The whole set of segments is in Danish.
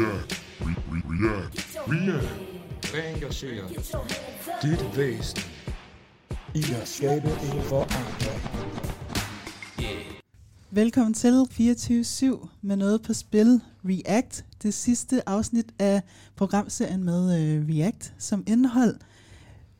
React. Re- re- react. React. Reengager dit væsen i at skabe en forandring. Velkommen til 24-7 med noget på spil React, det sidste afsnit af programserien med øh, React som indhold.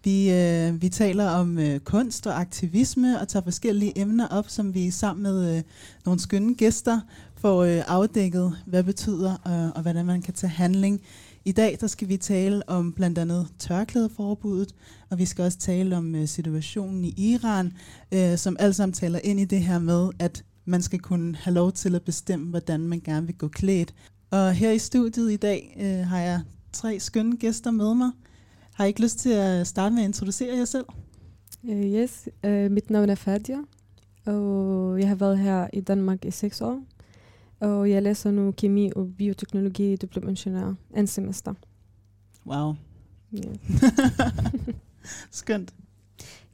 Vi, øh, vi taler om øh, kunst og aktivisme og tager forskellige emner op, som vi sammen med øh, nogle skønne gæster får øh, afdækket, hvad betyder øh, og hvordan man kan tage handling. I dag der skal vi tale om blandt andet tørklædeforbuddet, og vi skal også tale om øh, situationen i Iran, øh, som alt sammen taler ind i det her med, at man skal kunne have lov til at bestemme, hvordan man gerne vil gå klædt. Og her i studiet i dag øh, har jeg tre skønne gæster med mig. Har I ikke lyst til at starte med at introducere jer selv? Uh, yes, uh, mit navn er Fadia, og jeg har været her i Danmark i seks år. Og jeg læser nu kemi og bioteknologi diplomingeniør en semester. Wow. Yeah. Skønt.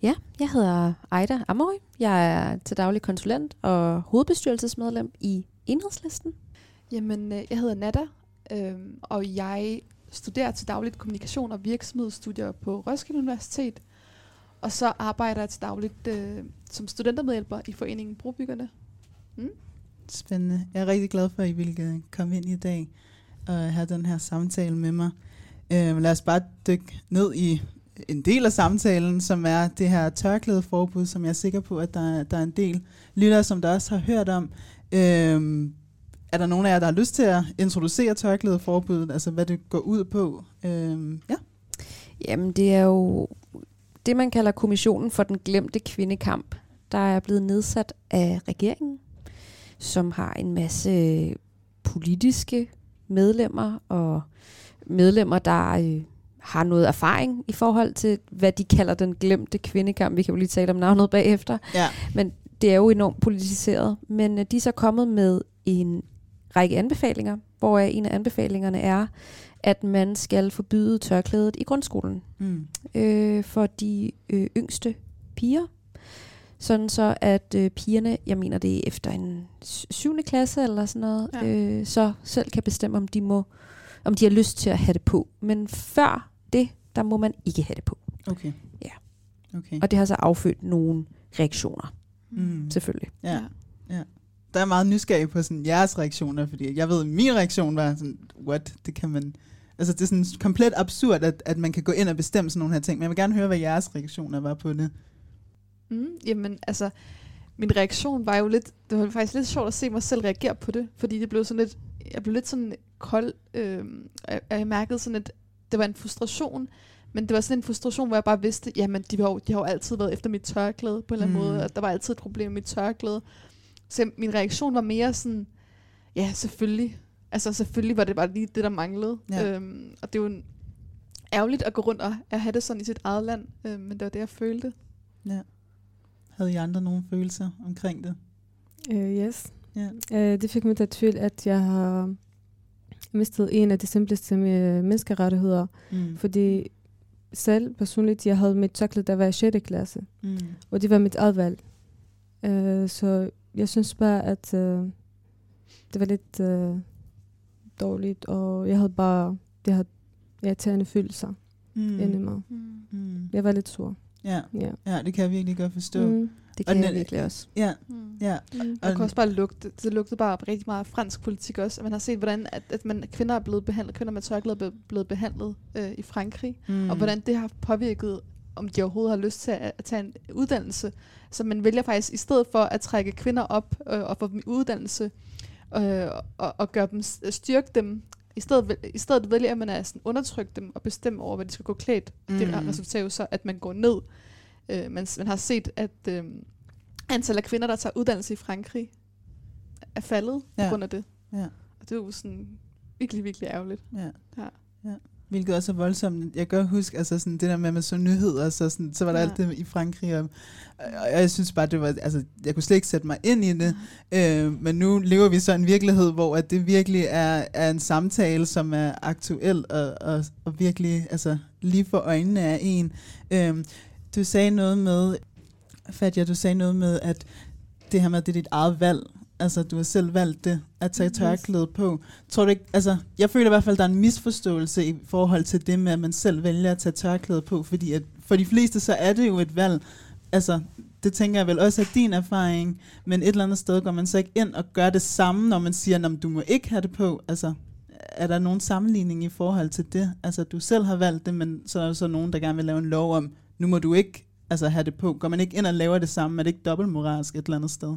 Ja, jeg hedder Ejda Amori. Jeg er til daglig konsulent og hovedbestyrelsesmedlem i Enhedslisten. Jamen, øh, jeg hedder Nada, øh, og jeg studerer til dagligt kommunikation og virksomhedsstudier på Roskilde Universitet. Og så arbejder jeg til dagligt øh, som studentermedhjælper i foreningen Brobyggerne. Mm? Spændende. Jeg er rigtig glad for, at I ville øh, komme ind i dag og have den her samtale med mig. Øh, lad os bare dykke ned i en del af samtalen, som er det her tørklædeforbud, som jeg er sikker på, at der, der er en del lyttere, som der også har hørt om. Øh, er der nogen af jer, der har lyst til at introducere tørklædeforbuddet, altså hvad det går ud på? Øh, ja. Jamen, det er jo det, man kalder kommissionen for den glemte kvindekamp, der er blevet nedsat af regeringen, som har en masse politiske medlemmer og medlemmer, der øh, har noget erfaring i forhold til, hvad de kalder den glemte kvindekamp. Vi kan jo lige tale om navnet bagefter. Ja. Men det er jo enormt politiseret. Men øh, de er så kommet med en række anbefalinger, hvor en af anbefalingerne er, at man skal forbyde tørklædet i grundskolen Mm. øh, for de øh, yngste piger. Sådan så, at øh, pigerne, jeg mener det er efter en sy- syvende klasse eller sådan noget, ja. øh, så selv kan bestemme, om de, må, om de har lyst til at have det på. Men før det, der må man ikke have det på. Okay. Ja. Okay. Og det har så affødt nogle reaktioner, Mm. selvfølgelig. Ja. ja. Der er meget nysgerrig på sådan jeres reaktioner, fordi jeg ved, at min reaktion var sådan, what, det kan man... Altså det er sådan komplet absurd, at, at man kan gå ind og bestemme sådan nogle her ting, men jeg vil gerne høre, hvad jeres reaktioner var på det. Mm, jamen, altså, min reaktion var jo lidt, det var faktisk lidt sjovt at se mig selv reagere på det, fordi det blev sådan lidt, jeg blev lidt sådan kold, øh, og jeg, mærkede sådan, at det var en frustration, men det var sådan en frustration, hvor jeg bare vidste, jamen, de har jo, de har jo altid været efter mit tørklæde på en eller anden Mm. måde, og der var altid et problem med mit tørklæde. Så min reaktion var mere sådan, ja, selvfølgelig. Altså, selvfølgelig var det bare lige det, der manglede. Ja. Øhm, og det er jo en, ærgerligt at gå rundt og at have det sådan i sit eget land, øh, men det var det, jeg følte. Ja. Havde I andre nogle følelser omkring det? Uh, yes. Ja. Uh, det fik mig til at tvivl, at jeg har mistet en af de simpleste øh, menneskerettigheder, Mm. fordi selv personligt, jeg havde mit tørklæde, der var i 6. klasse. Mm. Og det var mit eget valg. Uh, så jeg synes bare, at uh, det var lidt uh, dårligt, og jeg havde bare det her irriterende følelser mm. inde i mig. Mm. Jeg var lidt sur. Ja. Ja. ja, det kan jeg virkelig godt forstå. Mm. Det Og kan jeg den- virkelig også. Ja, Mm. ja. Mm. Og det kunne også bare lugte, det lugtede bare rigtig meget af fransk politik også. At man har set, hvordan at, at man, kvinder er blevet behandlet, kvinder med tørklæde er blevet- behandlet øh, i Frankrig. Mm. Og hvordan det har påvirket, om de overhovedet har lyst til at, at tage en uddannelse. Så man vælger faktisk, i stedet for at trække kvinder op øh, og få dem i uddannelse, øh, og, og gøre dem, styrke dem, i stedet, i stedet vælger man at sådan undertrykke dem og bestemme over, hvad de skal gå klædt. Mm. Det resulterer jo så, at man går ned. Øh, man, man har set, at øh, antallet af kvinder, der tager uddannelse i Frankrig, er faldet. Ja. på grund af det. Ja. Og det er jo sådan virkelig, virkelig ærgerligt. Ja. Ja. Hvilket også er voldsomt. Jeg kan godt huske, altså sådan det der med, med så nyheder, så, sådan, så var der Ja. alt det i Frankrig. Og, og jeg synes bare, det var, altså, jeg kunne slet ikke sætte mig ind i det. Øh, men nu lever vi så en virkelighed, hvor at det virkelig er, er en samtale, som er aktuel og, og, og virkelig altså, lige for øjnene af en. Øh, du sagde noget med, Fatja, du sagde noget med, at det her med, at det er dit eget valg. Altså, du har selv valgt det, at tage Yes. tørklædet på. Tror du ikke, altså, jeg føler i hvert fald, at der er en misforståelse i forhold til det med, at man selv vælger at tage tørklædet på, fordi at for de fleste, så er det jo et valg. Altså, det tænker jeg vel også er din erfaring, men et eller andet sted går man så ikke ind og gør det samme, når man siger, at du må ikke have det på. Altså, er der nogen sammenligning i forhold til det? Altså, du selv har valgt det, men så er der så nogen, der gerne vil lave en lov om, nu må du ikke altså, have det på. Går man ikke ind og laver det samme? Er det ikke dobbeltmoralsk et eller andet sted?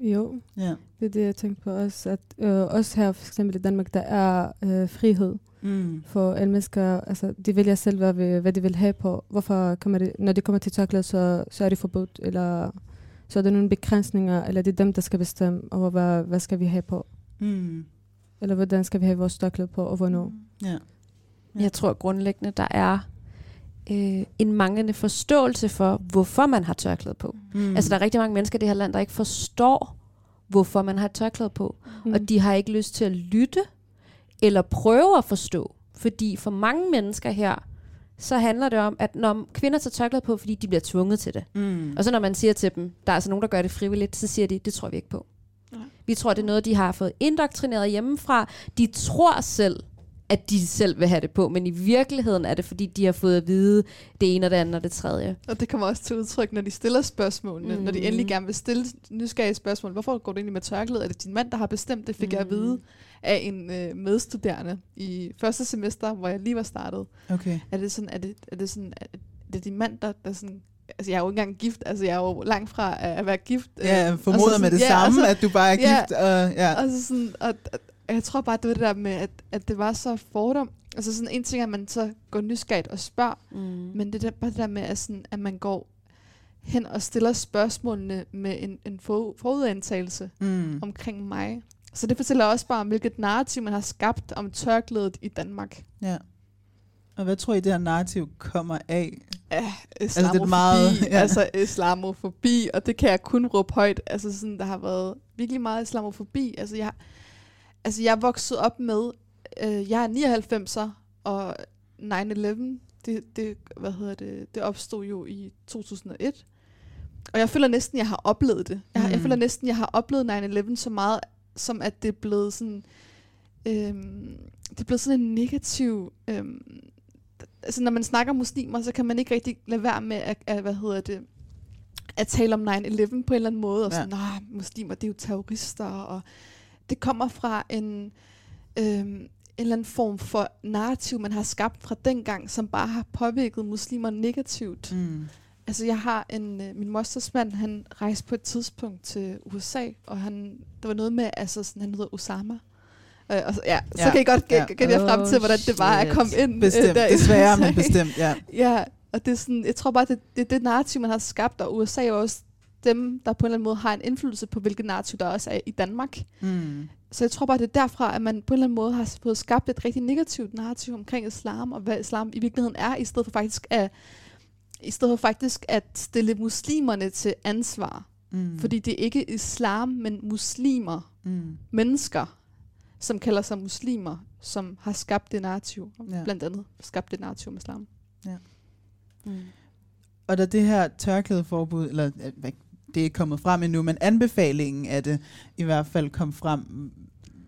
Jo, Ja. det er det, jeg tænkte på også. At øh, også her for eksempel i Danmark, der er øh, frihed Mm. for alle mennesker. Altså, de vælger selv, hvad, vi- hvad de vil have på. Hvorfor kommer det, når det kommer til tørklæde, så, så er det forbudt, eller så er der nogle begrænsninger, eller det er dem, der skal bestemme over, hvad, hvad skal vi have på, Mm. eller hvordan skal vi have vores tørklæde på, og hvornår. Ja. Ja. Jeg tror grundlæggende, der er øh, en manglende forståelse for, hvorfor man har tørklæde på. Mm. Altså, der er rigtig mange mennesker i det her land, der ikke forstår, hvorfor man har tørklæde på. Mm. Og de har ikke lyst til at lytte, eller prøve at forstå. Fordi for mange mennesker her, så handler det om, at når kvinder tager tørklæde på, fordi de bliver tvunget til det. Mm. Og så når man siger til dem, der er altså nogen, der gør det frivilligt, så siger de, det tror vi ikke på. Nej. Vi tror, det er noget, de har fået indoktrineret hjemmefra. De tror selv, at de selv vil have det på, men i virkeligheden er det, fordi de har fået at vide det ene og det andet og det tredje. Og det kommer også til udtryk, når de stiller spørgsmålene. Mm. Når de Mm. endelig gerne vil stille nysgerrige spørgsmål. Hvorfor går du egentlig med tørklæde? Er det din mand, der har bestemt det? Fik mm. jeg at Mm. vide af en øh, medstuderende i første semester, hvor jeg lige var startet. Okay. Er det sådan, er det, er det sådan, er det din mand, der, der sådan... Altså, jeg er jo ikke engang gift. Altså, jeg er jo langt fra at, være gift. øh, Ja, jeg og så formoder sådan- med det ja, samme, så- at du bare er Ja. gift. Og, ja. Og, så sådan, og, og, jeg tror bare, det var det der med, at, at det var så fordom. Altså sådan en ting, er, at man så går nysgerrigt og spørger, Mm. men det der, bare det der med, at, sådan, at man går hen og stiller spørgsmålene med en, en for, forudantagelse Mm. omkring mig. Så det fortæller også bare om, hvilket narrativ man har skabt om tørklædet i Danmark. ja. Og hvad tror I, det her narrativ kommer af? Ja, Altså, det er islamofobi, meget- ja. altså islamofobi, og det kan jeg kun råbe højt. Altså sådan, der har været virkelig meget islamofobi. Altså jeg, altså jeg vokset op med, øh, jeg er 99'er, og 9-11, det, det, hvad hedder det, det opstod jo i 2001. Og jeg føler næsten, jeg har oplevet det. Jeg, mm. jeg føler næsten, jeg har oplevet 9-11 så meget, som at det er blevet sådan, øhm, det er blevet sådan en negativ, øhm, altså når man snakker muslimer, så kan man ikke rigtig lade være med at, at hvad hedder det, at tale om 9-11 på en eller anden måde, og Ja. sådan, nej, muslimer, det er jo terrorister, og det kommer fra en, øhm, en eller anden form for narrativ, man har skabt fra dengang, som bare har påvirket muslimer negativt. Mm. Altså jeg har en, øh, min mosters mand, han rejste på et tidspunkt til USA, og han, der var noget med, altså sådan, han hedder Osama. Øh, og ja, så Ja, kan I godt ja. gæ- gætte jer frem til, Oh, hvordan det var at komme ind Bestemt. øh, der Desværre, men bestemt, ja. Ja, og det er sådan, jeg tror bare, det, det er det narrativ, man har skabt, og USA er også dem, der på en eller anden måde har en indflydelse på, hvilket narrativ der også er i Danmark. Mm. Så jeg tror bare, det er derfra, at man på en eller anden måde har fået skabt et rigtig negativt narrativ omkring islam, og hvad islam i virkeligheden er, i stedet for faktisk at, i stedet for faktisk at stille muslimerne til ansvar. Mm. Fordi det er ikke islam, men muslimer, Mm. mennesker, som kalder sig muslimer, som har skabt det narrativ. Ja. Ja. Blandt andet skabt det narrativ om islam. Mm. Og da det her tørklædeforbud, eller øh, det er ikke kommet frem endnu, men anbefalingen af det i hvert fald kom frem,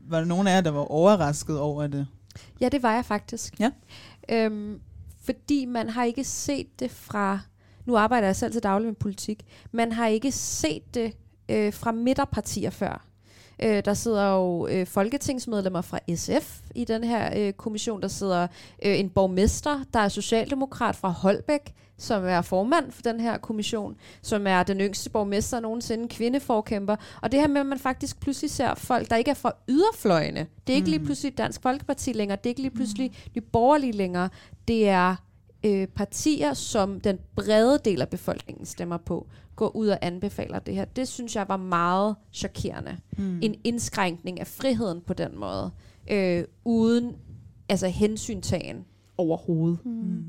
var der nogen af jer, der var overrasket over det? Ja, det var jeg faktisk. Ja. Øhm, fordi man har ikke set det fra... Nu arbejder jeg selv til daglig med politik. Man har ikke set det øh, fra midterpartier før. Øh, der sidder jo øh, folketingsmedlemmer fra SF i den her øh, kommission. Der sidder øh, en borgmester, der er socialdemokrat fra Holbæk, som er formand for den her kommission, som er den yngste borgmester nogensinde, kvindeforkæmper. Og det her med, at man faktisk pludselig ser folk, der ikke er fra yderfløjene. Det er ikke lige Mm. pludselig Dansk Folkeparti længere, det er ikke lige pludselig de borgerlige længere. Det er øh, partier, som den brede del af befolkningen stemmer på, går ud og anbefaler det her. Det synes jeg var meget chokerende. Mm. En indskrænkning af friheden på den måde, øh, uden altså hensyntagen overhovedet. Mm.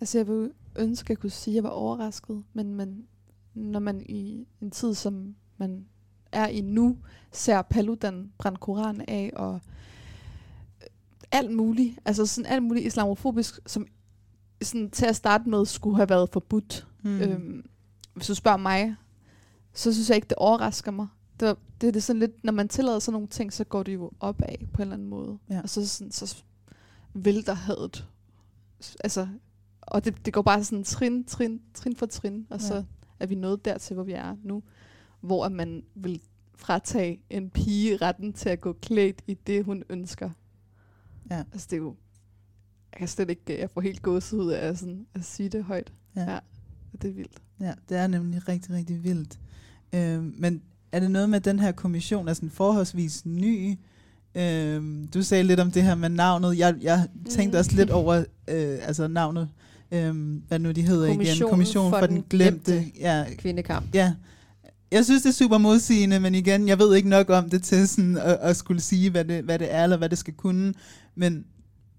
Altså jeg vil ønske, at kunne sige, at jeg var overrasket, men, men når man i en tid, som man er i nu, ser Paludan brænde Koran af, og øh, alt muligt, altså sådan alt muligt islamofobisk, som sådan til at starte med skulle have været forbudt. Mm. Øhm, hvis du spørger mig, så synes jeg ikke, det overrasker mig. det, var, det er det sådan lidt, når man tillader sådan nogle ting, så går det jo opad på en eller anden måde. Ja. Og så, sådan, så vælter hadet. Altså, og det, det går bare sådan trin, trin, trin for trin, og Ja. så er vi nået dertil, hvor vi er nu, hvor man vil fratage en pige retten til at gå klædt i det, hun ønsker. Ja. Altså, det er jo... Jeg kan slet ikke... Jeg får helt gåset ud af sådan, at sige det højt. Ja. Ja. Det er vildt. Ja, det er nemlig rigtig, rigtig vildt. Øh, men er det noget med, at den her kommission er sådan forholdsvis ny? Øh, du sagde lidt om det her med navnet. Jeg, jeg tænkte Mm. også lidt over øh, altså navnet. Øh, hvad nu de hedder igen? Kommissionen Kommission for, for den den glemte. glemte. Ja, Kvindekamp. ja. Jeg synes, det er super modsigende, men igen, jeg ved ikke nok om det til sådan at, at skulle sige, hvad det, hvad det er, eller hvad det skal kunne. Men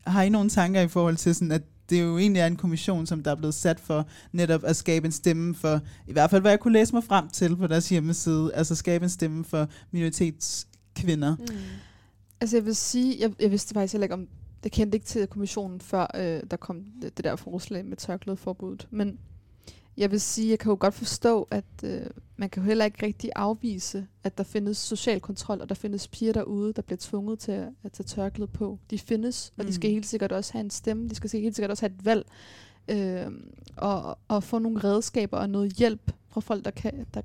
har I nogle tanker i forhold til sådan, at det jo egentlig er en kommission, som der er blevet sat for netop at skabe en stemme for, i hvert fald hvad jeg kunne læse mig frem til på deres hjemmeside, altså skabe en stemme for minoritetskvinder. Mm. Altså jeg vil sige, jeg, jeg vidste faktisk heller ikke om, jeg kendte ikke til kommissionen før øh, der kom det, det der forslag med tørklædeforbuddet. Men jeg vil sige, jeg kan jo godt forstå, at øh, man kan jo heller ikke rigtig afvise, at der findes social kontrol, og der findes piger derude, der bliver tvunget til at, at tage tørklæde på. De findes, og Mm. de skal helt sikkert også have en stemme. De skal helt sikkert også have et valg. Øh, og, og få nogle redskaber og noget hjælp fra folk, der kan, der,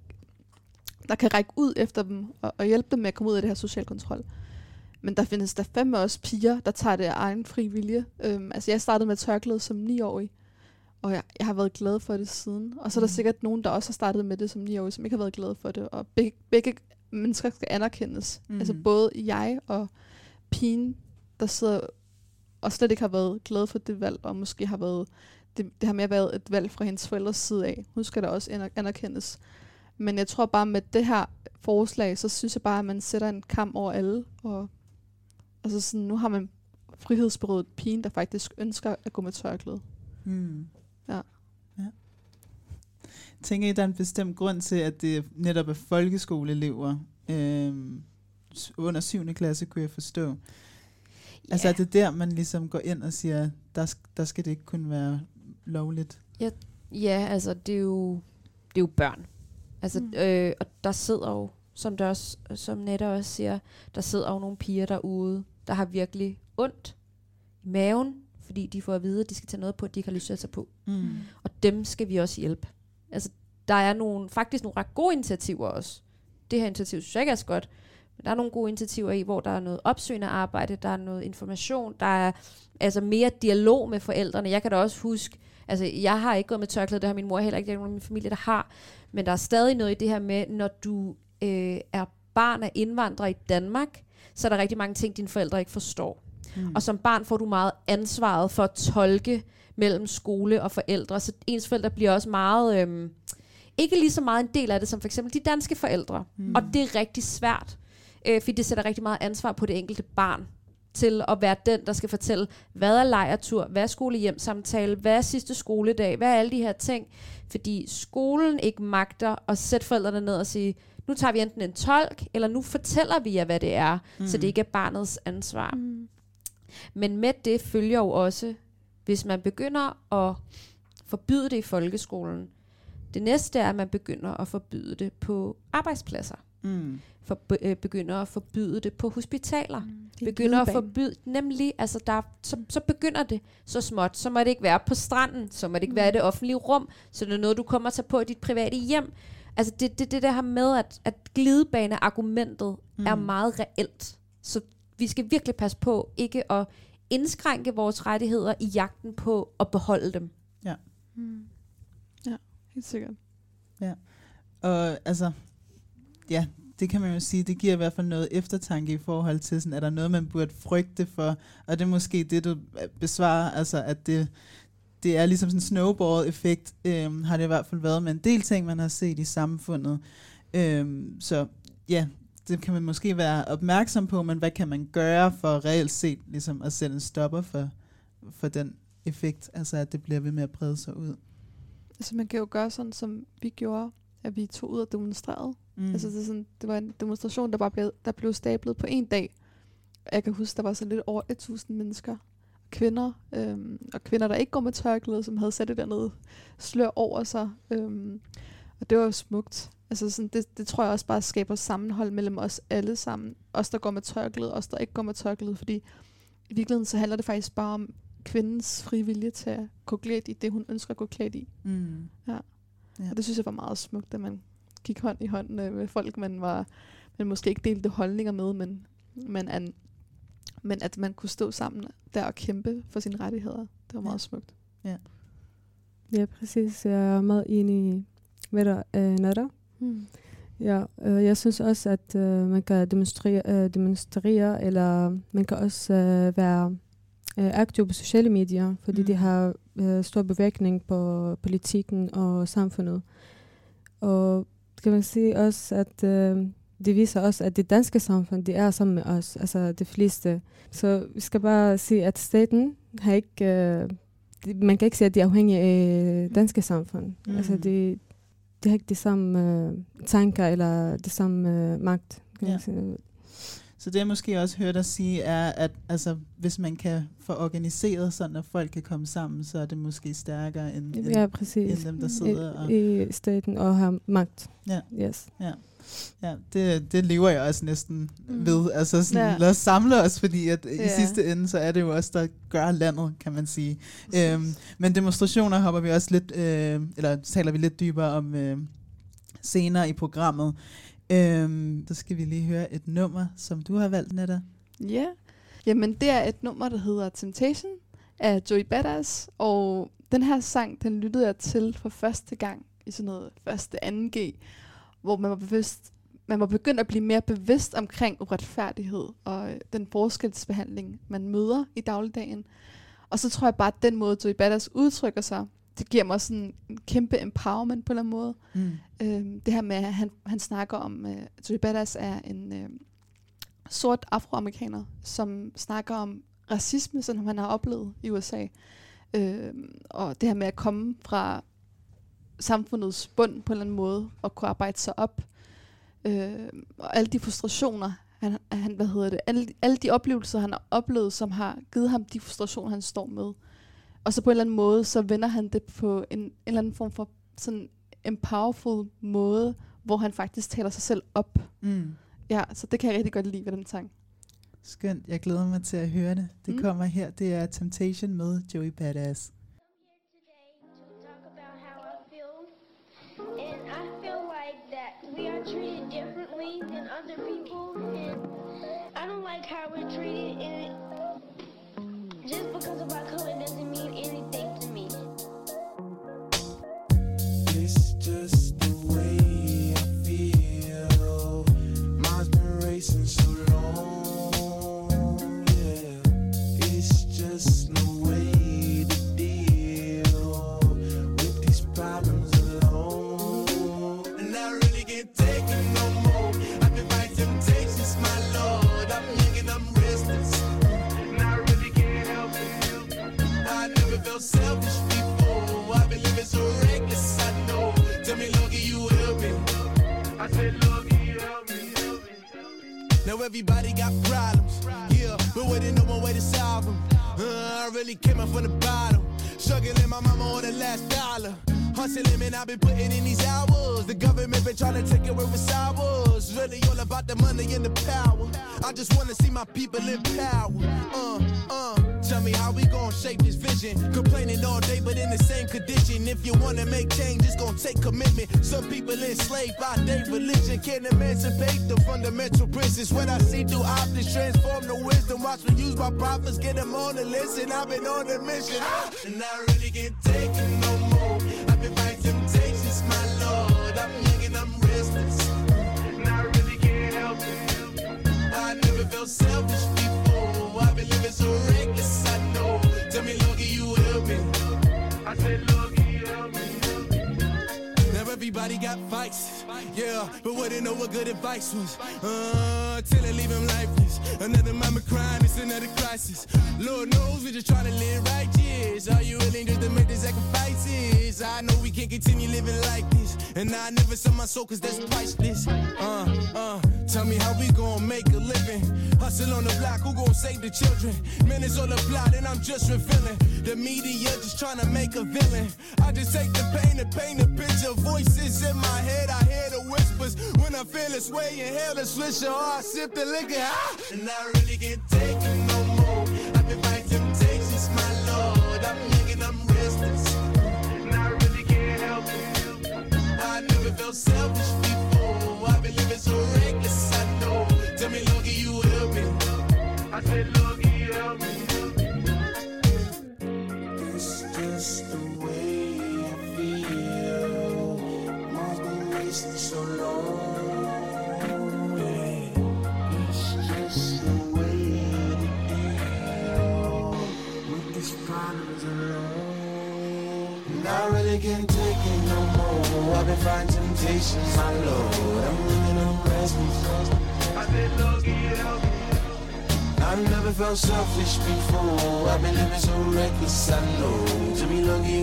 der kan række ud efter dem og, og hjælpe dem med at komme ud af det her social kontrol. Men der findes der fandme også piger, der tager det af egen fri vilje. Øhm, altså jeg startede med tørklæde som 9-årig, og jeg, jeg har været glad for det siden. Og så er der Mm. sikkert nogen, der også har startet med det som 9-årig, som ikke har været glad for det. Og begge, begge mennesker skal anerkendes. Mhm. Mm. Altså både jeg og pigen, der sidder og slet ikke har været glad for det valg, og måske har været, det, det har mere været et valg fra hendes forældres side af. Hun skal da også aner- anerkendes. Men jeg tror bare med det her forslag, så synes jeg bare, at man sætter en kamp over alle. Og altså sådan, nu har man frihedsberøvet pigen, der faktisk ønsker at gå med tørklæde. Hmm. Ja. ja. Tænker I, der er en bestemt grund til, at det netop er folkeskoleelever s- under 7. klasse, kunne jeg forstå? Altså, Ja. er det der, man ligesom går ind og siger, der, der skal det ikke kun være lovligt? Ja, altså det er jo, det er jo børn. Altså, Mm. mm. øh, og der sidder jo, som, der også, som Netta også siger, der sidder jo nogle piger derude, der har virkelig ondt i maven, fordi de får at vide, at de skal tage noget på, de ikke har lyst til at tage på. Mm. Og dem skal vi også hjælpe. Altså, der er nogle, faktisk nogle ret gode initiativer også. Det her initiativ synes jeg ikke er så godt, men der er nogle gode initiativer i, hvor der er noget opsøgende arbejde, der er noget information, der er altså mere dialog med forældrene. Jeg kan da også huske, altså jeg har ikke gået med tørklæde, det har min mor heller ikke, det er nogen min familie, der har, men der er stadig noget i det her med, når du øh, er barn af indvandrere i Danmark, så er der rigtig mange ting, dine forældre ikke forstår. Mm. Og som barn får du meget ansvaret for at tolke mellem skole og forældre. Så ens forældre bliver også meget... Øhm, ikke lige så meget en del af det, som for eksempel de danske forældre. Mm. Og det er rigtig svært, øh, fordi det sætter rigtig meget ansvar på det enkelte barn til at være den, der skal fortælle, hvad er lejretur, hvad er skolehjemsamtale, hvad er sidste skoledag, hvad er alle de her ting. Fordi skolen ikke magter at sætte forældrene ned og sige, nu tager vi enten en tolk, eller nu fortæller vi jer, hvad det er, mm. så det ikke er barnets ansvar. Mm. Men med det følger jo også, hvis man begynder at forbyde det i folkeskolen, det næste er, at man begynder at forbyde det på arbejdspladser. Mm. For, øh, begynder at forbyde det på hospitaler. Er Begynder at forbyde, nemlig, altså der, så, så begynder det så småt. Så må det ikke være på stranden, så må det ikke være i det offentlige rum, så det er noget, du kommer til på i dit private hjem. Altså det, det, det der her med, at, at glidebane-argumentet mm. er meget reelt. Så vi skal virkelig passe på ikke at indskrænke vores rettigheder i jagten på at beholde dem. Mm. Ja, helt sikkert. Og altså, ja, det kan man jo sige, det giver i hvert fald noget eftertanke i forhold til, sådan, er der noget, man burde frygte for, og det er måske det, du besvarer, altså at det, det er ligesom sådan en snowball-effekt, øhm, har det i hvert fald været med en del ting, man har set i samfundet. Øhm, så ja, det kan man måske være opmærksom på, men hvad kan man gøre for reelt set ligesom at sætte en stopper for, for den effekt, altså at det bliver ved med at brede sig ud. Altså man kan jo gøre sådan, som vi gjorde, at vi tog ud og demonstrerede. Mm. Altså det, er sådan, det var en demonstration, der bare blev, der blev stablet på en dag. Jeg kan huske, der var så lidt over 1000 mennesker. Kvinder, øhm, og kvinder, der ikke går med tørklæde, som havde sat det dernede slør over sig. Øhm, og det var jo smukt. Altså sådan, det, det tror jeg også bare skaber sammenhold mellem os alle sammen. Os, der går med tørklæde, os, der ikke går med tørklæde. Fordi i virkeligheden så handler det faktisk bare om kvindens frivillige til at gå klædt i det, hun ønsker at gå klædt i. Mm. Ja. Og det synes jeg var meget smukt, at man gik hånd i hånd øh, med folk, man var man måske ikke delte holdninger med, men, men, an, men at man kunne stå sammen der og kæmpe for sine rettigheder. Det var meget Ja. smukt. Ja, præcis. Jeg er meget enig med dig, øh, Nada. Hmm. Ja, øh, jeg synes også, at øh, man kan demonstrere, øh, demonstrere, eller man kan også øh, være øh, aktiv på sociale medier, fordi mm. de Mm. har øh, stor bevægning på politikken og samfundet. Og kan man sige også, at øh, det viser også, at det danske samfund, det er sammen med os, altså de fleste. Så vi skal bare sige, at staten har ikke... Øh, man kan ikke sige, at de er afhængige af danske samfund. Mm. Altså, Mm. de, de har ikke de samme øh, tanker eller det samme øh, magt. Kan Ja. sige. Så det jeg måske også hørt dig sige er, at altså, hvis man kan få organiseret sådan, at folk kan komme sammen, så er det måske stærkere end, end, Ja, end præcis. dem, der sidder og... I, I staten og har magt. Ja. Yes. Ja, det, det lever jeg også næsten Mm. ved. Altså sådan, Ja. ja. lad os samle os, fordi at i Ja. sidste ende, så er det jo os, der gør landet, kan man sige. Øhm, men demonstrationer hopper vi også lidt, øh, eller taler vi lidt dybere om øh, senere i programmet. Øhm, så skal vi lige høre et nummer, som du har valgt, Netta. Ja. Jamen, det er et nummer, der hedder Temptation af Joey Badass. Og den her sang, den lyttede jeg til for første gang i sådan noget første 2G, hvor man var bevidst man var begyndt at blive mere bevidst omkring uretfærdighed og øh, den forskelsbehandling, man møder i dagligdagen. Og så tror jeg bare, at den måde, Joey Badass udtrykker sig, det giver mig sådan en kæmpe empowerment på en eller anden måde. Mm. Øhm, det her med, at han, han snakker om, øh, Joey Badass er en øh, sort afroamerikaner, som snakker om racisme, som han har oplevet i USA. Øhm, og det her med at komme fra samfundets bund på en eller anden måde, og kunne arbejde sig op. Øhm, og alle de frustrationer, han, han, hvad hedder det, alle, alle de oplevelser, han har oplevet, som har givet ham de frustrationer, han står med. Og så på en eller anden måde, så vender han det på en, en eller anden form for sådan en powerful måde, hvor han faktisk taler sig selv op. Mm. Ja, så det kan jeg rigtig godt lide ved den sang. Skønt, jeg glæder mig til at høre det. Det mm. kommer her, det er Temptation med Joey Badass. How we're treated. And just because of our color everybody got problems, yeah, but waiting no one way to solve them. Uh, I really came up from the bottom, struggling my mama on the last dollar. Hustling, man, I've been putting in these hours. The government been trying to take it away what's ours. Really all about the money and the power. I just wanna see my people in power. Uh, uh. Tell me how we gon' shape this vision. Complaining all day, but in the same condition. If you wanna make change, it's gon' take commitment. Some people enslaved by their religion can't emancipate the fundamental principles. What I see through optics transform the wisdom. Watch me use my prophets, get them on the list, and I've been on a mission. And I really can't take it no more. I've been fighting temptations, my lord. I'm young and I'm restless. And I really can't help it. I never felt selfish before is reckless. Everybody got vices, yeah, but wouldn't know what good advice was. Uh, till it leave him lifeless. Another mama crying, it's another crisis. Lord knows we're just trying to live righteous. Are you willing just to make the sacrifices? I know we can't continue living like this, and I never sell my soul 'cause that's priceless. Uh, uh, tell me how we gon' make a living. Hustle on the block, who gon' save the children? Minutes on the plot, and I'm just revealing. The media just trying to make a villain. I just take the pain and paint a picture. Voices in my head, I hear the whispers. When I feel this way, inhale the swisher, or I sip the liquor. Ah! And I really can't take it no more. I've been fighting temptations, my lord. I'm young I'm restless. And I really can't help it. I never felt selfish before. I've been living so reckless, I know. Tell me, Loki, you help me. I said, Loki, selfish before. I've been living so reckless, I know. To be lucky,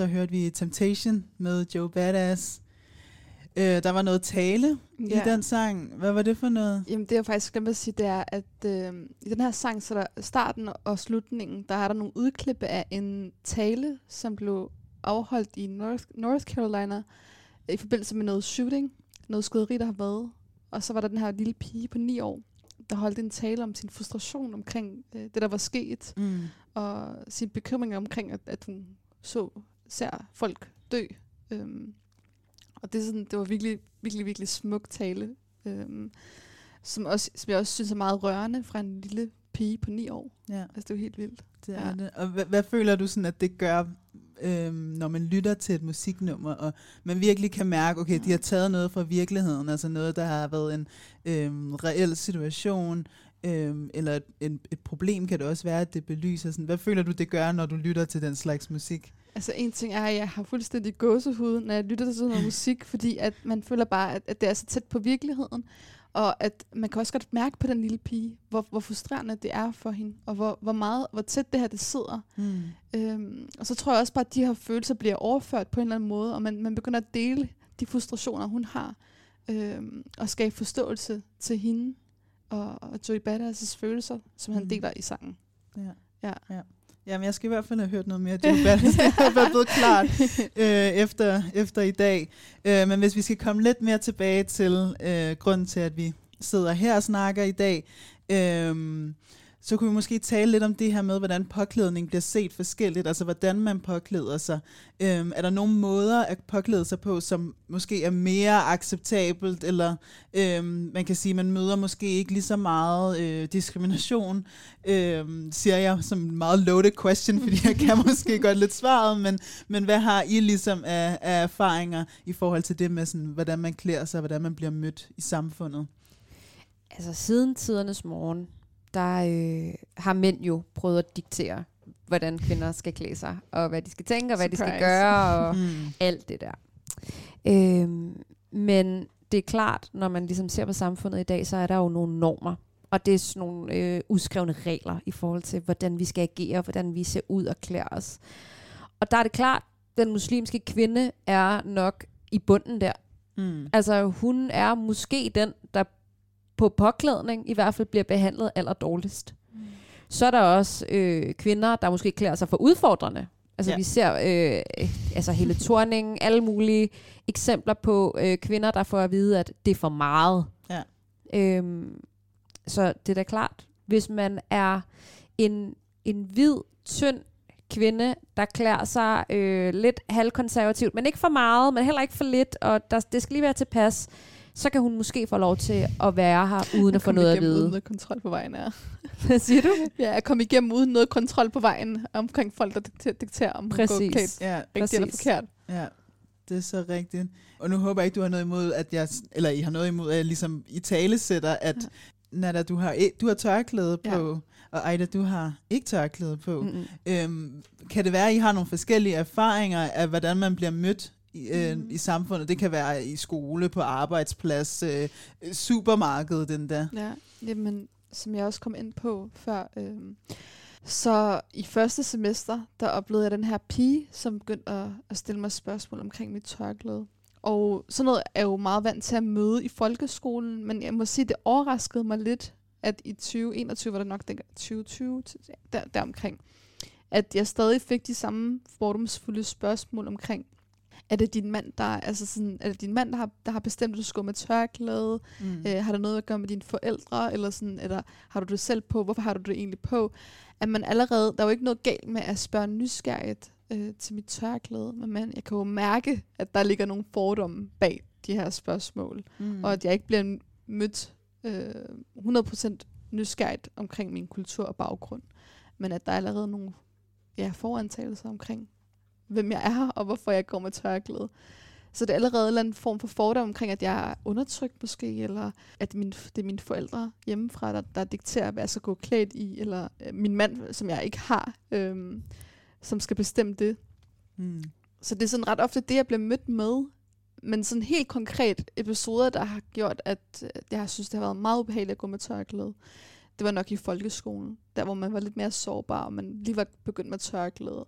Så hørte vi Temptation med Joe Badass. Øh, der var noget tale ja. i den sang. Hvad var det for noget? Jamen det, jeg faktisk glemte at sige, det er, at øh, i den her sang, så der starten og slutningen, der er der nogle udklip af en tale, som blev afholdt i North, North Carolina i forbindelse med noget shooting, noget skyderi, der har været. Og så var der den her lille pige på ni år, der holdt en tale om sin frustration omkring øh, det, der var sket, Mm. og sin bekymring omkring, at, at hun så ser folk dø. Øhm, og det, er sådan, det var virkelig, virkelig, virkelig smuk tale, øhm, som, også, som jeg også synes er meget rørende fra en lille pige på ni år. Ja, Altså, det var helt vildt. det er Ja. ja. det. Og hvad, hvad føler du sådan, at det gør, øhm, når man lytter til et musiknummer, og man virkelig kan mærke, okay, de har taget noget fra virkeligheden, altså noget, der har været en øhm, reel situation, øhm, eller et, en, et problem kan det også være, at det belyser. Sådan. Hvad føler du, det gør, når du lytter til den slags musik? Altså en ting er, at jeg har fuldstændig gåsehud, når jeg lytter til sådan noget musik, fordi at man føler bare, at, at det er så tæt på virkeligheden. Og at man kan også godt mærke på den lille pige, hvor, hvor frustrerende det er for hende, og hvor, hvor meget, hvor tæt det her det sidder. Mm. Øhm, og så tror jeg også bare, at de her følelser bliver overført på en eller anden måde, og man, man begynder at dele de frustrationer, hun har, øhm, og skabe forståelse til hende og, og Joey Badass' følelser, som han Mm. deler i sangen. Ja. Ja. ja. Jamen, jeg skal i hvert fald have hørt noget mere Joe Badass. det er blevet klart øh, efter, efter i dag. Øh, men hvis vi skal komme lidt mere tilbage til øh, grunden til, at vi sidder her og snakker i dag, øh, så kunne vi måske tale lidt om det her med, hvordan påklædning bliver set forskelligt, altså hvordan man påklæder sig. Øhm, er der nogle måder at påklæde sig på, som måske er mere acceptabelt, eller øhm, man kan sige, man møder måske ikke lige så meget øh, diskrimination, øhm, siger jeg som en meget loaded question, fordi jeg kan måske godt lidt svaret, men, men hvad har I ligesom af, af erfaringer i forhold til det med, sådan, hvordan man klæder sig, hvordan man bliver mødt i samfundet? Altså siden tidernes morgen, der øh, har mænd jo prøvet at diktere, hvordan kvinder skal klæde sig, og hvad de skal tænke, og hvad de skal Surprise. gøre, og Mm. alt det der. Øhm, men det er klart, når man ligesom ser på samfundet i dag, så er der jo nogle normer. Og det er sådan nogle øh, udskrevne regler i forhold til, hvordan vi skal agere, hvordan vi ser ud og klæder os. Og der er det klart, den muslimske kvinde er nok i bunden der. Mm. Altså hun er måske den, der på påklædning i hvert fald bliver behandlet aller dårligst. Mm. Så er der også øh, kvinder, der måske klæder sig for udfordrende. Altså Ja. ja. vi ser øh, altså hele Thorning, alle mulige eksempler på øh, kvinder, der får at vide, at det er for meget. Ja. Øhm, så det er da klart, hvis man er en, en hvid, tynd kvinde, der klæder sig øh, lidt halvkonservativt, men ikke for meget, men heller ikke for lidt, og der, det skal lige være tilpas, så kan hun måske få lov til at være her, uden at få noget at igennem Uden vide. noget kontrol på vejen er. Hvad siger du? Ja, jeg kom igennem uden noget kontrol på vejen omkring folk, der dikterer, dikterer om hun går Præcis. klædt Ja, rigtigt eller Præcis. forkert. ja. det er så rigtigt. Og nu håber jeg ikke, du har noget imod, at jeg, eller I har noget imod, at jeg ligesom i tale sætter, at ja. Nada, du har, du har tørklæde Ja. på, og Ejda, du har ikke tørklæde på. Mm-mm. Øhm, kan det være, at I har nogle forskellige erfaringer af, hvordan man bliver mødt i, øh, Mm. i samfundet? Det kan være i skole, på arbejdsplads, øh, supermarked, den der. Ja, jamen, som jeg også kom ind på før. Øhm, så i første semester, der oplevede jeg den her pige, som begyndte at, at stille mig spørgsmål omkring mit tørklæde. Og sådan noget er jeg jo meget vant til at møde i folkeskolen, men jeg må sige, det overraskede mig lidt, at i 2021 var det nok dengang 2020, til- der, deromkring, at jeg stadig fik de samme fordomsfulde spørgsmål omkring, er det din mand, der, altså sådan, er det din mand, der har, der har bestemt, at du skal gå med tørklæde? Mm. Øh, har det noget at gøre med dine forældre, eller sådan, eller har du det selv på? Hvorfor har du det egentlig på? At man allerede, der er jo ikke noget galt med at spørge nysgerrigt øh, til mit tørklæde, men man, jeg kan jo mærke, at der ligger nogle fordomme bag de her spørgsmål, mm. og at jeg ikke bliver mødt øh, 100% nysgerrigt omkring min kultur og baggrund, men at der er allerede nogle ja, forantagelser omkring, hvem jeg er, og hvorfor jeg går med tørklæde. Så det er allerede en form for fordom omkring, at jeg er undertrykt måske, eller at min, det er mine forældre hjemmefra, der, der dikterer, hvad jeg skal gå klædt i, eller øh, min mand, som jeg ikke har, øhm, som skal bestemme det. Mm. Så det er sådan ret ofte det, jeg bliver mødt med. Men sådan helt konkret episoder, der har gjort, at øh, jeg synes, det har været meget ubehageligt at gå med tørklæde. Det var nok i folkeskolen, der hvor man var lidt mere sårbar, og man lige var begyndt med tørklæde.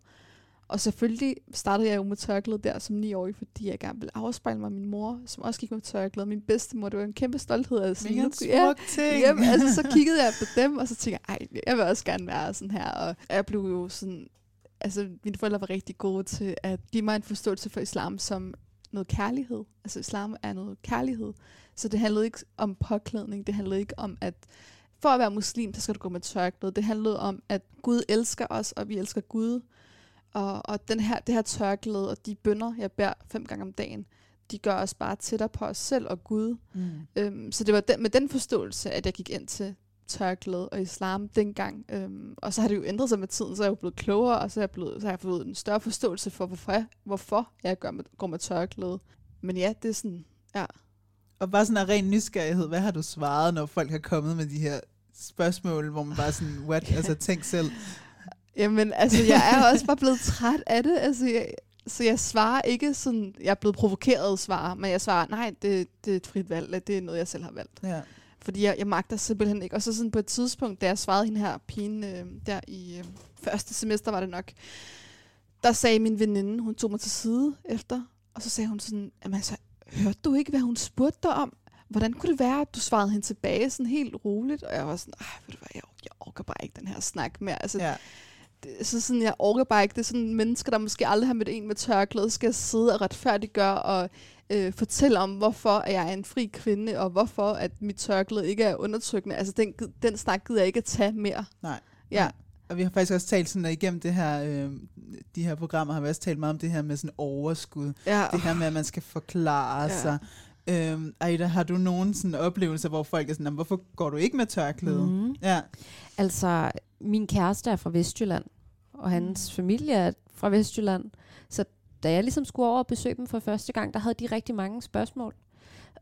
Og selvfølgelig startede jeg jo med tørklæde der som 9-årig, fordi jeg gerne ville afspejle mig min mor, som også gik med tørklæde. Min bedstemor, det var en kæmpe stolthed. Altså, Mega smuk ting. Jamen, altså, så kiggede jeg på dem, og så tænkte jeg, ej, jeg vil også gerne være sådan her. Og jeg blev jo sådan, altså mine forældre var rigtig gode til at give mig en forståelse for islam som noget kærlighed. Altså islam er noget kærlighed. Så det handlede ikke om påklædning, det handlede ikke om, at for at være muslim, så skal du gå med tørklæde. Det handlede om, at Gud elsker os, og vi elsker Gud. Og, og den her, det her tørklæde og de bønder, jeg bærer fem gange om dagen, de gør os bare tættere på os selv og Gud. Mm. Øhm, så det var den, med den forståelse, at jeg gik ind til tørklæde og islam dengang. Øhm, og så har det jo ændret sig med tiden, så er jeg jo blevet klogere, og så er jeg, blevet, så har jeg fået en større forståelse for, hvorfor jeg, hvorfor jeg gør med, går med tørklæde. Men ja, det er sådan, ja. Og bare sådan af ren nysgerrighed, hvad har du svaret, når folk har kommet med de her spørgsmål, hvor man bare sådan, what, altså tænk selv. Jamen, altså, jeg er også bare blevet træt af det. Altså, jeg, så jeg svarer ikke sådan, jeg er blevet provokeret svar, men jeg svarer, nej, det, det er et frit valg, det er noget, jeg selv har valgt. Ja. Fordi jeg, jeg magter simpelthen ikke. Og så sådan på et tidspunkt, da jeg svarede hende her pigen, øh, der i øh, første semester var det nok, der sagde min veninde, hun tog mig til side efter, og så sagde hun sådan, jamen altså, hørte du ikke, hvad hun spurgte dig om? Hvordan kunne det være, at du svarede hende tilbage sådan helt roligt? Og jeg var sådan, ej, ved du hvad, jeg, jeg orker bare ikke den her snak mere. Altså, ja. Det, så sådan, jeg orker bare ikke. Det er sådan mennesker, der måske aldrig har mødt en med tørklæde, skal sidde og retfærdiggøre og øh, fortælle om, hvorfor jeg er en fri kvinde, og hvorfor at mit tørklæde ikke er undertrykkende. Altså, den, den snak gider jeg ikke at tage mere. Nej. Ja. Og vi har faktisk også talt sådan, at igennem det her, øh, de her programmer, har vi også talt meget om det her med sådan overskud. Ja. Det her med, at man skal forklare Ja. sig. Øhm, Aida, har du nogen sådan oplevelser, hvor folk er sådan, "Jamen, hvorfor går du ikke med tørklæde? Mhm. Ja. Altså, min kæreste er fra Vestjylland, og hans Mm. familie er fra Vestjylland. Så da jeg ligesom skulle over og besøge dem for første gang, der havde de rigtig mange spørgsmål.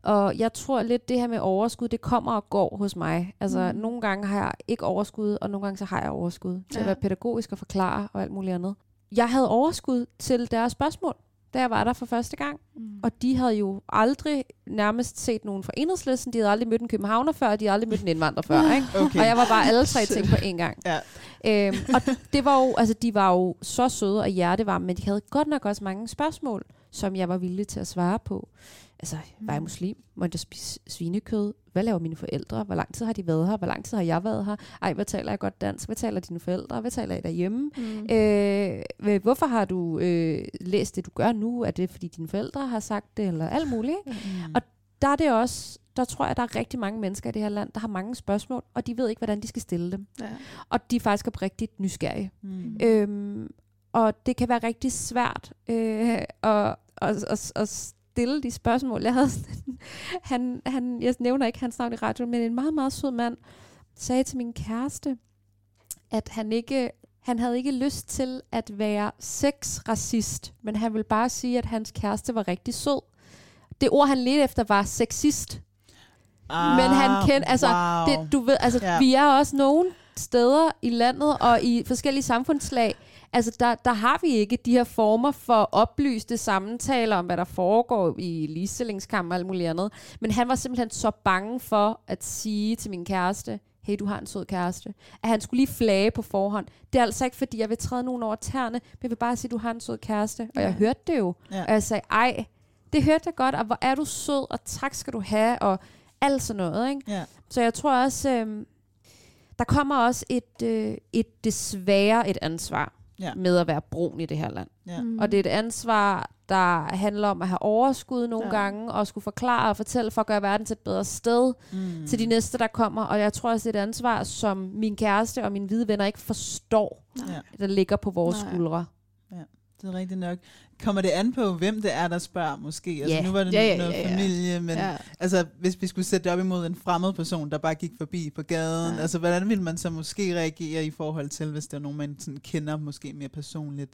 Og jeg tror lidt, det her med overskud, det kommer og går hos mig. Altså, Mm. mm. nogle gange har jeg ikke overskud, og nogle gange så har jeg overskud til Ja. at være pædagogisk og forklare og alt muligt andet. Jeg havde overskud til deres spørgsmål, da jeg var der for første gang. Mm. Og de havde jo aldrig nærmest set nogen fra enhedslisten. De havde aldrig mødt en københavner før, og de havde aldrig mødt en indvandrer før. Ikke? Okay. Og jeg var bare alle tre ting på én gang. Ja. Øhm, og det var jo, altså, de var jo så søde og hjertevarme, men de havde godt nok også mange spørgsmål, som jeg var villig til at svare på. Altså, var jeg muslim? Må jeg spise svinekød? Hvad laver mine forældre? Hvor lang tid har de været her? Hvor lang tid har jeg været her? Ej, hvad taler jeg godt dansk? Hvad taler dine forældre? Hvad taler I derhjemme? Mm. Øh, hvorfor har du øh, læst det, du gør nu? Er det, fordi dine forældre har sagt det, eller alt muligt? Ikke? Mm. Og der er det også, der tror jeg, der er rigtig mange mennesker i det her land, der har mange spørgsmål, og de ved ikke, hvordan de skal stille dem. Ja. Og de er faktisk oprigtigt nysgerrige. Mm. Øhm, og det kan være rigtig svært øh, at, at, at, at stille de spørgsmål. Jeg havde sådan, han, han, jeg nævner ikke hans navn i radioen, men en meget, meget sød mand sagde til min kæreste, at han ikke han havde ikke lyst til at være sexracist, men han ville bare sige, at hans kæreste var rigtig sød. Det ord, han ledte efter, var sexist. Ah, Men han kendte, altså, wow. det, du ved, altså ja. vi er også nogle steder i landet og i forskellige samfundslag, altså der, der har vi ikke de her former for oplyste samtaler om, hvad der foregår i ligestillingskamp og alt muligt andet. Men han var simpelthen så bange for at sige til min kæreste, hey, du har en sød kæreste, at han skulle lige flage på forhånd. Det er altså ikke, fordi jeg vil træde nogen over tæerne, men jeg vil bare sige, du har en sød kæreste. Og jeg hørte det jo. Ja. Og jeg sagde, ej, det hørte jeg godt, og hvor er du sød, og tak skal du have, og alt sådan noget, ikke? Ja. Så jeg tror også, øh, der kommer også et, øh, et desværre et ansvar Ja. med at være brun i det her land. Ja. Mm. Og det er et ansvar, der handler om at have overskud nogle Ja. gange, og skulle forklare og fortælle for at gøre verden til et bedre sted Mm. mm. til de næste, der kommer. Og jeg tror også, det er et ansvar, som min kæreste og mine hvide venner ikke forstår, Ja. der ligger på vores Nej. skuldre. Det er rigtigt nok. Kommer det an på, hvem det er, der spørger måske? Altså, Ja. nu var det ja, noget ja. familie, men ja. altså, hvis vi skulle sætte det op imod en fremmed person, der bare gik forbi på gaden, Ja. altså, hvordan ville man så måske reagere i forhold til, hvis der er nogen, man sådan kender måske mere personligt?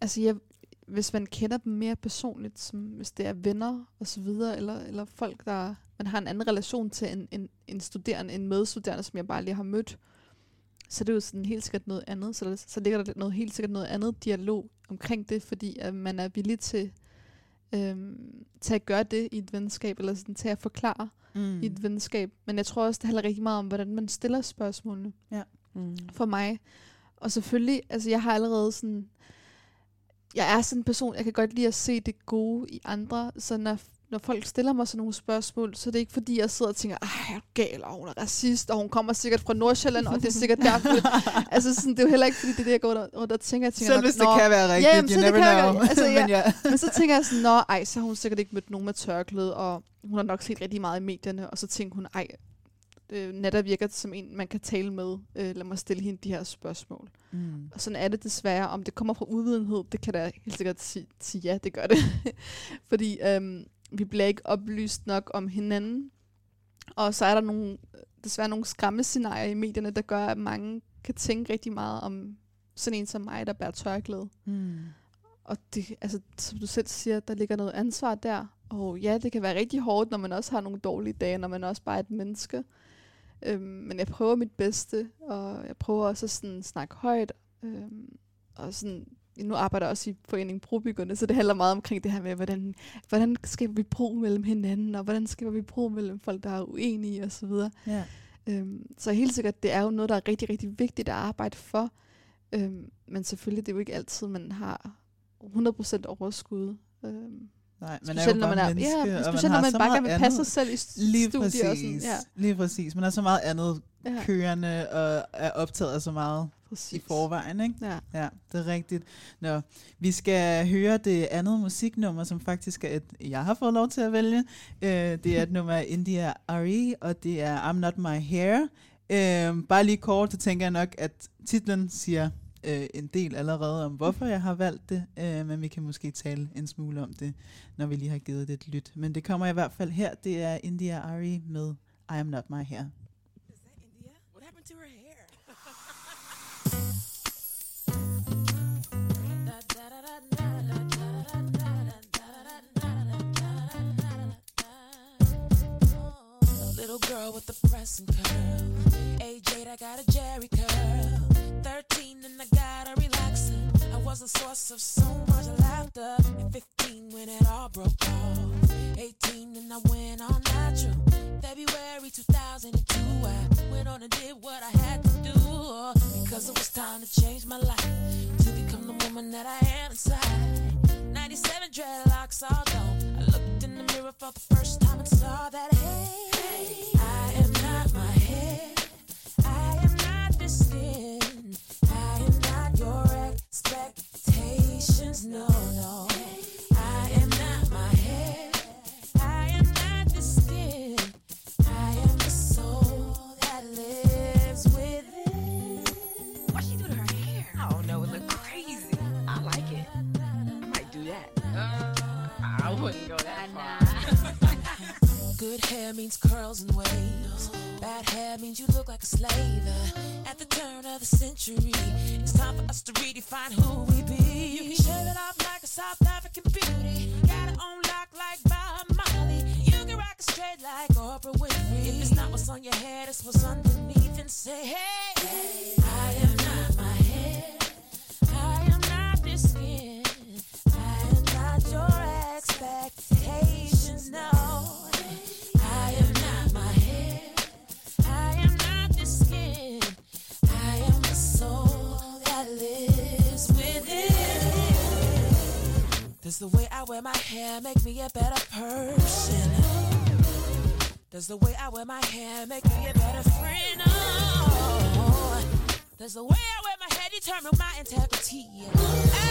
Altså, jeg, hvis man kender dem mere personligt, som hvis det er venner og så videre, eller, eller folk, der man har en anden relation til en, en, en studerende, en medstuderende, som jeg bare lige har mødt, så det er jo sådan helt sikkert noget andet. Så, der, så ligger der noget, helt sikkert noget andet dialog omkring det, fordi at man er villig til, øhm, til at gøre det i et venskab, eller sådan, til at forklare Mm. i et venskab. Men jeg tror også, det handler rigtig meget om, hvordan man stiller spørgsmålene Mm. for mig. Og selvfølgelig, altså jeg har allerede sådan, jeg er sådan en person, jeg kan godt lide at se det gode i andre, så når, når folk stiller mig sådan nogle spørgsmål, så er det ikke fordi, jeg sidder og tænker, ej, er gal, og hun er racist, og hun kommer sikkert fra Nordsjælland, og det er sikkert derfor. altså sådan, det er jo heller ikke fordi, det er det, jeg går der, og der tænker. Jeg tænker Selv nok, hvis det kan være rigtigt, jamen, you så det never know. være- altså, ja. Men ja. Men så tænker jeg sådan, nå, ej, så har hun sikkert ikke mødt nogen med tørklæde, og hun har nok set rigtig meget i medierne, og så tænker hun, ej, øh, Natter virker som en, man kan tale med. Øh, lad mig stille hende de her spørgsmål. Mm. Og sådan er det desværre. Om det kommer fra uvidenhed, det kan da helt sikkert sige, sige ja, det gør det. Fordi øhm, vi bliver ikke oplyst nok om hinanden. Og så er der nogle, desværre nogle skræmmescenarier i medierne, der gør, at mange kan tænke rigtig meget om sådan en som mig, der bærer tørklæde. Mm. Og det, altså, som du selv siger, der ligger noget ansvar der. Og ja, det kan være rigtig hårdt, når man også har nogle dårlige dage, når man også bare er et menneske. Øhm, men jeg prøver mit bedste, og jeg prøver også at sådan snakke højt. Øhm, og sådan, nu arbejder jeg også i Foreningen Brobyggerne, så det handler meget omkring det her med, hvordan, hvordan skaber vi bro mellem hinanden, og hvordan skaber vi bro mellem folk, der er uenige osv. Ja. Øhm, så helt sikkert, det er jo noget, der er rigtig, rigtig vigtigt at arbejde for. Øhm, men selvfølgelig, det er jo ikke altid, man har 100% overskud. Øhm, Nej, man er jo specielt når man er, menneske, ja, specielt man når man bare gerne vil passe sig selv i Lige studiet. præcis. Og sådan, ja, Lige præcis. Man har så meget andet ja, kørende og er optaget af så meget præcis. i forvejen, ikke? Ja. Ja, det er rigtigt. Nå, vi skal høre det andet musiknummer, som faktisk er et, jeg har fået lov til at vælge. Øh, det er et nummer af India Ari, og det er I'm Not My Hair. Øh, bare lige kort, så tænker jeg nok, at titlen siger øh, en del allerede om, hvorfor jeg har valgt det, øh, men vi kan måske tale en smule om det, når vi lige har givet det et lyt. Men det kommer i hvert fald her, det er India Ari med I Am Not My Hair. Little girl with the pressing curl. Age 8, I got a Jerry curl. 13 and I got a relaxing. I was a source of so much laughter. At 15 when it all broke off. 18 and I went on natural. February 2002, I went on and did what I had to do. Because it was time to change my life. To become the woman that I am inside. 97 dreadlocks all gone. In the mirror for the first time and saw that, hey, I am not my head. I am not this skin. I am not your expectations. No, no. I Good hair means curls and waves. Bad hair means you look like a slave. At the turn of the century. It's time for us to redefine who we be. You can shave it off like a South African beauty. Got it on lock like Bob Marley. You can rock it straight like Oprah Winfrey. If it's not what's on your head, it's what's underneath. And say, hey, I am not my head. I am not this skin. I am not your expectations. No, Does the way I wear my hair make me a better person? Does the way I wear my hair make me a better friend? Oh, does the way I wear my hair determine my integrity? I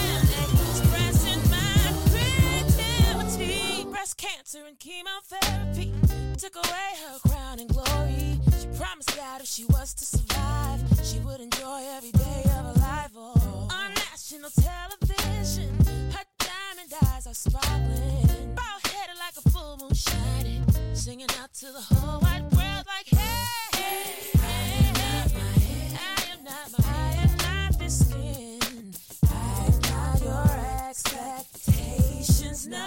am expressing my creativity. Breast cancer and chemotherapy took away her crown and glory. She promised God if she was to survive, she would enjoy every day of her life. Oh, on national television, her diamond eyes are sparkling. Bald headed like a full moon shining, singing out to the whole wide world like, hey, hey, I am not my head. I am not my I am not this skin. I am not your expectations. No,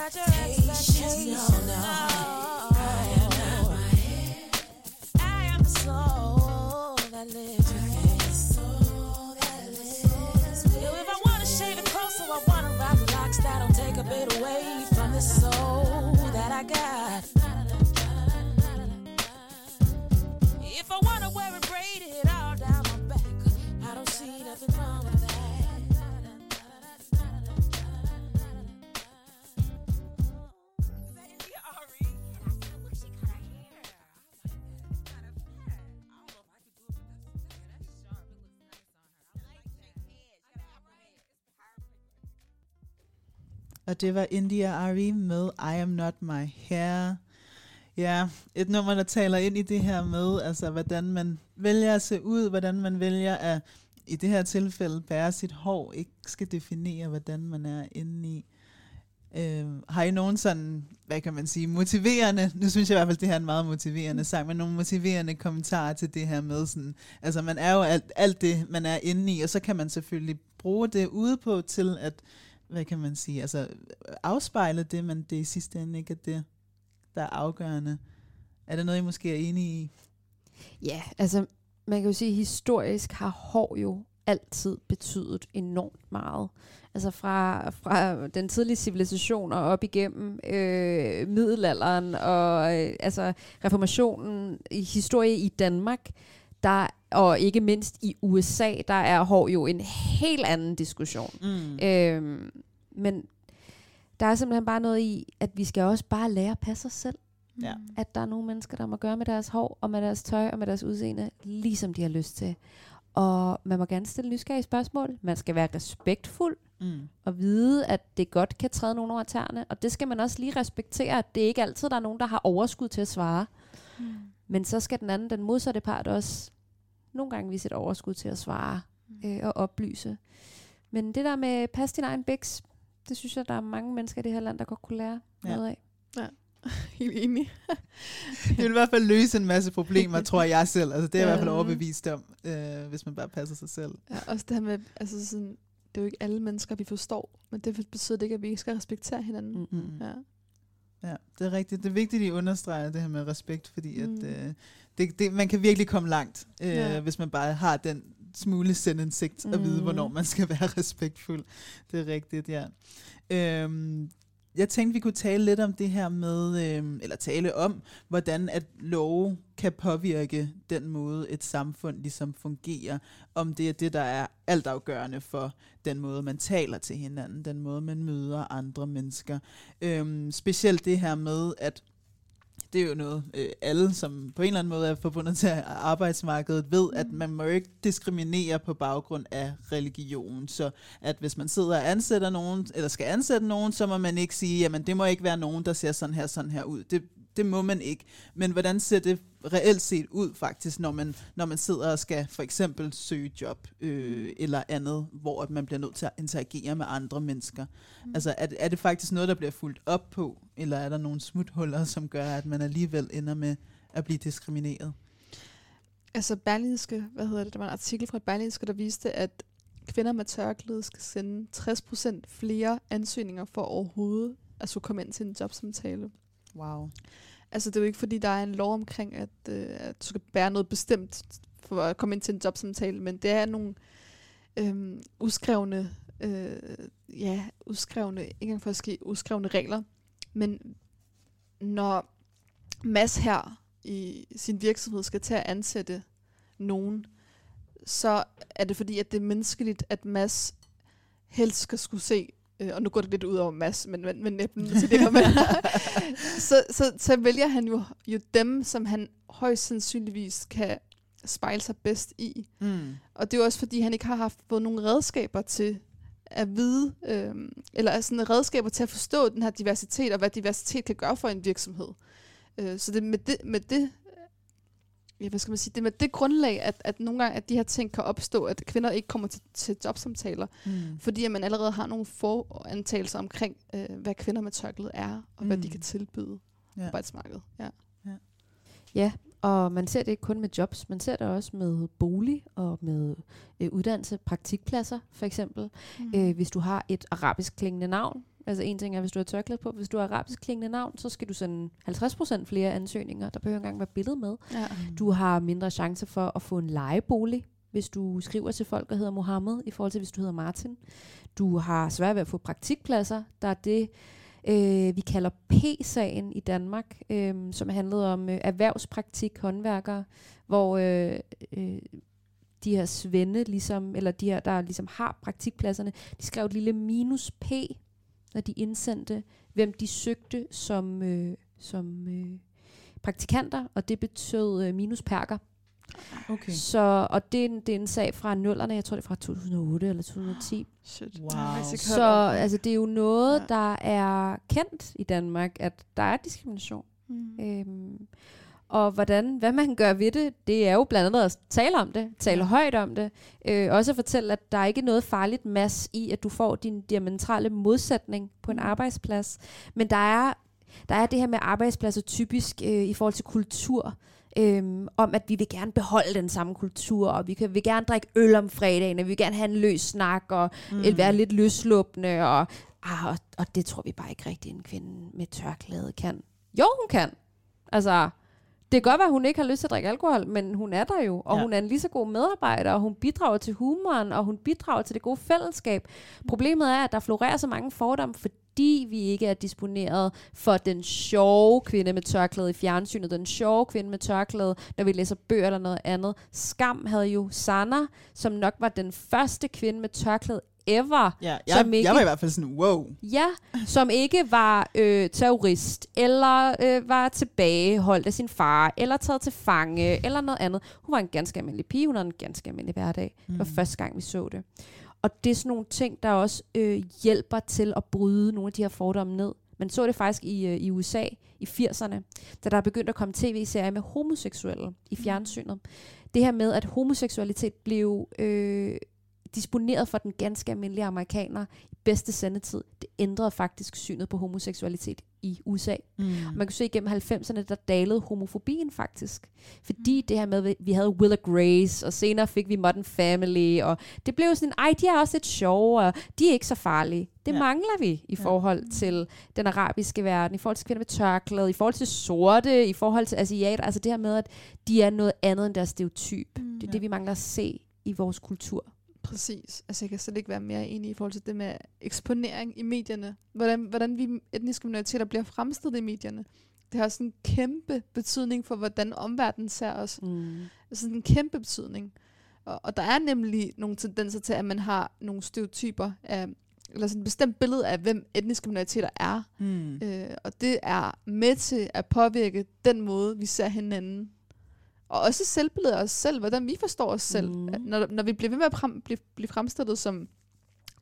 expectations. No, no. Og det var India Ari med I Am Not My Hair. Ja, et nummer, der taler ind i det her med, altså hvordan man vælger at se ud, hvordan man vælger at, i det her tilfælde, bære sit hår, ikke skal definere, hvordan man er inde i. Øh, har I nogen sådan, hvad kan man sige, motiverende, nu synes jeg i hvert fald, det her er en meget motiverende sang, men nogle motiverende kommentarer til det her med sådan, altså man er jo alt, alt det, man er inde i, og så kan man selvfølgelig bruge det ude på til at, hvad kan man sige, altså afspejler det, men det i sidste ende ikke er det, der er afgørende. Er det noget, I måske er enige i? Ja, altså man kan jo sige, at historisk har hår jo altid betydet enormt meget. Altså fra, fra den tidlige civilisation og op igennem øh, middelalderen og øh, altså reformationen i historie i Danmark, der, og ikke mindst i USA, der er hår jo en helt anden diskussion. Mm. Øhm, men der er simpelthen bare noget i, at vi skal også bare lære at passe os selv. Ja. At der er nogle mennesker, der må gøre med deres hår, og med deres tøj, og med deres udseende, ligesom de har lyst til. Og man må gerne stille nysgerrige spørgsmål. Man skal være respektfuld, Mm. og vide, at det godt kan træde nogen over tæerne. Og det skal man også lige respektere, at det ikke altid der er nogen, der har overskud til at svare. Mm. Men så skal den anden, den modsatte part også nogle gange vise et overskud til at svare øh, og oplyse. Men det der med pas din egen biks, det synes jeg, der er mange mennesker i det her land, der godt kunne lære Ja. noget af. Helt enig. Det vil i hvert fald løse en masse problemer, tror jeg selv. Altså, det er jeg i hvert fald Ja. overbevist om, øh, hvis man bare passer sig selv. Ja, også det her med, altså sådan, det er jo ikke alle mennesker, vi forstår, men det betyder det ikke, at vi ikke skal respektere hinanden. Mm. Mm. Ja. Ja, det er rigtigt. Det er vigtigt, at I understreger det her med respekt, fordi Mm. at, øh, det, det, man kan virkelig komme langt, øh, Ja. hvis man bare har den smule selvindsigt at vide, Mm. hvornår man skal være respektfuld. Det er rigtigt, ja. Øhm, jeg tænkte, vi kunne tale lidt om det her med, øhm, eller tale om, hvordan at love kan påvirke den måde, et samfund ligesom fungerer. Om det er det, der er altafgørende for den måde, man taler til hinanden, den måde, man møder andre mennesker. Øhm, specielt det her med, at det er jo noget, øh, alle, som på en eller anden måde er forbundet til arbejdsmarkedet, ved, at man må ikke diskriminere på baggrund af religion. Så at hvis man sidder og ansætter nogen, eller skal ansætte nogen, så må man ikke sige, jamen det må ikke være nogen, der ser sådan her, sådan her ud. Det, det må man ikke. Men hvordan ser det reelt set ud faktisk, når man, når man sidder og skal for eksempel søge job øh, eller andet, hvor at man bliver nødt til at interagere med andre mennesker? Mm. Altså er, det- er det faktisk noget, der bliver fuldt op på, eller er der nogle smuthuller, som gør, at man alligevel ender med at blive diskrimineret? Altså Berlinske, hvad hedder det, der var en artikel fra Berlinske, der viste, at kvinder med tørklæde skal sende 60% flere ansøgninger for overhovedet at skulle komme ind til en jobsamtale. Wow. Altså det er jo ikke fordi, der er en lov omkring, at, øh, at du skal bære noget bestemt for at komme ind til en jobsamtale, men det er nogle øh, uskrevne, øh, ja, uskrevne, ikke engang for at ske uskrevne regler, men når Mads her i sin virksomhed skal til at ansætte nogen, så er det fordi, at det er menneskeligt, at Mads helst skal skulle se, øh, og nu går det lidt ud over Mads, men, men, men nødt til det med, så, så, så vælger han jo, jo dem, som han højst sandsynligvis kan spejle sig bedst i. Mm. Og det er jo også fordi, han ikke har haft fået nogle redskaber til at vide, øh, eller sådan redskaber til at forstå den her diversitet, og hvad diversitet kan gøre for en virksomhed. Øh, så det med det, med det ja, hvad skal man sige, det er med det grundlag, at, at nogle gange, at de her ting kan opstå, at kvinder ikke kommer til, til jobsamtaler, Mm. fordi at man allerede har nogle forantagelser omkring, øh, hvad kvinder med tørklæde er, og mm. hvad de Mm. kan tilbyde Ja. ja. arbejdsmarkedet. Ja. Ja, og man ser det ikke kun med jobs, man ser det også med bolig og med øh, uddannelse, praktikpladser for eksempel. Mm. Øh, hvis du har et arabisk klingende navn, altså en ting er, hvis du har tørklæde på, hvis du har arabisk klingende navn, så skal du sende 50% flere ansøgninger. Der behøver ikke engang være billede med. Ja. Du har mindre chance for at få en lejebolig, hvis du skriver til folk, der hedder Mohammed, i forhold til hvis du hedder Martin. Du har svært ved at få praktikpladser. Der er det, øh, vi kalder P-sagen i Danmark, øh, som handlede om øh, erhvervspraktik håndværkere, hvor øh, øh, de her svende, ligesom, eller de her, der ligesom har praktikpladserne, de skrev et lille minus P, når de indsendte, hvem de søgte som, øh, som øh, praktikanter, og det betød øh, minus perker. Okay. Så, og det er, en, det er en sag fra nullerne, jeg tror det er fra 2008 eller 2010. Shit. Wow. Så altså, det er jo noget, ja. der er kendt i Danmark, at der er diskrimination. Mm. Øhm, og hvordan, hvad man gør ved det, det er jo blandt andet at tale om det, tale højt om det. Øh, også at fortælle, at der er ikke noget farligt mass i, at du får din diametrale modsætning på en Mm. arbejdsplads. Men der er, der er det her med arbejdspladser typisk øh, i forhold til kultur, Øhm, om at vi vil gerne beholde den samme kultur, og vi kan, vil gerne drikke øl om fredagen, og vi vil gerne have en løs snak, og mm. være lidt løsluppende, og, ah, og, og det tror vi bare ikke rigtigt, en kvinde med tørklæde kan. Jo, hun kan. Altså, det kan godt være, at hun ikke har lyst til at drikke alkohol, men hun er der jo, og Ja. hun er en lige så god medarbejder, og hun bidrager til humoren, og hun bidrager til det gode fællesskab. Problemet er, at der florerer så mange fordomme, fordi vi ikke er disponeret for den sjove kvinde med tørklæde i fjernsynet, den sjove kvinde med tørklæde, når vi læser bøger eller noget andet. Skam havde jo Sanna, som nok var den første kvinde med tørklæde ever, Ja, som jeg, ikke- jeg var i hvert fald sådan, wow. Ja, som ikke var øh, terrorist, eller øh, var tilbageholdt af sin far, eller taget til fange, eller noget andet. Hun var en ganske almindelig pige, hun havde en ganske almindelig hverdag. Mm. Det var første gang, vi så det. Og det er sådan nogle ting, der også øh, hjælper til at bryde nogle af de her fordomme ned. Man så det faktisk i, øh, i USA i 80'erne, da der begyndte at komme tv-serier med homoseksuelle i fjernsynet. Det her med, at homoseksualitet blev øh, disponeret for den ganske almindelige amerikaner i bedste sendetid, det ændrede faktisk synet på homoseksualitet i USA. Mm. Og man kan se igennem 90'erne, der dalede homofobien faktisk. Fordi det her med, at vi havde Will og Grace, og senere fik vi Modern Family, og det blev sådan, ej, de er også lidt sjove, og de er ikke så farlige. Det Ja. ja. mangler vi i Ja. forhold til den arabiske verden, i forhold til kvinder med tørklæde, i forhold til sorte, i forhold til asiater. Altså det her med, at de er noget andet end deres stereotyp. Mm. Det er det, vi mangler at se i vores kultur. Præcis. Altså, jeg kan slet ikke være mere enig i forhold til det med eksponering i medierne. Hvordan, hvordan vi etniske minoriteter bliver fremstillet i medierne. Det har sådan en kæmpe betydning for, hvordan omverdenen ser os. Mm. Altså en kæmpe betydning. Og, og der er nemlig nogle tendenser til, at man har nogle stereotyper af, eller sådan et bestemt billede af, hvem etniske minoriteter er. Mm. Øh, og det er med til at påvirke den måde, vi ser hinanden. Og også selvbilledet af os selv, hvordan vi forstår os selv. At Når, når vi bliver ved med at frem, blive, blive fremstillet som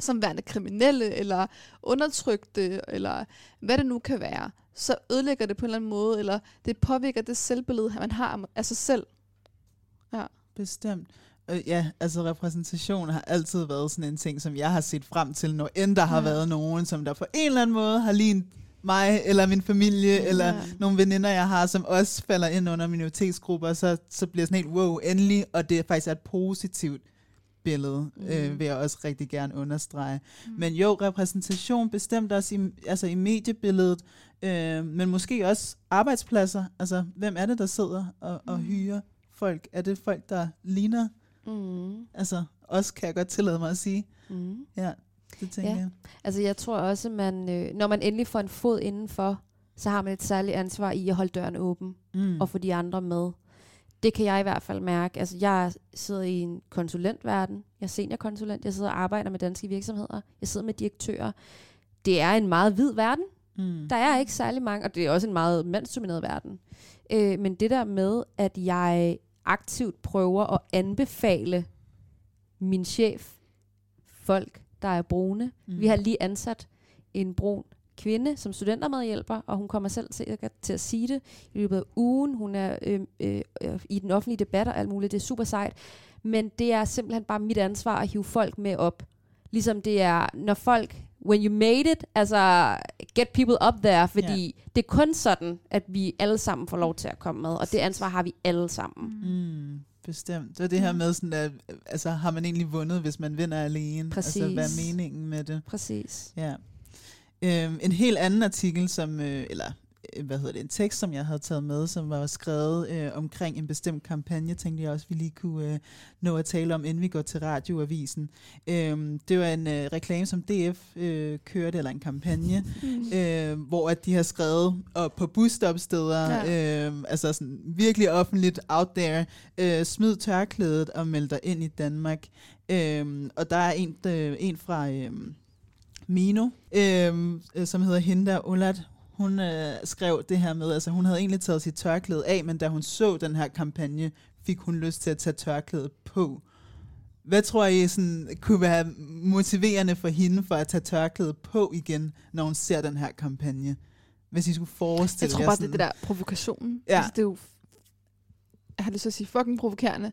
som værende kriminelle, eller undertrykte, eller hvad det nu kan være, så ødelægger det på en eller anden måde, eller det påvirker det selvbillede, man har af sig selv. Ja. Bestemt. Ja, altså repræsentation har altid været sådan en ting, som jeg har set frem til, når end der har Ja. været nogen, som der på en eller anden måde har lignet mig, eller min familie, ja. eller nogle veninder, jeg har, som også falder ind under minoritetsgrupper, så, så bliver sådan helt, wow, endelig, og det er faktisk et positivt billede, mm. øh, vil jeg også rigtig gerne understrege. Mm. Men jo, repræsentation bestemt også i, altså i mediebilledet, øh, men måske også arbejdspladser. Altså, hvem er det, der sidder og, og Mm. hyrer folk? Er det folk, der ligner Mm. Altså, også kan jeg godt tillade mig at sige. Mm. Ja, det tænker Ja. jeg. Altså jeg tror også, man, øh, når man endelig får en fod indenfor, så har man et særligt ansvar i at holde døren åben Mm. og få de andre med. Det kan jeg i hvert fald mærke. Altså jeg sidder i en konsulentverden. Jeg er seniorkonsulent. Jeg sidder og arbejder med danske virksomheder. Jeg sidder med direktører. Det er en meget hvid verden. Mm. Der er ikke særlig mange, og det er også en meget mandsdomineret verden. Øh, men det der med, at jeg aktivt prøver at anbefale min chef, folk, der er brune. Mm. Vi har lige ansat en brun kvinde som studentermedhjælper, og hun kommer selv til, til at sige det i løbet af ugen. Hun er øh, øh, i den offentlige debat og alt muligt. Det er super sejt. Men det er simpelthen bare mit ansvar at hive folk med op. Ligesom det er, når folk, when you made it, altså get people up there, fordi yeah. det er kun sådan, at vi alle sammen får lov til at komme med, og det ansvar har vi alle sammen. Mm, bestemt. Det er det her med, sådan at, altså, har man egentlig vundet, hvis man vinder alene? Præcis. Altså, hvad er meningen med det? Præcis. Ja. Øhm, en helt anden artikel, som, øh, eller hvad hedder det, en tekst, som jeg havde taget med, som var skrevet øh, omkring en bestemt kampagne, tænkte jeg også, vi lige kunne øh, nå at tale om, inden vi går til radioavisen. Øhm, det var en øh, reklame, som DF øh, kørte, eller en kampagne, Mm. øh, hvor at de har skrevet op på busstopsteder, Ja. øh, altså sådan virkelig offentligt out there, øh, smid tørklædet og meld dig ind i Danmark. Øh, og der er en, øh, en fra øh, Mino, øh, øh, som hedder Hinda Ulat. Hun øh, skrev det her med, altså hun havde egentlig taget sit tørklæde af, men da hun så den her kampagne, fik hun lyst til at tage tørklædet på. Hvad tror I sådan, kunne være motiverende for hende for at tage tørklædet på igen, når hun ser den her kampagne? Hvis I skulle forestille Jeg tror jer bare, det sådan, er det der provokationen. Ja. Altså, det er jo, jeg har lyst til at sige, fucking provokerende,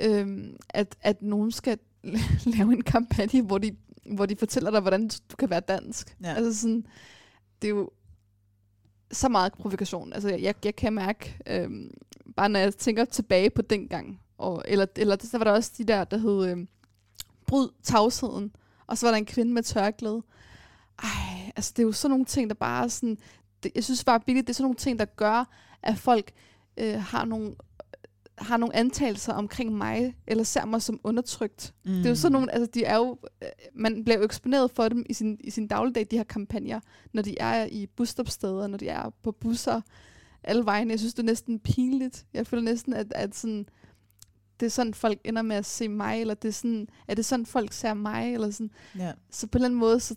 øhm, at, at nogen skal lave en kampagne, hvor de, hvor de fortæller dig, hvordan du kan være dansk. Ja. Altså sådan, det er jo så meget provokation. Altså, jeg, jeg kan mærke, øh, bare når jeg tænker tilbage på dengang, og, eller, eller så var der også de der, der hed øh, Bryd tavsheden, og så var der en kvinde med tørklæde. Ej, altså det er jo sådan nogle ting, der bare er sådan, det, jeg synes bare billigt, det er sådan nogle ting, der gør, at folk øh, har nogle har nogle antagelser omkring mig, eller ser mig som undertrykt. Mm. Det er jo sådan nogle, altså de er jo, øh, man bliver jo eksponeret for dem i sin, i sin dagligdag, de her kampagner, når de er i busstopsteder, når de er på busser, alle vejen. Jeg synes, det er næsten pinligt. Jeg føler næsten, at, at sådan, det er sådan, folk ender med at se mig, eller det er sådan, er det sådan, folk ser mig, eller sådan. Ja. Så på en eller anden måde, så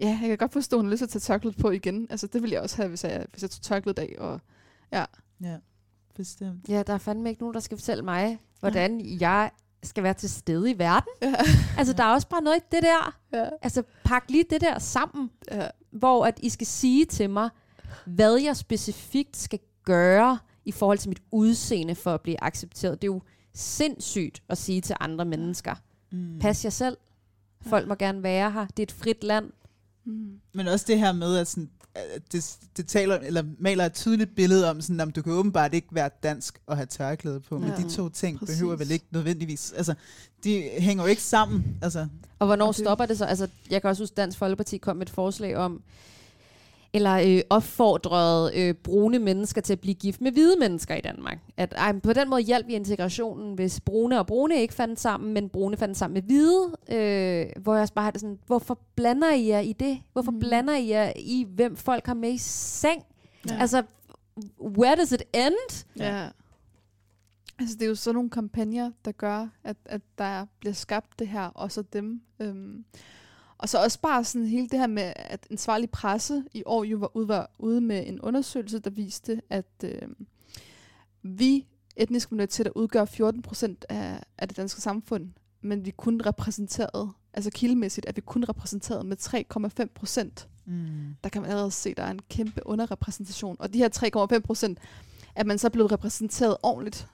ja, jeg kan godt forstå, at hun har lyst til at tage tørklædet på igen. Altså, det ville jeg også have, hvis jeg, hvis jeg tog tørklædet af, og ja. Ja, bestemt. Ja, der er fandme ikke nogen, der skal fortælle mig, hvordan ja. jeg skal være til stede i verden. Ja. Altså, der er også bare noget i det der. Ja. Altså, pak lige det der sammen, Ja. hvor at I skal sige til mig, hvad jeg specifikt skal gøre i forhold til mit udseende for at blive accepteret. Det er jo sindssygt at sige til andre mennesker. Mm. Pas jer selv. Folk må gerne være her. Det er et frit land. Mm. Men også det her med, at sådan, at det, det taler, eller maler et tydeligt billede om, sådan, om du kan åbenbart ikke være dansk og have tørklæde på, ja. men de to ting præcis. behøver vel ikke nødvendigvis, altså, de hænger jo ikke sammen, altså, Og hvornår Og det- stopper det så? Altså, jeg kan også huske, at Dansk Folkeparti kom med et forslag om, eller øh, opfordrede øh, brune mennesker til at blive gift med hvide mennesker i Danmark. At ej, på den måde hjalp vi integrationen, hvis brune og brune ikke fandt sammen, men brune fandt sammen med hvide. Øh, hvor jeg også bare har det sådan, hvorfor blander I jer i det? Hvorfor mm. blander I jer i, hvem folk har med i seng? Ja. Ja. Altså, where does it end? Ja. ja. Altså, det er jo sådan nogle kampagner, der gør, at, at der bliver skabt det her, og så dem. Øhm. Og så også bare sådan hele det her med, at ansvarlig presse i år jo var ude, var ude med en undersøgelse, der viste, at øhm, vi etniske minoriteter udgør 14 procent af, af det danske samfund, men vi kun repræsenteret, altså kildemæssigt, er vi kun repræsenteret med 3,5 procent. Mm. Der kan man allerede se, at der er en kæmpe underrepræsentation. Og de her 3,5 procent, er man så blevet repræsenteret ordentligt?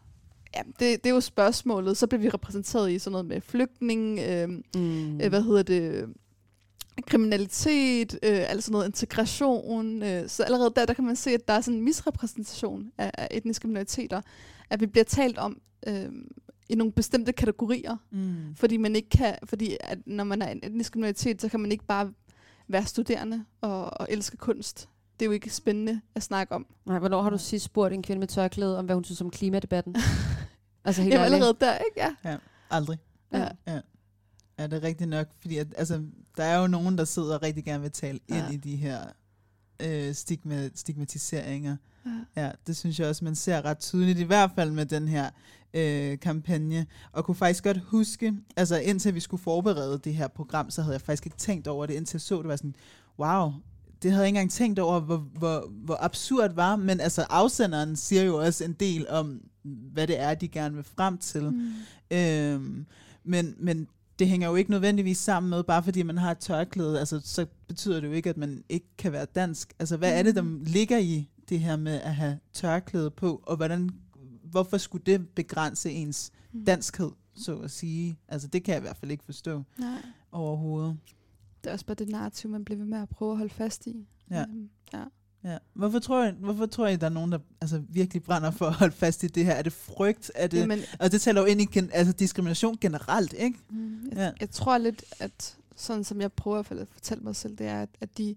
Ja, det, det er jo spørgsmålet. Så bliver vi repræsenteret i sådan noget med flygtning, øh, Mm. øh, hvad hedder det, kriminalitet, øh, altså noget integration. Øh, så allerede der, der kan man se, at der er sådan en misrepræsentation af, af etniske minoriteter, at vi bliver talt om øh, i nogle bestemte kategorier, Mm. fordi man ikke kan, fordi at når man er en etnisk minoritet, så kan man ikke bare være studerende og, og elske kunst. Det er jo ikke spændende at snakke om. Nej, hvornår har du sidst spurgt en kvinde med tørklæde, om hvad hun synes om klimadebatten? altså helt Jamen allerede der, ikke? Ja. Aldrig. Ja. Ja, det er rigtigt nok, fordi at, altså, der er jo nogen, der sidder og rigtig gerne vil tale Ja. ind i de her øh, stigma, stigmatiseringer. Ja. Ja, det synes jeg også, man ser ret tydeligt, i hvert fald med den her øh, kampagne. Og kunne faktisk godt huske, altså indtil vi skulle forberede det her program, så havde jeg faktisk ikke tænkt over det, indtil jeg så det, var sådan, wow, det havde jeg ikke engang tænkt over, hvor, hvor, hvor absurd det var, men altså afsenderen siger jo også en del om, hvad det er, de gerne vil frem til. Mm. Øhm, men, men det hænger jo ikke nødvendigvis sammen med, bare fordi man har et tørklæde, altså, så betyder det jo ikke, at man ikke kan være dansk. Altså, hvad er det, der ligger i det her med at have tørklæde på, og hvordan, hvorfor skulle det begrænse ens Mm. danskhed, så at sige? Altså, det kan jeg i hvert fald ikke forstå Nej. overhovedet. Det er også bare det narrativ, man bliver ved med at prøve at holde fast i. Ja. Øhm, ja. Ja. Hvorfor, tror jeg, hvorfor tror I, der er nogen, der altså, virkelig brænder for at holde fast i det her? Er det frygt? Er det, Jamen, og det taler jo ind i gen, altså, diskrimination generelt, ikke? Mm, jeg, Ja. jeg tror lidt, at sådan som jeg prøver i at fortælle mig selv, det er, at, at de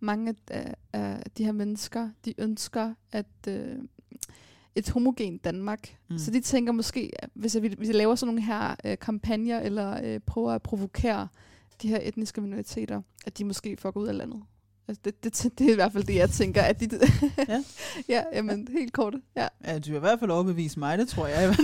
mange af, af de her mennesker, de ønsker at øh, et homogen Danmark. Mm. Så de tænker måske, hvis jeg, hvis jeg laver sådan nogle her øh, kampagner, eller øh, prøver at provokere de her etniske minoriteter, at de måske får gå ud af landet. Altså det, det, det er i hvert fald det, jeg tænker. At de, Ja. ja, jamen, helt kort. Ja. Ja, du har i hvert fald overbevist mig, det tror jeg.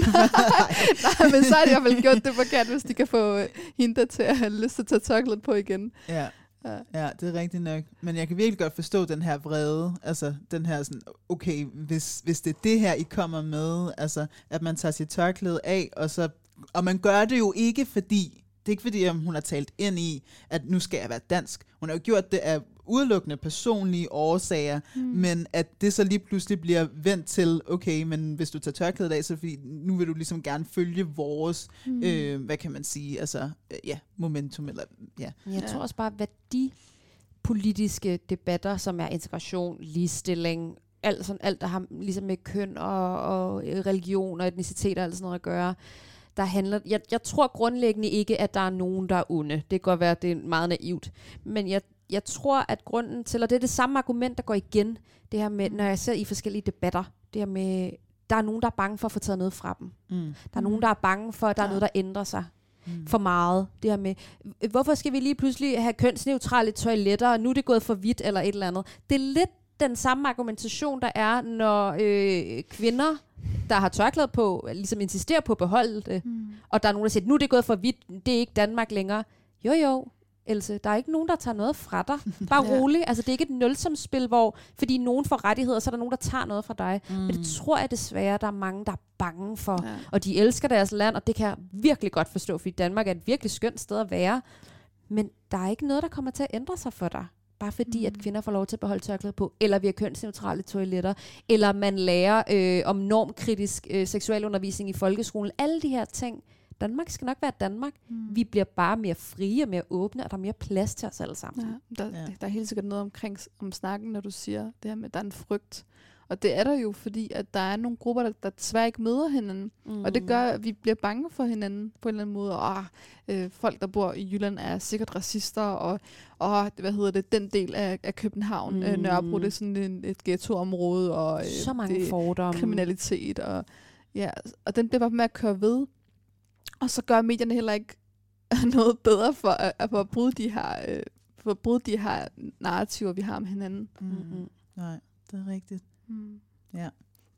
Nej, men så har de i hvert fald gjort det forkert, hvis de kan få øh, hende til at have lyst til at tage tørklædet på igen. ja. Ja. Ja, det er rigtigt nok. Men jeg kan virkelig godt forstå den her vrede. Altså, den her sådan, okay, hvis, hvis det er det her, I kommer med, altså, at man tager sit tørklæde af, og så, og man gør det jo ikke, fordi, det er ikke fordi, hun har talt ind i, at nu skal jeg være dansk. Hun har jo gjort det af udelukkende personlige årsager, mm. men at det så lige pludselig bliver vendt til, okay, men hvis du tager tørklædet af, så fordi nu vil du ligesom gerne følge vores, mm. øh, hvad kan man sige, altså, øh, ja, momentum, eller ja. Jeg Ja. tror også bare, hvad de politiske debatter, som er integration, ligestilling, alt, sådan, alt der har ligesom med køn og, og religion og etnicitet og alt sådan noget at gøre, der handler, jeg, jeg tror grundlæggende ikke, at der er nogen, der er onde. Det kan godt være, at det er meget naivt. Men jeg, jeg tror, at grunden til, og det er det samme argument, der går igen, det her med, når jeg ser i forskellige debatter, det her med, der er nogen, der er bange for at få taget noget fra dem. Mm. Der er nogen, der er bange for, at der er Ja. noget, der ændrer sig Mm. for meget. Det her med, hvorfor skal vi lige pludselig have kønsneutrale toiletter, og nu er det gået for vidt, eller et eller andet. Det er lidt den samme argumentation, der er, når øh, kvinder, der har tørklæde på, ligesom insisterer på at beholde det, Mm. og der er nogen, der siger, nu er det gået for vidt, det er ikke Danmark længere. Jo jo, Else, der er ikke nogen, der tager noget fra dig. Bare Ja. rolig. Altså, det er ikke et nulsomspil, hvor fordi nogen får rettigheder, så er der nogen, der tager noget fra dig. Mm. Men det tror jeg desværre, der er mange, der er bange for. Ja. Og de elsker deres land, og det kan jeg virkelig godt forstå, fordi Danmark er et virkelig skønt sted at være. Men der er ikke noget, der kommer til at ændre sig for dig. Bare fordi, mm. at kvinder får lov til at beholde tørklædet på, eller vi har kønsneutrale toiletter, eller man lærer øh, om normkritisk øh, seksualundervisning i folkeskolen. Alle de her ting. Danmark skal nok være Danmark. Mm. Vi bliver bare mere frie og mere åbne, og der er mere plads til os alle sammen. Ja, der, Ja. der er helt sikkert noget omkring om snakken, når du siger det her med, at der er en frygt. Og det er der jo, fordi at der er nogle grupper, der, der desværre ikke møder hinanden. Mm. Og det gør, at vi bliver bange for hinanden på en eller anden måde. Og øh, folk, der bor i Jylland, er sikkert racister. Og, og hvad hedder det, den del af, af København, mm. øh, Mm. Nørrebro, det er sådan en, et ghettoområde. Og, øh, Så mange det, fordomme. kriminalitet. Og, ja, og den bliver bare med at køre ved. Og så gør medierne heller ikke noget bedre for at, for at bryde de her... Øh, for at bryde de her narrativer, vi har om hinanden. Mm. Mm-mm. Nej, det er rigtigt. Mm.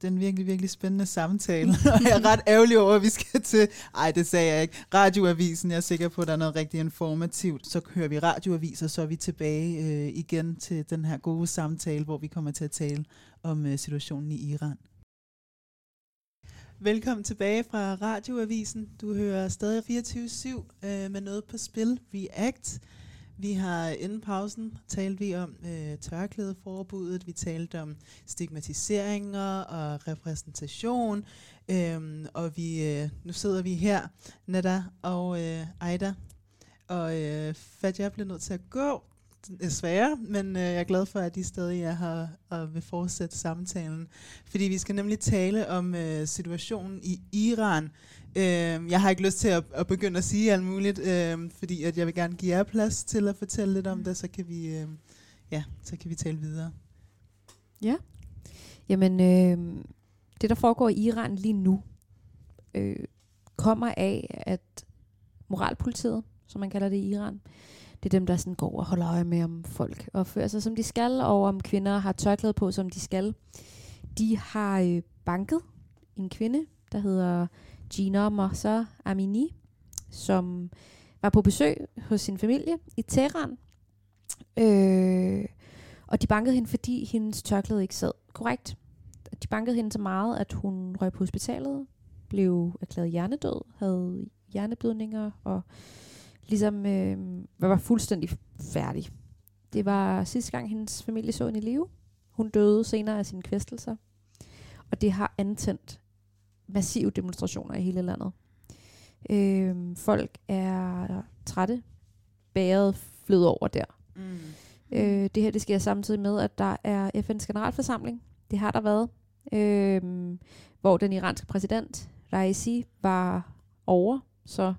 Det er en virkelig, virkelig spændende samtale. og jeg er ret ærgerlig over, at vi skal til... Ej, det sagde jeg ikke. Radioavisen, jeg er sikker på, at der er noget rigtig informativt. Så hører vi radioavis, og så er vi tilbage øh, igen til den her gode samtale, hvor vi kommer til at tale om øh, situationen i Iran. Velkommen tilbage fra Radioavisen. Du hører stadig 24-7 øh, med noget på spil, React. Vi har inden pausen talt vi om øh, tørklædeforbuddet, vi talte om stigmatiseringer og repræsentation, øhm, og vi øh, nu sidder vi her, Nada og øh, Ejda, og øh, Fadja blev nødt til at gå, desværre, men øh, jeg er glad for, at I stadig er her og vil fortsætte samtalen. Fordi vi skal nemlig tale om øh, situationen i Iran. Øh, jeg har ikke lyst til at, at begynde at sige alt muligt, øh, fordi at jeg vil gerne give jer plads til at fortælle lidt om det, så kan vi, øh, ja, så kan vi tale videre. Ja. Jamen, øh, det der foregår i Iran lige nu, øh, kommer af, at moralpolitiet, som man kalder det i Iran, det er dem, der sådan går og holder øje med, om folk opfører sig, som de skal, og om kvinder har tørklæde på, som de skal. De har øh, banket en kvinde, der hedder Gina Marsa Amini, som var på besøg hos sin familie i Teheran. Øh, og de bankede hende, fordi hendes tørklæde ikke sad korrekt. De bankede hende så meget, at hun røg på hospitalet, blev erklæret hjernedød, havde hjerneblødninger og ligesom øh, var fuldstændig færdig. Det var sidste gang, hendes familie så hende i live. Hun døde senere af sine kvæstelser. Og det har antændt massive demonstrationer i hele landet. Øh, folk er trætte, bæret flød over der. Mm. Øh, det her det sker samtidig med, at der er FN's generalforsamling. Det har der været. Øh, hvor den iranske præsident, Raisi, var over. Så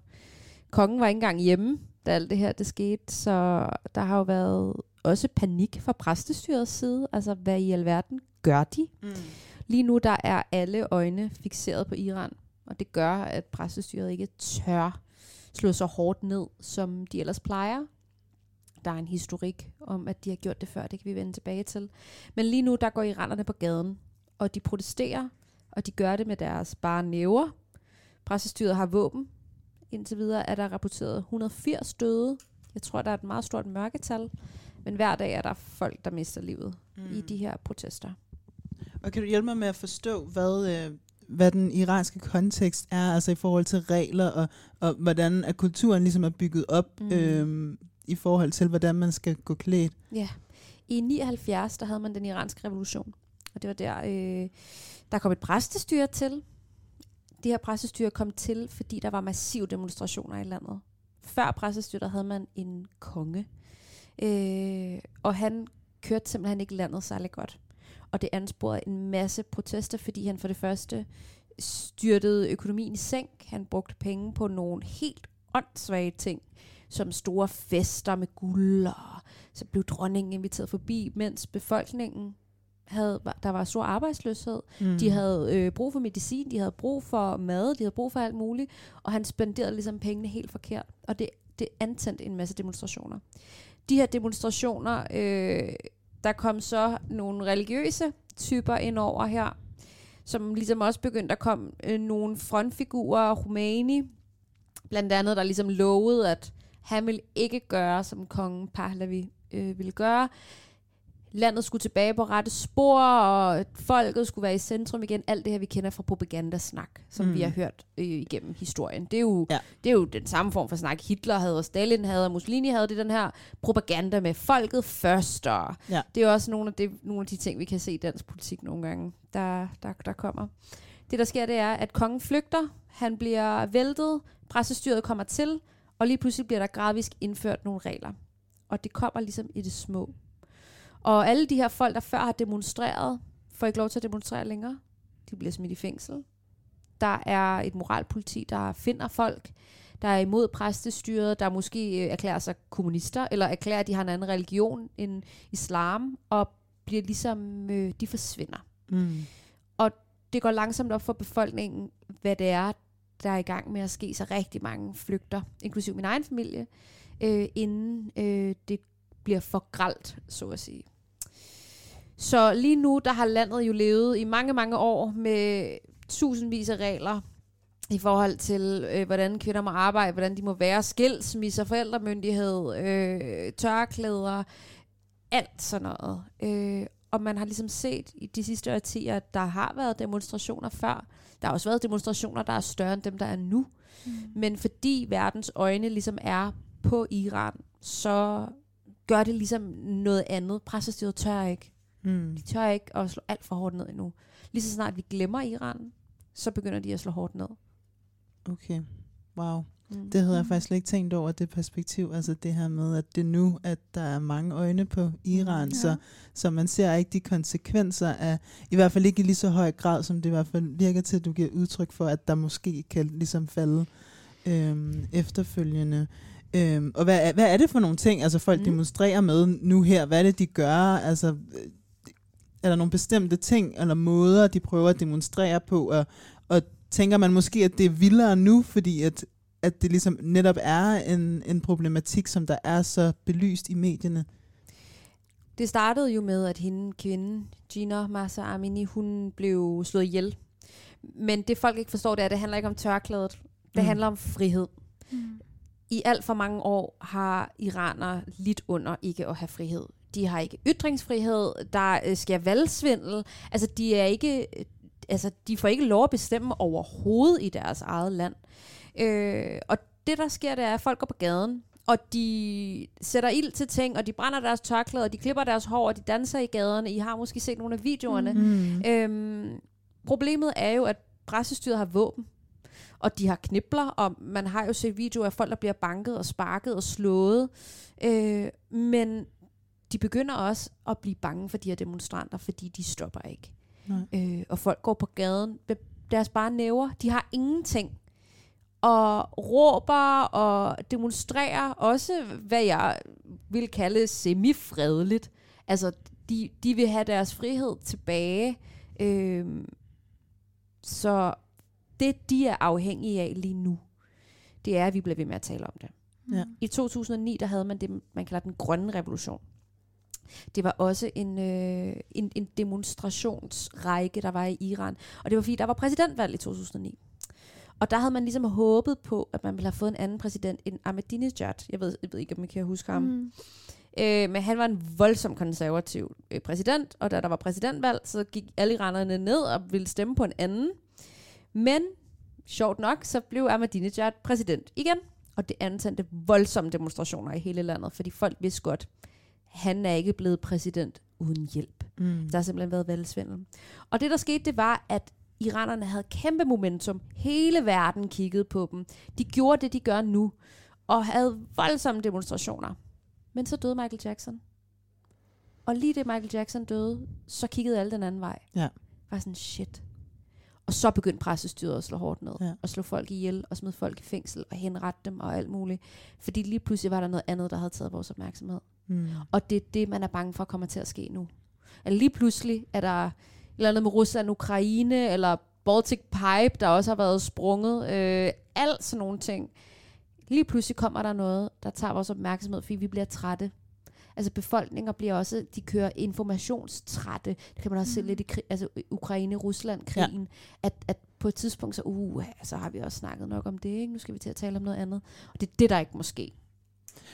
kongen var ikke engang hjemme, da alt det her det skete. Så der har jo været også panik fra præstestyrets side. Altså, hvad i alverden gør de? Mm. Lige nu der er alle øjne fixeret på Iran, og det gør, at præstestyret ikke tør slå så hårdt ned, som de ellers plejer. Der er en historik om, at de har gjort det før, det kan vi vende tilbage til. Men lige nu, der går iranerne på gaden, og de protesterer, og de gør det med deres bare næver. Præstestyret har våben. Indtil videre er der rapporteret 180 døde. Jeg tror, der er et meget stort mørketal. Men hver dag er der folk, der mister livet mm. i de her protester. Og kan du hjælpe mig med at forstå, hvad, øh, hvad den iranske kontekst er, altså i forhold til regler, og, og hvordan at kulturen ligesom er bygget op, Mm. øhm, i forhold til, hvordan man skal gå klædt? Ja. I 79, der havde man den iranske revolution. Og det var der, øh, der kom et præstestyre til. Det her præstestyre kom til, fordi der var massive demonstrationer i landet. Før præstestyret, havde man en konge. Øh, og han kørte simpelthen ikke landet særlig godt. Og det ansporede en masse protester, fordi han for det første styrtede økonomien i sænk. Han brugte penge på nogle helt åndssvage ting, som store fester med guld, og så blev dronningen inviteret forbi, mens befolkningen havde, der var stor arbejdsløshed. Mm. De havde øh, brug for medicin, de havde brug for mad, de havde brug for alt muligt, og han spenderede ligesom pengene helt forkert. Og det, det antændte en masse demonstrationer. De her demonstrationer, øh, der kom så nogle religiøse typer ind over her, som ligesom også begyndte at komme øh, nogle frontfigurer, Khomeini, blandt andet, der ligesom lovede, at han ville ikke gøre, som kongen Pahlavi øh, ville gøre. Landet skulle tilbage på rette spor, og folket skulle være i centrum igen. Alt det her, vi kender fra propagandasnak, som mm. Vi har hørt øh, igennem historien. Det er, jo, Ja. det er jo den samme form for snak, Hitler havde, og Stalin havde, og Mussolini havde. Det den her propaganda med folket først, og Ja. det er også nogle af, det, nogle af de ting, vi kan se i dansk politik nogle gange, der, der, der kommer. Det, der sker, det er, at kongen flygter, han bliver væltet, pressestyret kommer til, og lige pludselig bliver der gradvist indført nogle regler. Og det kommer ligesom i det små. Og alle de her folk, der før har demonstreret, får ikke lov til at demonstrere længere. De bliver smidt i fængsel. Der er et moralpoliti, der finder folk, der er imod præstestyret, der måske øh, erklærer sig kommunister, eller erklærer, at de har en anden religion end islam, og bliver ligesom, øh, de forsvinder. Mm. Det går langsomt op for befolkningen, hvad det er, der er i gang med at ske, så rigtig mange flygter, inklusiv min egen familie, øh, inden øh, det bliver for gralt, så at sige. Så lige nu, der har landet jo levet i mange, mange år med tusindvis af regler i forhold til, øh, hvordan kvinder må arbejde, hvordan de må være, skilsmisser, forældremyndighed, øh, tørklæder, alt sådan noget. Øh, og og man har ligesom set i de sidste årtier, at der har været demonstrationer før. Der har også været demonstrationer, der er større end dem, der er nu. Mm. Men fordi verdens øjne ligesom er på Iran, så gør det ligesom noget andet. Pressestyret tør ikke. Mm. De tør ikke at slå alt for hårdt ned endnu. Lige så snart vi glemmer Iran, så begynder de at slå hårdt ned. Okay, wow. Mm. Det havde jeg faktisk slet ikke tænkt over, det perspektiv. Altså det her med, at det nu, at der er mange øjne på Iran, Ja. så, så man ser ikke de konsekvenser af, i hvert fald ikke i lige så høj grad, som det i hvert fald virker til, at du giver udtryk for, at der måske kan ligesom falde øhm, efterfølgende. Øhm, og hvad, er- hvad er det for nogle ting, altså folk Mm. demonstrerer med nu her? Hvad er det, de gør? Altså, øh, er der nogle bestemte ting eller måder, de prøver at demonstrere på? Og, og tænker man måske, at det er vildere nu, fordi at, at det ligesom netop er en, en problematik, som der er så belyst i medierne? Det startede jo med, at hende kvinde, Gina Massa Amini, hun blev slået ihjel. Men det folk ikke forstår, det er, at det handler ikke om tørklædet. Det Mm. mm. handler om frihed. Mm. I alt for mange år har iranere lidt under ikke at have frihed. De har ikke ytringsfrihed, der øh, sker valgsvindel. Altså, de er ikke, øh, altså, de får ikke lov at bestemme overhovedet i deres eget land. Øh, og det, der sker, det er, at folk går på gaden, og de sætter ild til ting, og de brænder deres tørklæder, og de klipper deres hår, og de danser i gaderne. I har måske set nogle af videoerne. Mm. Mm. Øhm, problemet er jo, at pressestyret har våben, og de har knibler, og man har jo set videoer af folk, der bliver banket og sparket og slået. Øh, men de begynder også at blive bange for de her demonstranter, fordi de stopper ikke. Nej. Øh, og folk går på gaden med deres bare næver. De har ingenting. Og råber og demonstrerer også, hvad jeg vil kalde semifredeligt. Altså, de, de vil have deres frihed tilbage. Øhm, så det, de er afhængige af lige nu, det er, at vi bliver ved med at tale om det. Ja. I 2009, der havde man det, man kalder den grønne revolution. Det var også en, øh, en, en demonstrationsrække, der var i Iran. Og det var fordi, der var præsidentvalg i 2009. Og der havde man ligesom håbet på, at man ville have fået en anden præsident end Ahmadinejad. Jeg ved, jeg ved ikke, om I kan huske ham. Mm. Øh, men han var en voldsom konservativ øh, præsident, og da der var præsidentvalg, så gik alle iranerne ned og ville stemme på en anden. Men, sjovt nok, så blev Ahmadinejad præsident igen, og det antændte voldsomme demonstrationer i hele landet, fordi folk vidste godt, han er ikke blevet præsident uden hjælp. Mm. Der har simpelthen været valgsvindel. Og det, der skete, det var, at iranerne havde kæmpe momentum. Hele verden kiggede på dem. De gjorde det, de gør nu, og havde voldsomme demonstrationer. Men så døde Michael Jackson. Og lige det Michael Jackson døde, så kiggede alle den anden vej. Ja. Var sådan, shit. Og så begyndte pressestyret at slå hårdt ned. Ja. Og slå folk ihjel, og smide folk i fængsel, og henrette dem, og alt muligt. Fordi lige pludselig var der noget andet, der havde taget vores opmærksomhed. Mm. Og det er det, man er bange for kommer til at ske nu. At lige pludselig er der et eller andet med Rusland, Ukraine, eller Baltic Pipe, der også har været sprunget. Øh, alt sådan nogle ting. Lige pludselig kommer der noget, der tager vores opmærksomhed, fordi vi bliver trætte. Altså befolkninger bliver også, de kører informationstrætte. Det kan man også se lidt i krig, altså Ukraine-Rusland-krigen. Ja. At, at på et tidspunkt så, uh, så har vi også snakket nok om det, ikke? Nu skal vi til at tale om noget andet. Og det er det, der ikke må ske.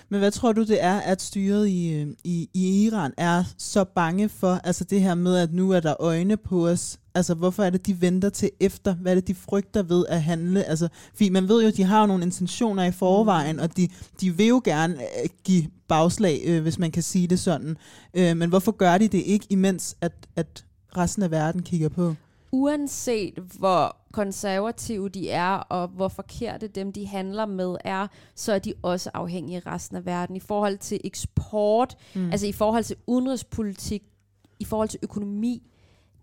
Men hvad tror du, det er, at styret i, øh, i, i Iran er så bange for, altså det her med, at nu er der øjne på os? Altså hvorfor er det, de venter til efter? Hvad er det, de frygter ved at handle? Altså, fordi man ved jo, at de har jo nogle intentioner i forvejen, og de, de vil jo gerne øh, give bagslag, øh, hvis man kan sige det sådan. Øh, men hvorfor gør de det ikke, imens at, at resten af verden kigger på? Uanset hvor konservative de er, og hvor forkerte dem, de handler med, er, så er de også afhængige af resten af verden. I forhold til eksport, mm. altså i forhold til udenrigspolitik, i forhold til økonomi,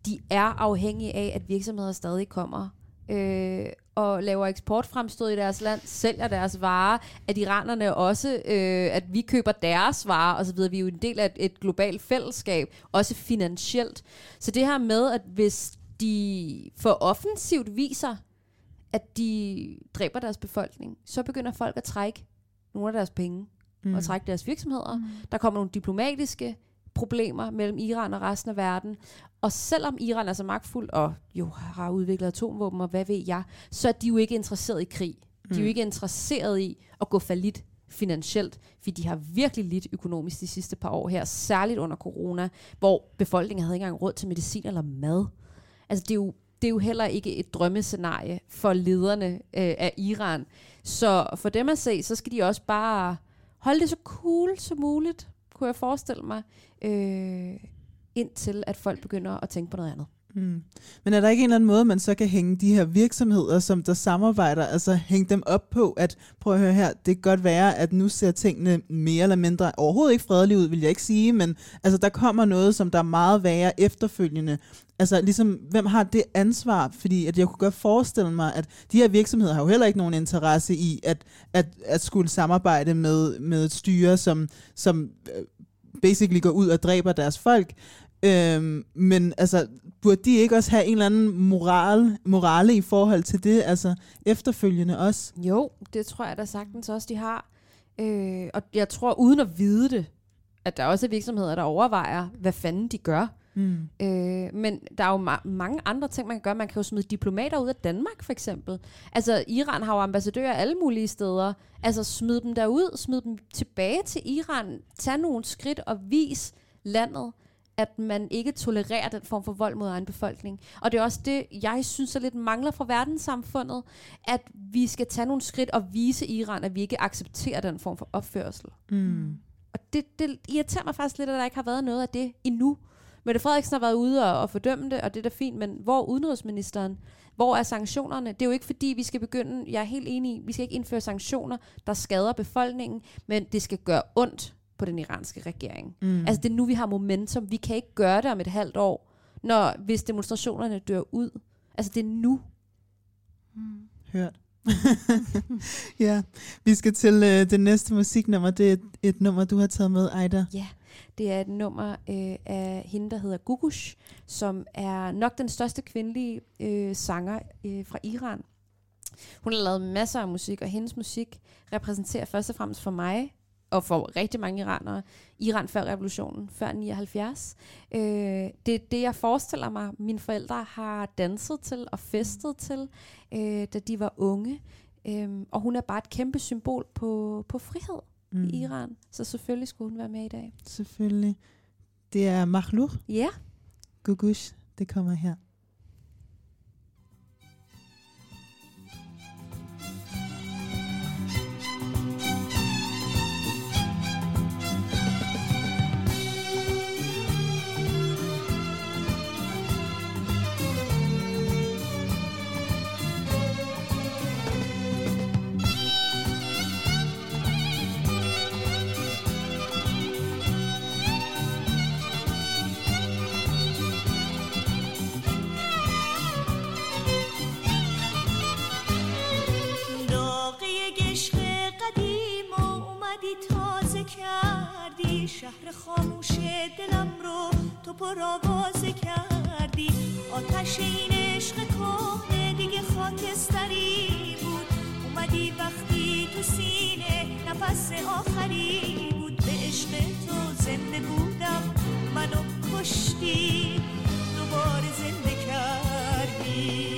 de er afhængige af, at virksomheder stadig kommer øh, og laver eksportfremstød i deres land, sælger deres varer, at iranerne også, øh, at vi køber deres varer osv. Vi er jo en del af et, et globalt fællesskab, også finansielt. Så det her med, at hvis de for offensivt viser, at de dræber deres befolkning, så begynder folk at trække nogle af deres penge mm. og trække deres virksomheder. Mm. Der kommer nogle diplomatiske problemer mellem Iran og resten af verden. Og selvom Iran er så magtfuld og jo har udviklet atomvåben og hvad ved jeg, så er de jo ikke interesseret i krig. De er jo ikke interesseret i at gå falit, finansielt, fordi de har virkelig lidt økonomisk de sidste par år her, særligt under corona, hvor befolkningen havde ikke engang råd til medicin eller mad. Altså det er jo, det er jo heller ikke et drømmescenarie for lederne øh, af Iran. Så for dem at se, så skal de også bare holde det så cool som muligt, kunne jeg forestille mig, øh, indtil at folk begynder at tænke på noget andet. Mm. Men er der ikke en eller anden måde, man så kan hænge de her virksomheder, som der samarbejder, altså hænge dem op på, at prøv at høre her, det kan godt være, at nu ser tingene mere eller mindre, overhovedet ikke fredelige ud, vil jeg ikke sige, men altså der kommer noget, som der er meget værre efterfølgende. Altså ligesom, hvem har det ansvar? Fordi at jeg kunne godt forestille mig, at de her virksomheder har jo heller ikke nogen interesse i, at, at, at skulle samarbejde med, med et styre, som, som øh, basically går ud og dræber deres folk. Øhm, men altså, burde de ikke også have en eller anden moral, morale i forhold til det, altså efterfølgende også? Jo, det tror jeg da sagtens også, de har. Øh, og jeg tror, uden at vide det, at der også er virksomheder, der overvejer, hvad fanden de gør. Mm. Øh, men der er jo ma- mange andre ting, man kan gøre. Man kan jo smide diplomater ud af Danmark, for eksempel. Altså, Iran har jo ambassadører alle mulige steder. Altså, smid dem derud, smid dem tilbage til Iran. Tag nogle skridt og vis landet, at man ikke tolererer den form for vold mod egen befolkning. Og det er også det, jeg synes er lidt mangler fra verdenssamfundet, at vi skal tage nogle skridt og vise Iran, at vi ikke accepterer den form for opførsel. Mm. Og det, det irriterer mig faktisk lidt, at der ikke har været noget af det endnu. Mette Frederiksen har været ude og, og fordømme det, og det er da fint, men hvor er udenrigsministeren? Hvor er sanktionerne? Det er jo ikke fordi, vi skal begynde, jeg er helt enig i, vi skal ikke indføre sanktioner, der skader befolkningen, men det skal gøre ondt på den iranske regering. Mm. Altså det er nu, vi har momentum. Vi kan ikke gøre det om et halvt år, når, hvis demonstrationerne dør ud. Altså det er nu. Hørt. ja, vi skal til øh, det næste musiknummer. Det er et, et nummer, du har taget med, Ejda. Ja, det er et nummer øh, af hende, der hedder Gugush, som er nok den største kvindelige øh, sanger øh, fra Iran. Hun har lavet masser af musik, og hendes musik repræsenterer først og fremmest for mig, og for rigtig mange iranere, Iran før revolutionen, før 79. Øh, det er det, jeg forestiller mig, mine forældre har danset til og festet til, øh, da de var unge. Øh, og hun er bare et kæmpe symbol på, på frihed mm. i Iran. Så selvfølgelig skulle hun være med i dag. Selvfølgelig. Det er Mahlur. Ja. Gugush, det kommer her. آوازه کردی. آتش این عشق کهنه دیگه خاکستری بود. اومدی وقتی تو سینه نفس آخری بود. به عشق تو زنده بودم. منو کشتی. دوباره زنده کردی.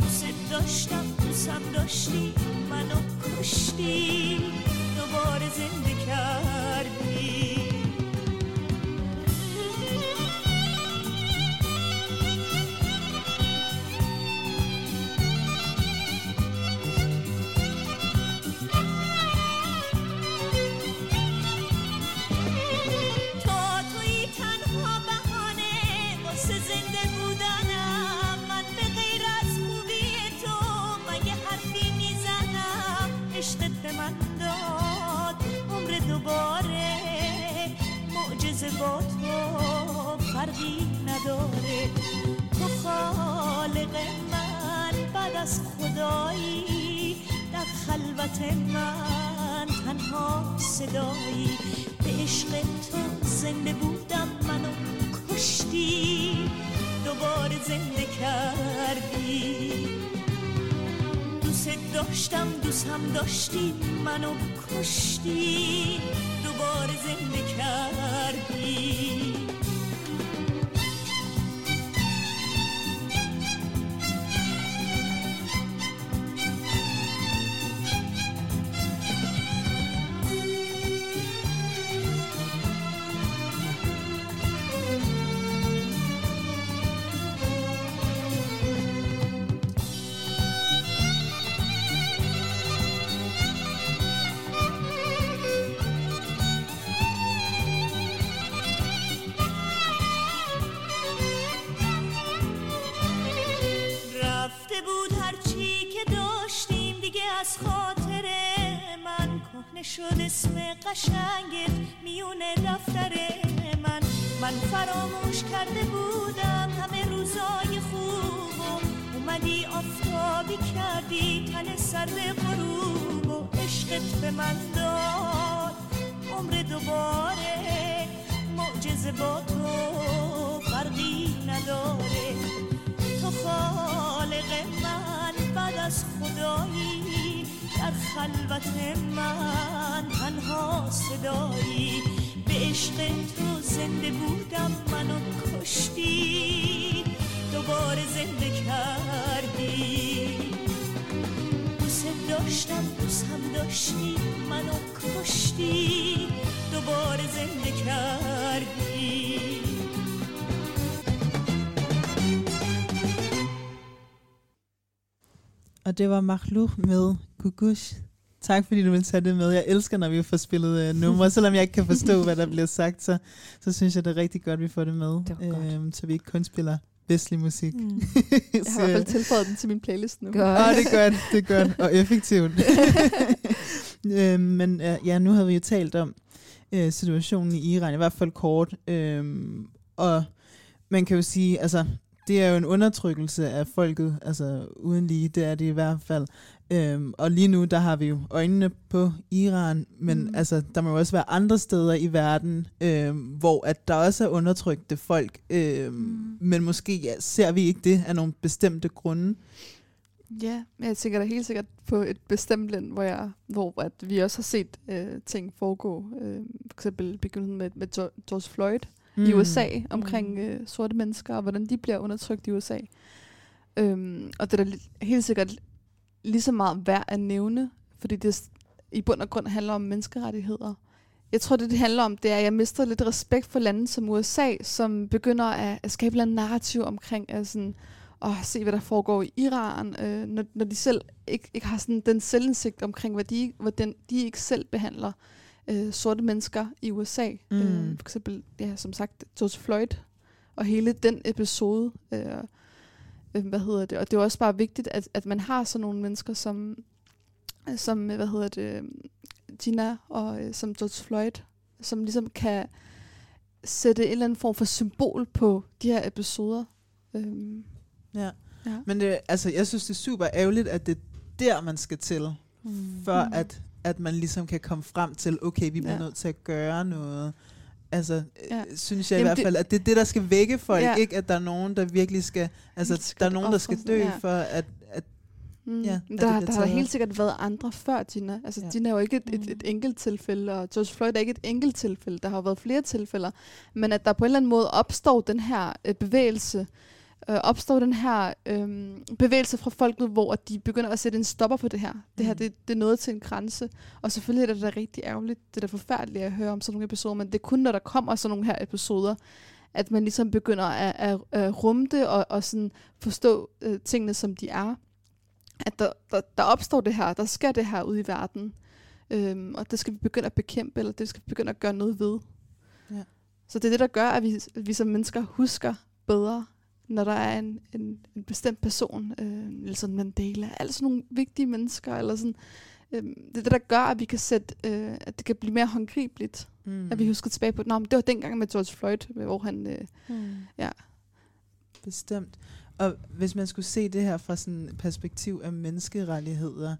دوست داشتم دوستم داشتی. منو کشتی. دوباره زنده تو فرقی نداره. تو خالق من بعد از خدایی در خلوت من تنها صدایی. به عشق تو زنده بودم منو کشتی. دوباره زنده کردی. دوست داشتم دوست هم داشتی منو کشتی. دوباره زنده کردی. please. قشنگت میونه دفتر من. من فراموش کرده بودم همه روزای خوب اومدی آفتابی کردی تن سرد غروب و عشقت به من داد. عمر دوباره معجزه با تو فرقی نداره. تو خالق من بعد از خدایی در خلوت من تنها صدایی. به عشق تو زنده بودم منو کشتی. دوباره زنده کردی. دوست داشتم دوست هم داشتی منو کشتی. دوباره زنده کردی. Og det var Makhluk med Gugush. Tak fordi du vil tage det med. Jeg elsker, når vi får spillet uh, numre. Selvom jeg ikke kan forstå, hvad der bliver sagt, så, så synes jeg, det er rigtig godt, vi får det med. Det. Øhm, så vi ikke kun spiller vestlig musik. Mm. Jeg har i hvert fald tilføjet den til min playlist nu. Godt. Åh, det er godt, det er godt og effektivt. øhm, men øh, ja, nu har vi jo talt om øh, situationen i Iran, i hvert fald kort. Øhm, og man kan jo sige, altså, det er jo en undertrykkelse af folket, altså uden lige, det er det i hvert fald. Øhm, og lige nu, der har vi jo øjnene på Iran, men Mm. altså, der må jo også være andre steder i verden, øhm, hvor at der også er undertrykte folk, øhm, Mm. men måske ja, ser vi ikke det af nogle bestemte grunde. Ja, jeg tænker da helt sikkert på et bestemt land, hvor, jeg, hvor at vi også har set øh, ting foregå. Øh, for eksempel begyndelsen med, med George Floyd mm. I USA omkring øh, sorte mennesker, og hvordan de bliver undertrykt i USA. Øhm, og det er da helt sikkert lige så meget værd at nævne, fordi det i bund og grund handler om menneskerettigheder. Jeg tror, det det handler om, det er, at jeg mister lidt respekt for lande som USA, som begynder at, at skabe et narrativ omkring, at sådan, åh, se hvad der foregår i Iran, øh, når, når de selv ikke, ikke har sådan den selvindsigt omkring, hvad de, hvordan de ikke selv behandler øh, sorte mennesker i USA. Mm. Øh, for eksempel, ja, som sagt, George Floyd og hele den episode. Øh, øh, hvad hedder det? Og det er også bare vigtigt, at, at man har sådan nogle mennesker, som, som øh, hvad hedder det, øh, Gina og øh, som George Floyd, som ligesom kan sætte en eller anden form for symbol på de her episoder. Øhm, Ja. ja. Men det, altså, jeg synes, det er super ærgerligt, at det er der, man skal til, Mm. før Mm. at, at man ligesom kan komme frem til, okay, vi bliver Ja. nødt til at gøre noget. Altså, Ja. ja. synes jeg i Jamen, hvert det- fald, at det er det, der skal vække folk, Ja. ikke at der er nogen, der virkelig skal, altså, Helt der er nogen, der skal dø, ja. for at, at Mm. Ja, der, bliver der har helt sikkert været andre før Gina. Altså, Ja. ja. Gina er jo ikke et, et, Mm. et enkelt tilfælde, og George Floyd er ikke et enkelt tilfælde. Der har jo været flere tilfælde. Men at der på en eller anden måde opstår den her øh, bevægelse, øh, opstår den her øh, bevægelse fra folket, hvor de begynder at sætte en stopper på det her. Det her, Mm. det, det er noget til en grænse. Og selvfølgelig er det da rigtig ærgerligt. Det er da forfærdeligt at høre om sådan nogle episoder, men det er kun, når der kommer sådan nogle her episoder, at man ligesom begynder at, at, at rumme det og, og sådan forstå øh, tingene, som de er at der, der, der opstår det her, der sker det her ude i verden. Øhm, og det skal vi begynde at bekæmpe, eller det skal vi begynde at gøre noget ved. Ja. Så det er det, der gør, at vi, at vi som mennesker husker bedre, når der er en, en, en bestemt person, øh, Nelson Mandela, alle sådan nogle vigtige mennesker, eller sådan, øh, det er det, der gør, at vi kan sætte, øh, at det kan blive mere håndgribeligt. mm. At vi husker tilbage på, Nå, men det var dengang med George Floyd, hvor han, øh, Mm. Bestemt. Og hvis man skulle se det her fra sådan et perspektiv af menneskerettigheder,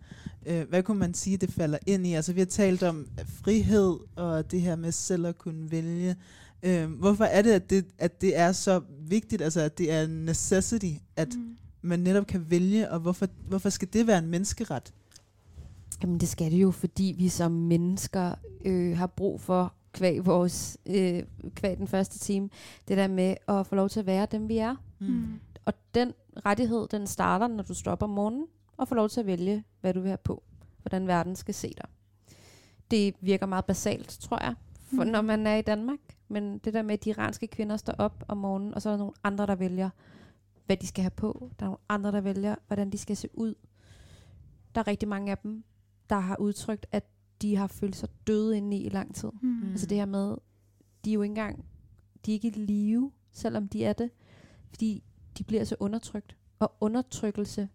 øh, hvad kunne man sige, det falder ind i? Altså vi har talt om frihed og det her med selv at kunne vælge. Øh, hvorfor er det at, det, at det er så vigtigt, altså at det er en necessity, at mm. man netop kan vælge, og hvorfor, hvorfor skal det være en menneskeret? Jamen det skal det jo, fordi vi som mennesker øh, har brug for, kvæg, vores, øh, kvæg den første time, det der med at få lov til at være dem, vi er. Mm. Og den rettighed, den starter, når du stopper om morgenen, og får lov til at vælge, hvad du vil have på. Hvordan verden skal se dig. Det virker meget basalt, tror jeg, for Mm. når man er i Danmark. Men det der med, at de iranske kvinder står op om morgenen, og så er der nogle andre, der vælger, hvad de skal have på. Der er nogle andre, der vælger, hvordan de skal se ud. Der er rigtig mange af dem, der har udtrykt, at de har følt sig døde inde i lang tid. Mm. Altså det her med, de er jo ikke engang, de er ikke i live, selvom de er det, fordi de bliver så undertrykt. Og undertrykkelse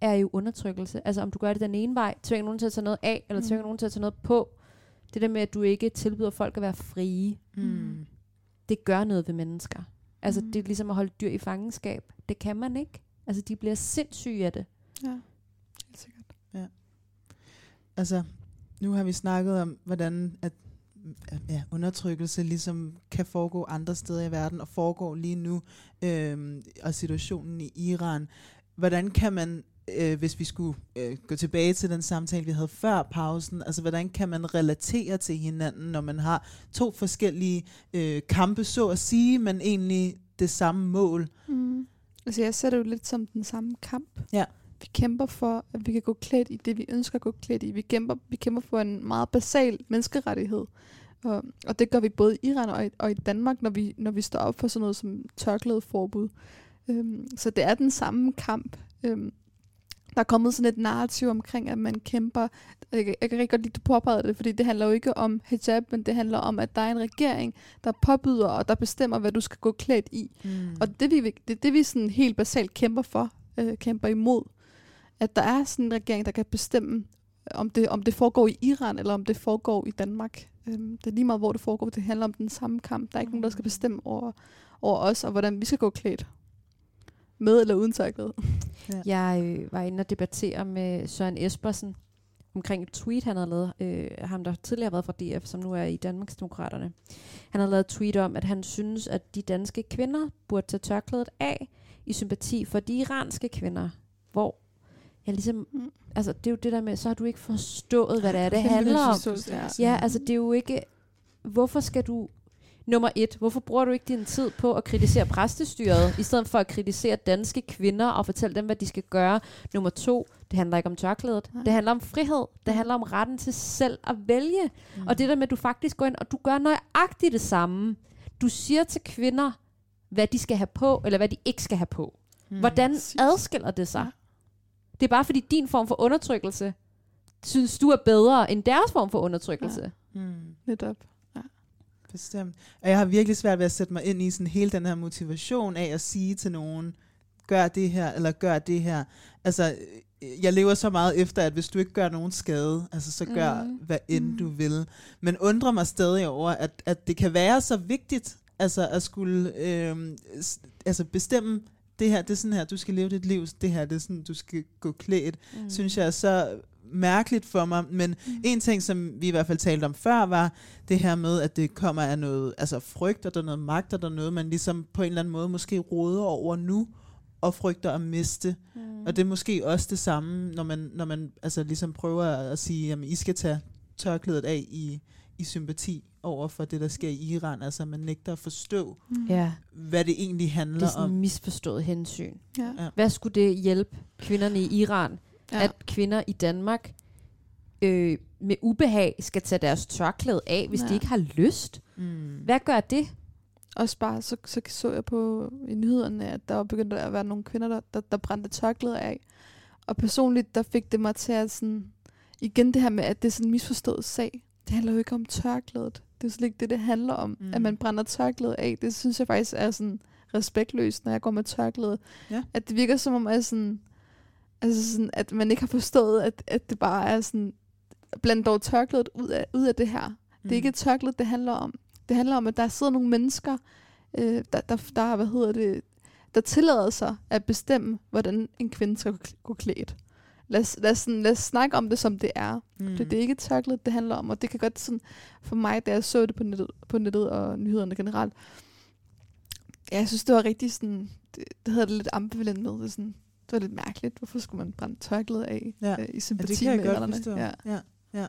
er jo undertrykkelse. Altså om du gør det den ene vej, tvinger nogen til at tage noget af, eller Mm. tvinger nogen til at tage noget på. Det der med, at du ikke tilbyder folk at være frie, Mm. det gør noget ved mennesker. Altså Mm. det er ligesom at holde dyr i fangenskab. Det kan man ikke. Altså de bliver sindssyge af det. Ja, helt sikkert. Altså, nu har vi snakket om, hvordan at ja, undertrykkelse ligesom kan foregå andre steder i verden, og foregår lige nu, øhm, og situationen i Iran. Hvordan kan man, øh, hvis vi skulle øh, gå tilbage til den samtale, vi havde før pausen, altså hvordan kan man relatere til hinanden, når man har to forskellige øh, kampe, så at sige, men egentlig det samme mål? Mm. Altså jeg ser det jo lidt som den samme kamp. Ja. Vi kæmper for, at vi kan gå klædt i det, vi ønsker at gå klædt i. Vi kæmper, vi kæmper for en meget basal menneskerettighed. Og, og det gør vi både i Iran og i, og i Danmark, når vi, når vi står op for sådan noget som tørklædeforbud. Øhm, så det er den samme kamp. Øhm, der er kommet sådan et narrativ omkring, at man kæmper. Jeg, kan- rigtig godt lide, at du påpegede det, fordi det handler jo ikke om hijab, men det handler om, at der er en regering, der påbyder og der bestemmer, hvad du skal gå klædt i. Mm. Og det vi, det, det vi sådan helt basalt kæmper for, øh, kæmper imod, at der er sådan en regering, der kan bestemme, om det, om det foregår i Iran, eller om det foregår i Danmark. Øhm, det er lige meget, hvor det foregår. Det handler om den samme kamp. Der er ikke nogen, der skal bestemme over, over os, og hvordan vi skal gå klædt. Med eller uden tørklæde. Jeg øh, var inde og debattere med Søren Espersen omkring et tweet, han havde lavet. Øh, ham, der tidligere har været fra DF, som nu er i Danmarksdemokraterne. Han havde lavet et tweet om, at han synes, at de danske kvinder burde tage tørklædet af i sympati for de iranske kvinder. Hvor jeg ligesom... Mm. Altså, det er jo det der med, så har du ikke forstået, hvad det er, det handler om. ja. Ja, altså det er jo ikke... Hvorfor skal du... Nummer et, hvorfor bruger du ikke din tid på at kritisere præstestyret, i stedet for at kritisere danske kvinder og fortælle dem, hvad de skal gøre? Nummer to, det handler ikke om tørklædet. Nej. Det handler om frihed. Det handler om retten til selv at vælge. Mm. Og det der med, at du faktisk går ind, og du gør nøjagtigt det samme. Du siger til kvinder, hvad de skal have på, eller hvad de ikke skal have på. Mm. Hvordan adskiller det sig? Ja. Det er bare fordi din form for undertrykkelse, synes du er bedre end deres form for undertrykkelse. Mm. Netop. Bestemt. Og jeg har virkelig svært ved at sætte mig ind i sådan hele den her motivation af at sige til nogen, gør det her, eller gør det her. Altså, øh, jeg lever så meget efter, at hvis du ikke gør nogen skade, altså så gør Mhm. mm. hvad end Mhm. du vil. Men undrer mig stadig over, at, at det kan være så vigtigt, altså at skulle øh, altså bestemme, det her, det er sådan her, du skal leve dit liv, det her, det er sådan, du skal gå klædt, mm. synes jeg er så mærkeligt for mig. Men Mm. en ting, som vi i hvert fald talte om før, var det her med, at det kommer af noget altså frygt, og der er noget magt, og der er noget, man ligesom på en eller anden måde måske råder over nu, og frygter at miste. Mm. Og det er måske også det samme, når man, når man altså ligesom prøver at sige, at I skal tage tørklædet af i, i sympati over for det, der sker i Iran. Altså man nægter at forstå, Mm. Ja, hvad det egentlig det handler er sådan om. misforstået hensyn. Ja. Ja. Hvad skulle det hjælpe kvinderne i Iran, Ja. at kvinder i Danmark øh, med ubehag skal tage deres tørklæde af, hvis ja. de ikke har lyst? Mm. Hvad gør det? Også bare, så, så så jeg på i nyhederne, at der var begyndt at være nogle kvinder, der, der, der brændte tørklæder af. Og personligt, der fik det mig til at sådan, igen det her med, at det er sådan en misforstået sag. Det handler jo ikke om tørklædet. Det er slet ikke det, det handler om. Mm. At man brænder tørklædet af, det synes jeg faktisk er sådan respektløst, når jeg går med tørklæde. Ja. At det virker som om, at, sådan, altså sådan, at man ikke har forstået, at, at det bare er sådan, bland dog tørklædet ud af, ud af det her. Mm. Det er ikke et tørklæde, det handler om. Det handler om, at der sidder nogle mennesker, øh, der, der, der, hvad hedder det, der tillader sig at bestemme, hvordan en kvinde skal gå kl- gå klædt. Lad os, lad, os, sådan, lad os snakke om det, som det er. Mm. Mm. Det, det er ikke et tørklæde, det handler om, og det kan godt sådan, for mig, da jeg så det på nettet, på nettet og nyhederne generelt, ja, jeg synes, det var rigtig sådan, det, det havde det lidt ambivalent med, det, sådan, det var lidt mærkeligt, hvorfor skulle man brænde tørklædet af Ja. øh, i Ja, det sympati kan jeg med godt forstå. Ja. Ja. ja.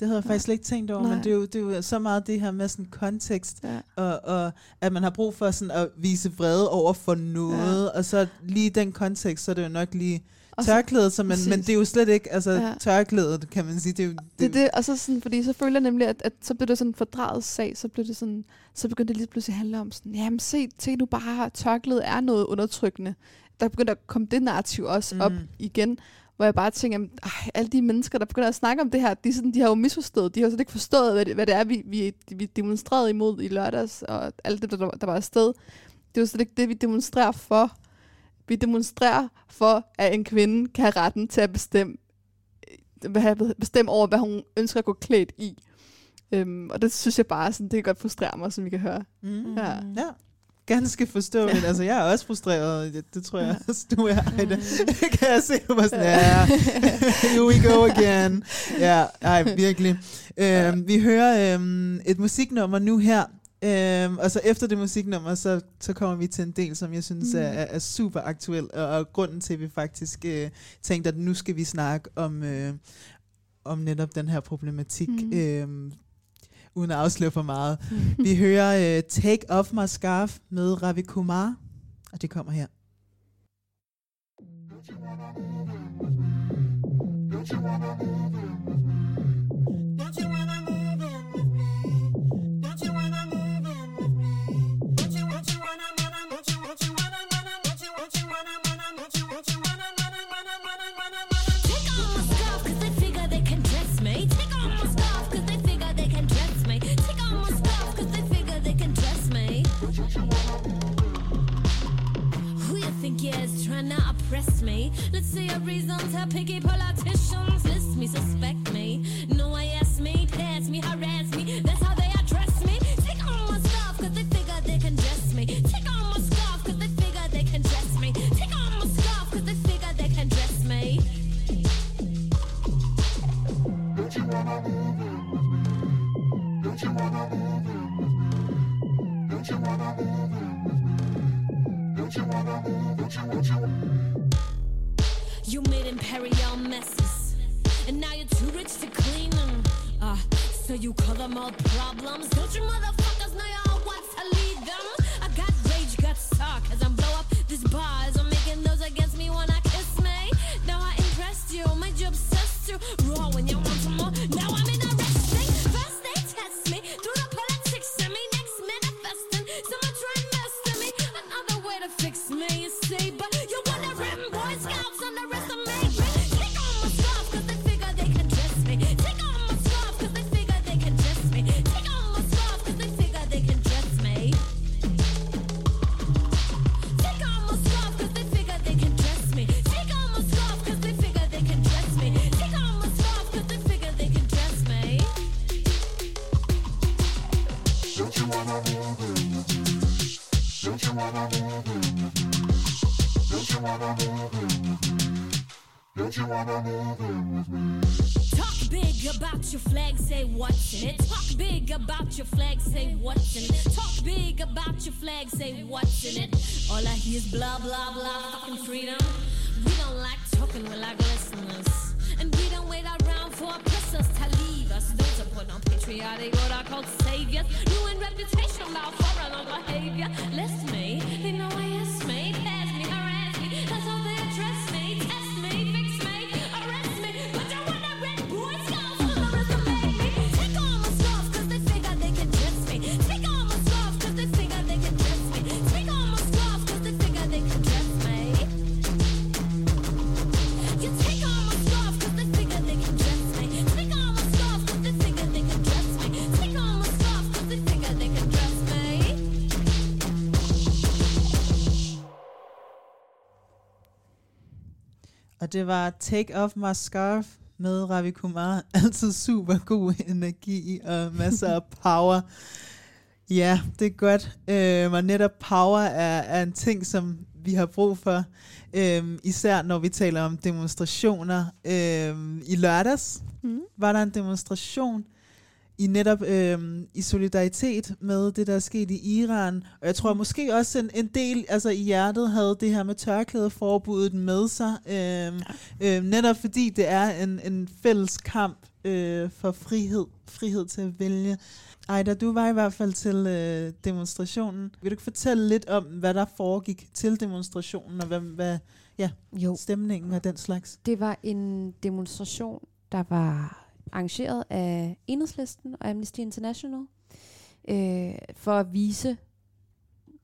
Det havde jeg faktisk slet ikke tænkt over, Nej. men det er, jo, det er jo så meget det her med sådan kontekst, Ja. og, og at man har brug for sådan at vise vrede over for noget, ja. og så lige den kontekst, så er det jo nok lige Og tørklædet, så man, men præcis. det er jo slet ikke, altså Ja. tørklædet, kan man sige, det er jo, Det er det, og så sådan, fordi så føler jeg nemlig, at, at så blev det sådan en fordrejet sag, så blev det sådan, så begyndte det lige pludselig at handle om sådan, jamen se, se nu bare, tørklædet er noget undertrykkende. Der begyndte at komme det narrativ også mm. op igen, hvor jeg bare tænker, ej, alle de mennesker, der begynder at snakke om det her, de, sådan, de har jo misforstået, de har jo slet ikke forstået, hvad det, hvad det er, vi, vi, vi demonstrerede imod i lørdags, og alt det, der, der var afsted. Det er jo slet ikke det, vi demonstrerer for. Vi demonstrerer for, at en kvinde kan have retten til at bestemme, øh, bestemme over, hvad hun ønsker at gå klædt i. Øhm, og det synes jeg bare, sådan, det kan godt frustrere mig, som vi kan høre. Mm. Ja. ja. Ganske forståeligt. Altså, jeg er også frustreret. Det, det tror jeg også, du er. Ejda. kan jeg se, var sådan, ja, here we go again. Ja, ej, virkelig. Øhm, vi hører øhm, et musiknummer nu her. Øhm, og så efter det musiknummer, så, så kommer vi til en del, som jeg synes Mm. er, er, er super aktuel. Og, og grunden til, at vi faktisk øh, tænkte, at nu skal vi snakke om, øh, om netop den her problematik. Mm. Mm. Uden at afsløre for meget. Vi hører uh, Take Off My Scarf med Ravi Kumar, og det kommer her. Take Who you think is trying to oppress me? Let's see your reasons how picky politicians list me, suspect me. No, I ask me, pass me, harass flag, say what's in it. All I hear is blah, blah, blah, fucking freedom. Og det var Take Off My Scarf med Ravi Kumar. Altid super god energi og masser af power. Ja, det er godt. Øhm, og netop power er, er en ting, som vi har brug for. Øhm, især når vi taler om demonstrationer. Øhm, I lørdags Mm. var der en demonstration i netop øhm, i solidaritet med det, der er sket i Iran. Og jeg tror måske også en, en del altså i hjertet havde det her med tørklædeforbuddet med sig. Øhm, øhm, netop fordi det er en, en fælles kamp øh, for frihed, frihed til at vælge. Ejda, du var i hvert fald til øh, demonstrationen. Vil du ikke fortælle lidt om, hvad der foregik til demonstrationen, og hvad, hvad ja, Jo. stemningen og den slags? Det var en demonstration, der var arrangeret af Enhedslisten og Amnesty International øh, for at vise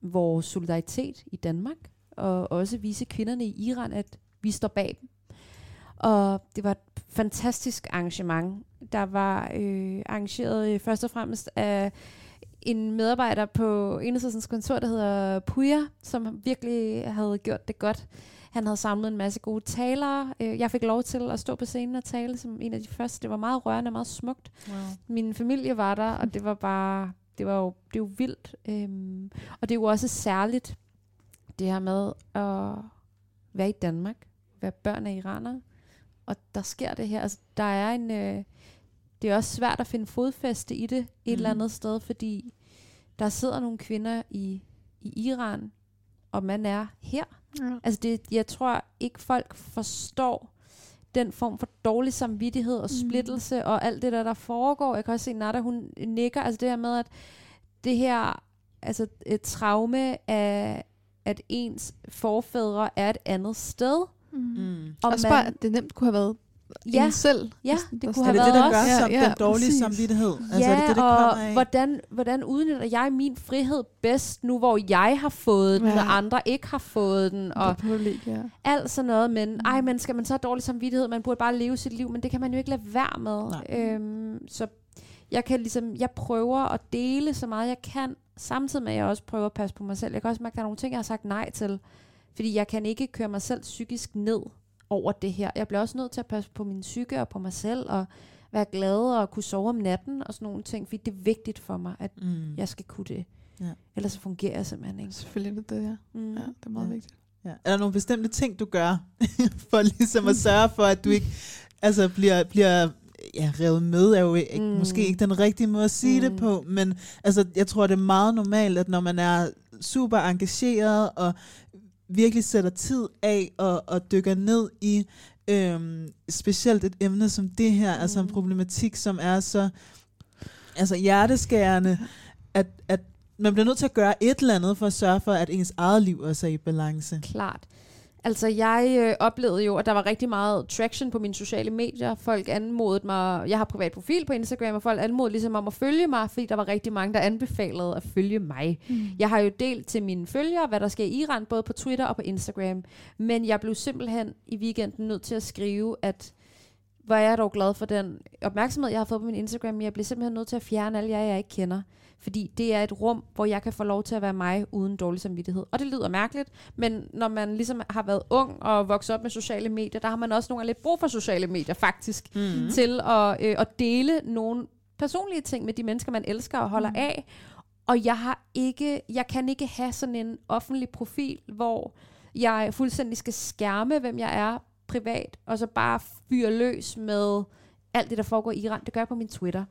vores solidaritet i Danmark, og også vise kvinderne i Iran, at vi står bag dem. Og det var et fantastisk arrangement. Der var øh, arrangeret øh, først og fremmest af en medarbejder på Enhedslistens kontor, der hedder Puja, som virkelig havde gjort det godt. Han havde samlet en masse gode talere. Øh, Jeg fik lov til at stå på scenen og tale som en af de første. Det var meget rørende og meget smukt. Wow. Min familie var der, og det var bare, det var jo, det jo vildt. Øhm, og det er jo også særligt, det her med at være i Danmark, være børn af iranere, og der sker det her. Altså, der er en, øh, det er også svært at finde fodfæste i det et mm. eller Mhm. andet sted, fordi der sidder nogle kvinder i, i Iran, og man er her. Ja. Altså det, jeg tror ikke folk forstår den form for dårlig samvittighed og Mm. splittelse og alt det der, der foregår. Jeg kan også se, Nada, hun nikker. Altså det her med, at det her altså et traume af, at ens forfædre er et andet sted. Mm. Mm. Og Også bare, at det nemt kunne have været Ja. en selv. Ja, hvis det der kunne have det været det, der gør Ja, som ja, den dårlige præcis. samvittighed? Altså, ja, er det det, det og af? hvordan, hvordan udnytter jeg min frihed bedst nu, hvor jeg har fået den, Ja. og andre ikke har fået den, og privilegier. Ja. alt sådan noget, men ej, men skal man så have dårlig samvittighed? Man burde bare leve sit liv, men det kan man jo ikke lade være med. Nej. Øhm, så jeg kan ligesom, jeg prøver at dele så meget jeg kan, samtidig med at jeg også prøver at passe på mig selv. Jeg kan også mærke, at der er nogle ting, jeg har sagt nej til, fordi jeg kan ikke køre mig selv psykisk ned over det her. Jeg bliver også nødt til at passe på min psyke og på mig selv, og være glad og kunne sove om natten og sådan nogle ting, fordi det er vigtigt for mig, at Mm. jeg skal kunne det. Ja. Ellers så fungerer jeg simpelthen ikke. Selvfølgelig er det det, ja. Mm. ja. Det er meget Ja. vigtigt. Ja. Er der nogle bestemte ting, du gør, for ligesom at sørge for, at du ikke altså, bliver, bliver ja, revet med, er jo ikke, Mm. måske ikke den rigtige måde at sige. Mm. det på, men altså, jeg tror, det er meget normalt, at når man er super engageret og virkelig sætter tid af og, og dykker ned i øhm, specielt et emne som det her, mm. altså en Mm. problematik, som er så altså hjerteskærende, at, at man bliver nødt til at gøre et eller andet for at sørge for, at ens eget liv også er i balance. Klart. Altså, jeg øh, oplevede jo, at der var rigtig meget traction på mine sociale medier. Folk anmodede mig, jeg har privat profil på Instagram, og folk anmodede ligesom om at følge mig, fordi der var rigtig mange, der anbefalede at følge mig. Mm. Jeg har jo delt til mine følgere, hvad der sker i Iran, både på Twitter og på Instagram. Men jeg blev simpelthen i weekenden nødt til at skrive, at hvor er jeg dog glad for den opmærksomhed, jeg har fået på min Instagram. men Jeg bliver simpelthen nødt til at fjerne alle jer, jeg ikke kender. Fordi det er et rum, hvor jeg kan få lov til at være mig uden dårlig samvittighed. Og det lyder mærkeligt, men når man ligesom har været ung og vokset op med sociale medier, der har man også nogle gange lidt brug for sociale medier faktisk, Mm. til at, øh, at dele nogle personlige ting med de mennesker, man elsker og holder Mm. af. Og jeg har ikke, jeg kan ikke have sådan en offentlig profil, hvor jeg fuldstændig skal skærme, hvem jeg er privat, og så bare fyre løs med alt det, der foregår i Iran. Det gør jeg på min Twitter.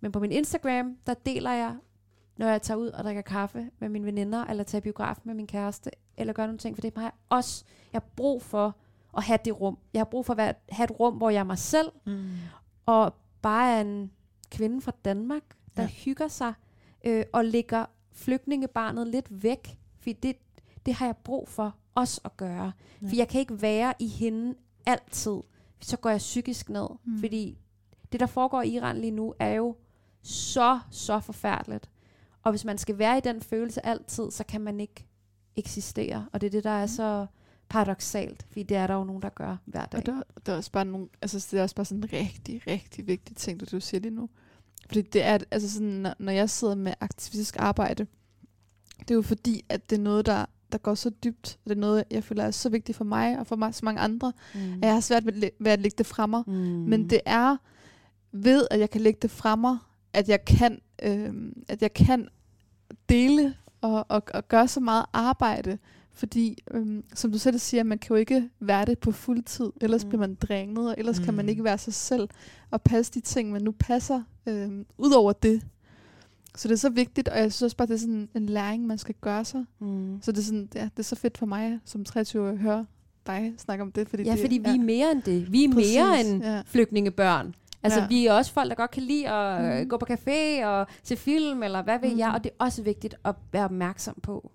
Men på min Instagram, der deler jeg, når jeg tager ud og drikker kaffe med mine veninder, eller tager i biografen med min kæreste, eller gør nogle ting, for det har jeg også. Jeg har brug for at have det rum. Jeg har brug for at være, have et rum, hvor jeg er mig selv, Mm. og bare er en kvinde fra Danmark, der Ja. hygger sig, øh, og lægger flygtningebarnet lidt væk. For det, det har jeg brug for også at gøre. Ja. For jeg kan ikke være i hende altid. Så går jeg psykisk ned. Mm. Fordi det, der foregår i Iran lige nu, er jo så, så forfærdeligt. Og hvis man skal være i den følelse altid, så kan man ikke eksistere. Og det er det, der er så paradoxalt. Fordi det er der jo nogen, der gør hver dag. Og der, der er også bare nogle, altså det er også bare sådan en rigtig, rigtig vigtig ting, det du siger lige nu. Fordi det er, altså sådan, når, jeg sidder med aktivistisk arbejde, det er jo fordi, at det er noget, der, der går så dybt, og det er noget, jeg føler er så vigtigt for mig, og for mig, så mange andre, Mm. at jeg har svært ved, ved at lægge det fra mig. Mm. Men det er ved, at jeg kan lægge det fra mig, at jeg kan, øh, at jeg kan dele og, og, og gøre så meget arbejde. Fordi, øhm, som du selv siger, man kan jo ikke være det på fuld tid, ellers mm. Bliver man drænet, og ellers mm. kan man Mm. ikke være sig selv og passe de ting, man nu passer øhm, ud over det. Så det er så vigtigt, og jeg synes også bare, det er sådan en læring, man skal gøre sig. Mm. Så det er, sådan, ja, det er så fedt for mig som 23 at høre dig snakke om det. Fordi Ja, det, fordi vi er mere end det. Vi er Præcis, mere end ja. flygtningebørn. Altså, Ja. vi er også folk, der godt kan lide at mm. gå på café og se film, eller hvad ved mm. jeg, Mhm. og det er også vigtigt at være opmærksom på.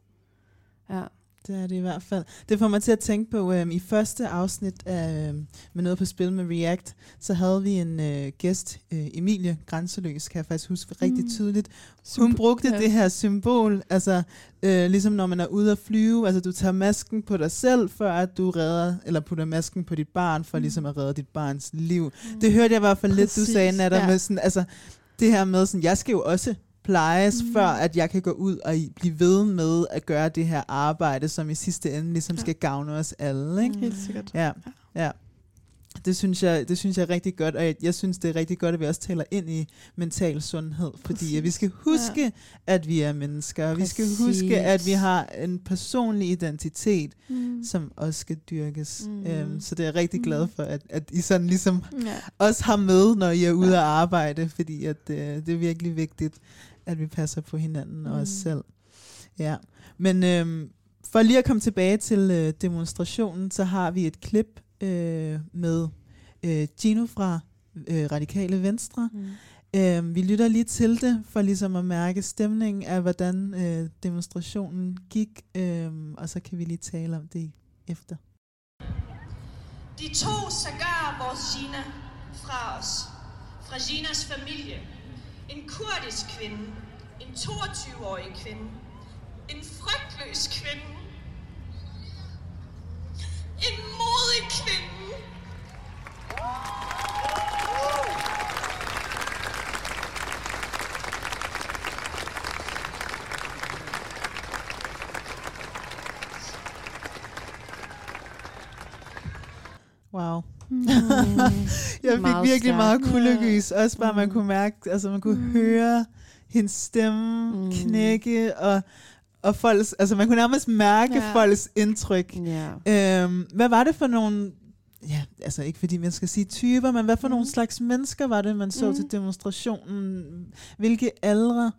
Ja. Det er det i hvert fald. Det får mig til at tænke på, øhm, i første afsnit af øhm, med noget på spil med React, så havde vi en øh, gæst, øh, Emilie Grænseløs, kan jeg faktisk huske rigtig Mm. tydeligt. Hun brugte ja. det her symbol, altså øh, ligesom når man er ude at flyve, altså du tager masken på dig selv, før at du redder, eller putter masken på dit barn, for Mm. ligesom at redde dit barns liv. Det hørte jeg i hvert fald lidt, du sagde, Natter, ja. med sådan, altså det her med sådan, jeg skal jo også plejes, Mm. mm. før at jeg kan gå ud og blive ved med at gøre det her arbejde, som i sidste ende ligesom Ja. skal gavne os alle. Ikke? Helt sikkert. Ja, ja. Det synes, jeg, det synes jeg er rigtig godt, og jeg, jeg synes, det er rigtig godt, at vi også taler ind i mental sundhed, fordi at vi skal huske, ja. at vi er mennesker, og vi skal huske, at vi har en personlig identitet, Mm. som også skal dyrkes. Mm. Mm. Øhm, så det er jeg rigtig glad Mm. for, at, at I sådan ligesom Ja. også har med, når I er ude at arbejde, fordi at, øh, det er virkelig vigtigt, at vi passer på hinanden mm. og os Mm. selv. Ja. Men øhm, for lige at komme tilbage til øh, demonstrationen, så har vi et klip øh, med øh, Gino fra øh, Radikale Venstre. Mm. Øh, vi lytter lige til det, for ligesom at mærke stemningen af, hvordan øh, demonstrationen gik, øh, og så kan vi lige tale om det efter. De tog sågar vores Gina fra os. Fra Ginas familie. En kurdisk kvinde. En 22-årig kvinde. En frygtløs kvinde. En modig kvinde. Wow. Mm. jeg fik Meget virkelig stærkt. meget kuldegys. Også bare, man Mm. kunne mærke, altså man kunne høre hendes stemme Mm. knække, og, og folks, altså man kunne nærmest mærke Ja. folks indtryk. Ja. Øhm, hvad var det for nogle, ja, altså ikke fordi man skal sige typer, men hvad for mm. nogle slags mennesker var det, man så Mm. mm. til demonstrationen? Hvilke aldre?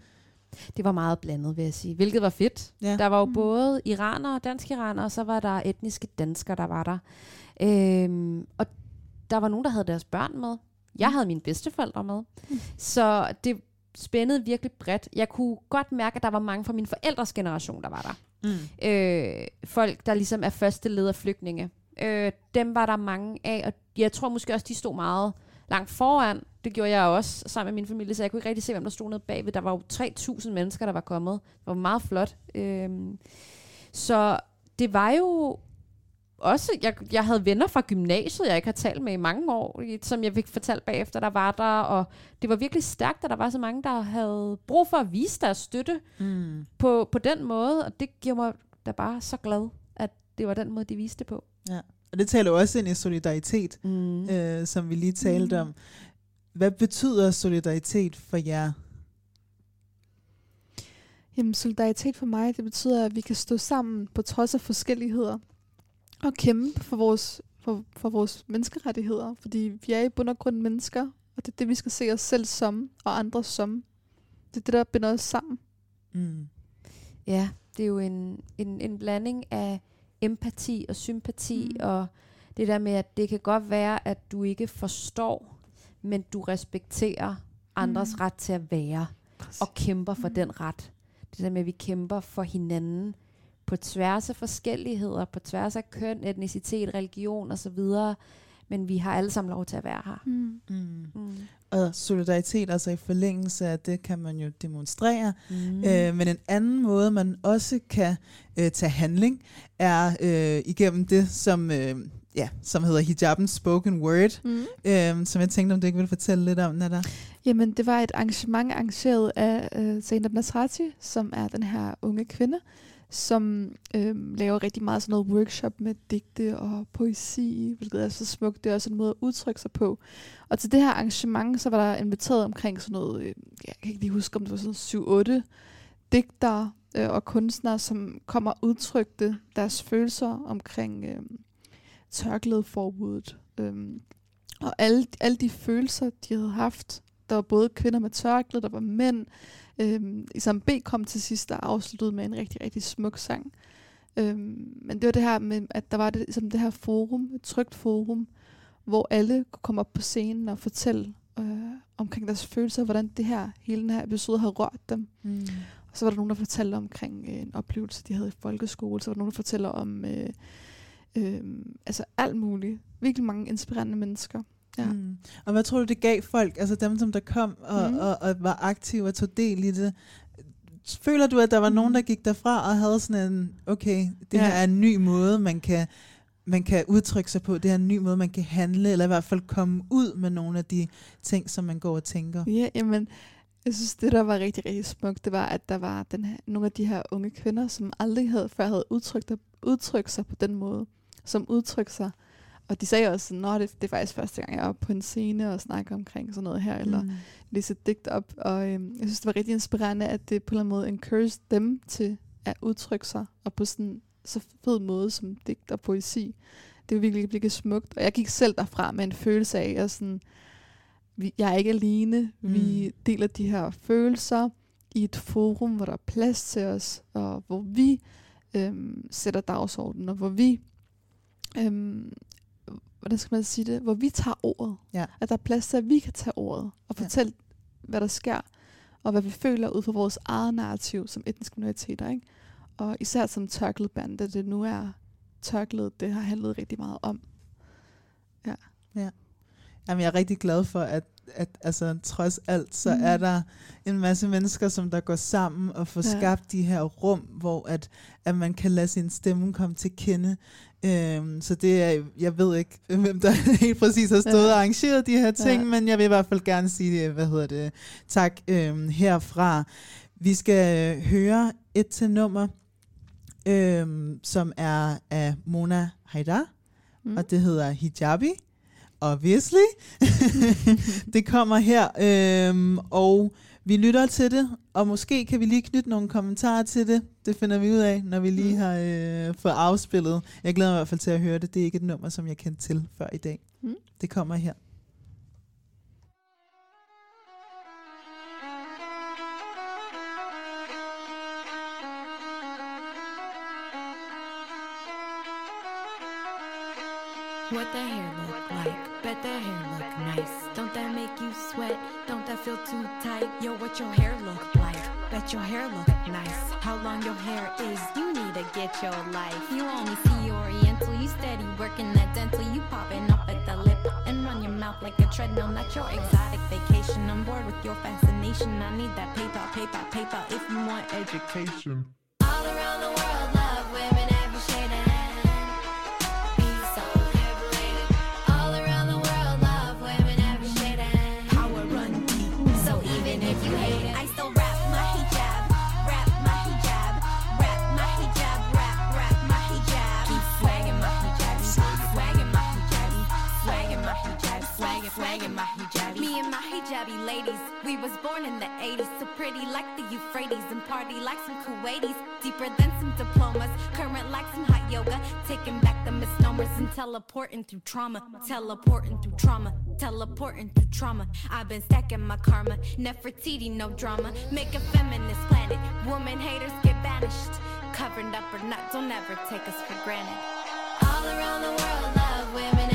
Det var meget blandet, vil jeg sige. Hvilket var fedt. Ja. Der var jo Mm. både iranere, danske iranere, og så var der etniske danskere, der var der. Øhm, og der var nogen, der havde deres børn med. Jeg havde mine bedsteforældre med. Så det spændede virkelig bredt. Jeg kunne godt mærke, at der var mange fra min forældres generation, der var der. Mm. øh, folk, der ligesom er første led af flygtninge. Øh, dem var der mange af, og jeg tror måske også, de stod meget langt foran. Det gjorde jeg også sammen med min familie, så jeg kunne ikke rigtig se, hvem der stod nede bagved. Der var jo 3.000 mennesker, der var kommet. Det var meget flot. Øh, så det var jo også, jeg, jeg havde venner fra gymnasiet, jeg ikke har talt med i mange år, som jeg fik fortalt bagefter, der var der, og det var virkelig stærkt, at der var så mange, der havde brug for at vise deres støtte Mm. på, på den måde, og det gjorde mig da bare så glad, at det var den måde, de viste det på. Ja. Og det taler også ind i solidaritet, Mm. øh, som vi lige talte Mm. om. Hvad betyder solidaritet for jer? Jamen, solidaritet for mig, det betyder, at vi kan stå sammen på trods af forskelligheder og kæmpe for vores, for, for vores menneskerettigheder. Fordi vi er i bund og grund mennesker, og det er det, vi skal se os selv som og andre som. Det er det, der binder os sammen. Mm. Ja, det er jo en, en, en blanding af empati og sympati, Mm. og det der med, at det kan godt være, at du ikke forstår, men du respekterer andres Mm. ret til at være, og kæmper for Mm. den ret. Det der med, at vi kæmper for hinanden på tværs af forskelligheder, på tværs af køn, etnicitet, religion osv., men vi har alle sammen lov til at være her. Mm. Mm. Mm. Og solidaritet, altså i forlængelse af det, kan man jo demonstrere. Mm. Øh, men en anden måde, man også kan øh, tage handling, er øh, igennem det, som, øh, ja, som hedder hijabens spoken word, Mm. øh, som jeg tænkte, om du ikke vil fortælle lidt om, Nada. Jamen, det var et arrangement arrangeret af øh, Zainab Nasrati, som er den her unge kvinde, som øh, laver rigtig meget sådan noget workshop med digte og poesi, hvilket er så smukt. Det er også en måde at udtrykke sig på. Og til det her arrangement, så var der inviteret omkring sådan noget, øh, jeg kan ikke lige huske, om det var sådan 7-8 digtere øh, og kunstnere, som kommer og udtrykte deres følelser omkring øh, tørklædeforbuddet. Øh, og alle, alle de følelser, de havde haft, der var både kvinder med tørklæde, der var mænd. Øhm, Isam B kom til sidst og afsluttede med en rigtig, rigtig smuk sang. Øhm, men det var det her med, at der var det, ligesom det her forum, et trygt forum, hvor alle kunne komme op på scenen og fortælle øh, omkring deres følelser, hvordan det her, hele den her episode har rørt dem. Mm. Og så var der nogen, der fortalte omkring øh, en oplevelse, de havde i folkeskole. Så var der nogen, der fortæller om øh, øh, altså alt muligt. Virkelig mange inspirerende mennesker. Ja. Mm. Og hvad tror du, det gav folk, altså dem, som der kom og, Mm. mm. og, og var aktive og tog del i det? Føler du, at der var nogen, der gik derfra og havde sådan en, okay, det Ja. her er en ny måde, man kan, man kan udtrykke sig på, det er en ny måde, man kan handle, eller i hvert fald komme ud med nogle af de ting, som man går og tænker? Ja, jamen, Jeg synes, det der var rigtig, rigtig smukt, det var, at der var den her, nogle af de her unge kvinder, som aldrig havde, før havde udtrykt, udtrykt sig på den måde, som udtrykte sig. Og de sagde også, at det, det er faktisk første gang, jeg er oppe på en scene og snakker omkring sådan noget her, eller Mm. læse et digt op. Og øhm, jeg synes, det var rigtig inspirerende, at det på en eller anden måde encouraged dem til at udtrykke sig, og på sådan så fed måde som digt og poesi. Det var virkelig, virkelig smukt. Og jeg gik selv derfra med en følelse af, at sådan, vi, jeg er ikke alene. Mm. Vi deler de her følelser i et forum, hvor der er plads til os, og hvor vi øhm, sætter dagsordenen, og hvor vi, øhm, hvordan skal man sige det, hvor vi tager ordet. Ja. At der er plads til, at vi kan tage ordet og Ja. fortælle, hvad der sker, og hvad vi føler ud fra vores eget narrativ som etniske minoriteter. Ikke? Og især som tørklædeband, da det nu er tørklædet, det har handlet rigtig meget om. Ja. Ja. Jamen, jeg er rigtig glad for, at, at altså, trods alt, så Mm. er der en masse mennesker, som der går sammen og får Ja. skabt de her rum, hvor at, at man kan lade sin stemme komme til kende. Øhm, så det er, jeg ved ikke, hvem der helt præcis har stået Ja. og arrangeret de her ting, Ja. men jeg vil i hvert fald gerne sige, hvad hedder det, tak øhm, herfra. Vi skal øh, høre et til nummer, øhm, som er af Mona Haidar, mm. og det hedder Hijabi. Obviously. det kommer her, øhm, og vi lytter til det, og måske kan vi lige knytte nogle kommentarer til det. Det finder vi ud af, når vi lige Mm. har øh, fået afspillet. Jeg glæder mig i hvert fald til at høre det. Det er ikke et nummer, som jeg kendte til før i dag. Mm. Det kommer her. What the hair That hair look nice. Don't that make you sweat? Don't that feel too tight? Yo, what your hair look like? Bet your hair look nice. How long your hair is? You need to get your life. You only see Oriental. You steady working that dental. You popping up at the lip and run your mouth like a treadmill. Not your exotic vacation. I'm bored with your fascination. I need that paper, paper, paper. If you want education. Was born in the 80s, so pretty like the Euphrates and party like some Kuwaitis, deeper than some diplomas, current like some hot yoga, taking back the misnomers and teleporting through trauma, teleporting through trauma, teleporting through trauma. I've been stacking my karma, Nefertiti, no drama, make a feminist planet, woman haters get banished, covered up or not, don't ever take us for granted. All around the world, love women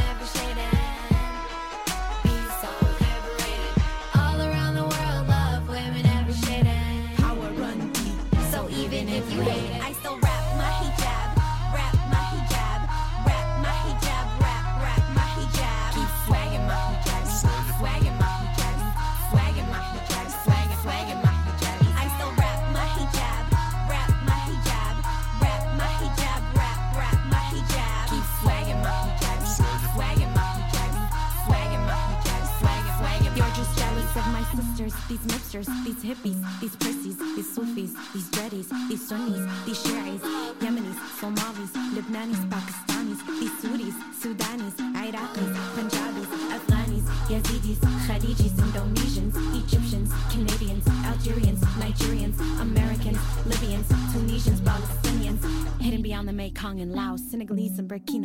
breaking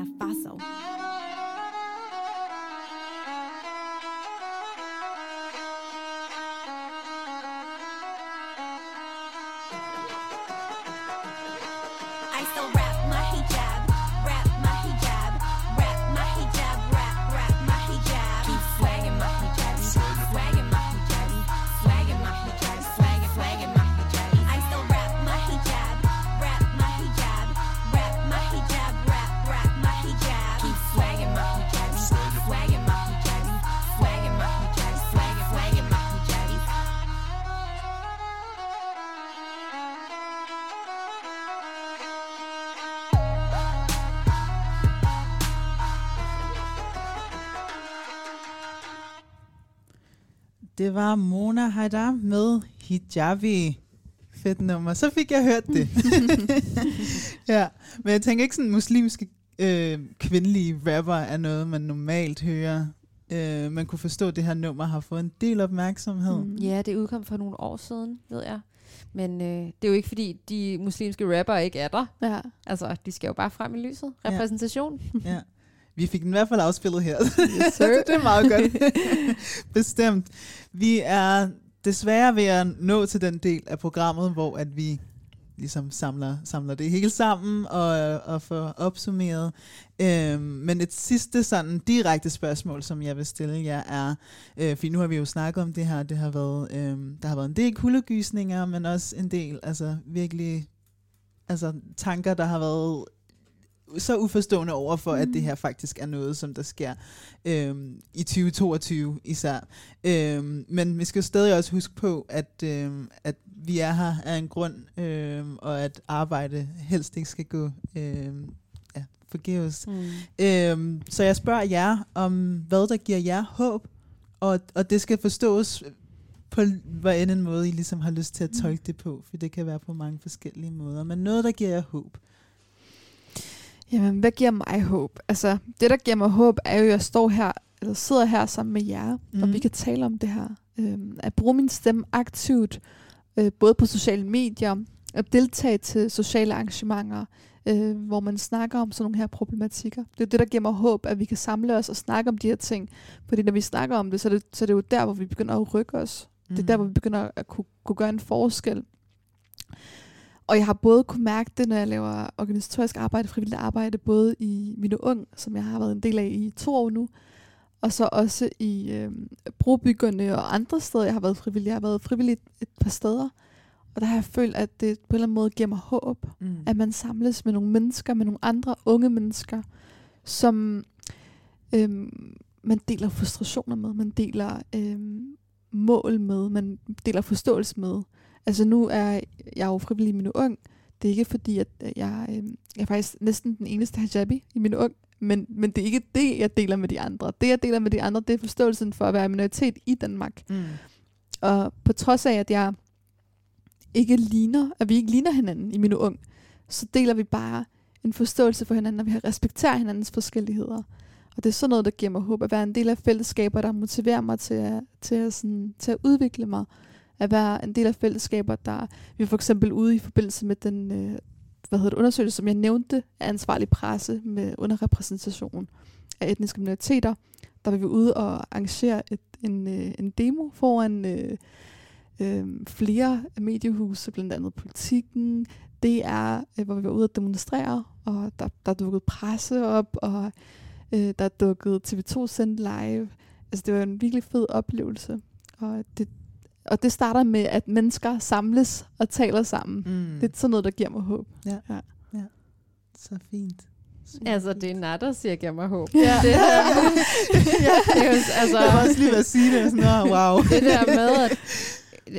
var Mona Haidar med Hijabi. Fedt nummer. Så fik jeg hørt det. ja, men jeg tænker ikke sådan, muslimske øh, kvindelige rapper er noget, man normalt hører. Øh, man kunne forstå, at det her nummer har fået en del opmærksomhed. Mm. Ja, det udkom for nogle år siden, ved jeg. Men øh, det er jo ikke, fordi de muslimske rapper ikke er der. Ja. Altså, de skal jo bare frem i lyset. Ja. Repræsentation. Ja. Vi fik den i hvert fald afspillet her. Yes, sir. det er meget godt. Bestemt. Vi er desværre ved at nå til den del af programmet, hvor at vi ligesom samler, samler det hele sammen og, og får opsummeret. Øhm, men et sidste sådan direkte spørgsmål, som jeg vil stille jer er, øh, for nu har vi jo snakket om det her, det har været, øhm, der har været en del kuldegysninger, men også en del altså virkelig altså, tanker, der har været så uforstående over for, mm. at det her faktisk er noget, som der sker øhm, i 2022 især. Øhm, men vi skal stadig også huske på, at, øhm, at vi er her af en grund, øhm, og at arbejde helst ikke skal gå øhm, ja, forgæves. Mm. Øhm, så jeg spørger jer om, hvad der giver jer håb, og, og det skal forstås på hvad end en måde, I ligesom har lyst til at tolke det på, for det kan være på mange forskellige måder. Men noget, der giver jer håb. Jamen, hvad giver mig håb? Altså, det, der giver mig håb, er jo, at jeg står her, eller sidder her sammen med jer, mm. og Mhm. vi kan tale om det her. Øhm, at bruge min stemme aktivt, øh, både på sociale medier, at deltage til sociale arrangementer, øh, hvor man snakker om sådan nogle her problematikker. Det er det, der giver mig håb, at vi kan samle os og snakke om de her ting. Fordi når vi snakker om det, så er det, så er det jo der, hvor vi begynder at rykke os. Det er der, Mhm. hvor vi begynder at kunne, kunne gøre en forskel. Og jeg har både kunne mærke det, når jeg laver organisatorisk arbejde, frivilligt arbejde, både i mine ung, som jeg har været en del af i to år nu, og så også i øh, brobyggerne og andre steder, jeg har været frivillig. Jeg har været frivillig et par steder, og der har jeg følt, at det på en eller anden måde giver mig håb, Mm. at man samles med nogle mennesker, med nogle andre unge mennesker, som øh, man deler frustrationer med, man deler øh, mål med, man deler forståelse med. Altså nu er jeg jo frivillig i mine ung. Det er ikke fordi, at jeg, øh, jeg er faktisk næsten den eneste hijabi i mine ung. Men, men det er ikke det, jeg deler med de andre. Det, jeg deler med de andre, det er forståelsen for at være minoritet i Danmark. Mm. Og på trods af, at jeg ikke ligner, at vi ikke ligner hinanden i mine ung, så deler vi bare en forståelse for hinanden, og vi respekterer hinandens forskelligheder. Og det er sådan noget, der giver mig håb, at være en del af fællesskaber, der motiverer mig til at, til at, sådan, til at udvikle mig. At være en del af fællesskaber, der... Vi var for eksempel ude i forbindelse med den øh, hvad hedder det, undersøgelse, som jeg nævnte, af ansvarlig presse med underrepræsentation af etniske minoriteter. Der var vi ude og arrangere et, en, øh, en demo foran øh, øh, flere mediehuse, blandt andet Politikken, DR, øh, hvor vi var ude at demonstrere, og der, der dukkede presse op, og øh, der dukkede TV2 sendt live. Altså det var en virkelig fed oplevelse, og det, og det starter med, at mennesker samles og taler sammen. Mm. Det er sådan noget, der giver mig håb. Ja. ja. ja. Så fint. Altså, det er Nat, der siger, giver mig håb. Ja. Det der, ja, det er jo, altså, Jeg var også lige ved at sige det. Sådan, oh, wow. det der med, at,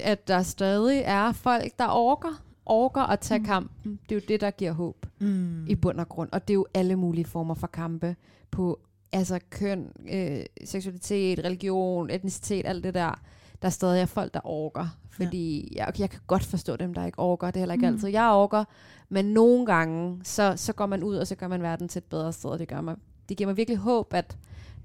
at der stadig er folk, der orker, orker at tage kampen. Det er jo det, der giver håb Mm. i bund og grund. Og det er jo alle mulige former for kampe på altså køn, øh, seksualitet, religion, etnicitet, alt det der. Der stadig er folk, der orker. Fordi ja. jeg, jeg kan godt forstå dem, der ikke orker. Det er heller ikke Mm. mm. altid, jeg orker. Men nogle gange, så, så går man ud, og så gør man verden til et bedre sted. Og det, gør mig, det giver mig virkelig håb, at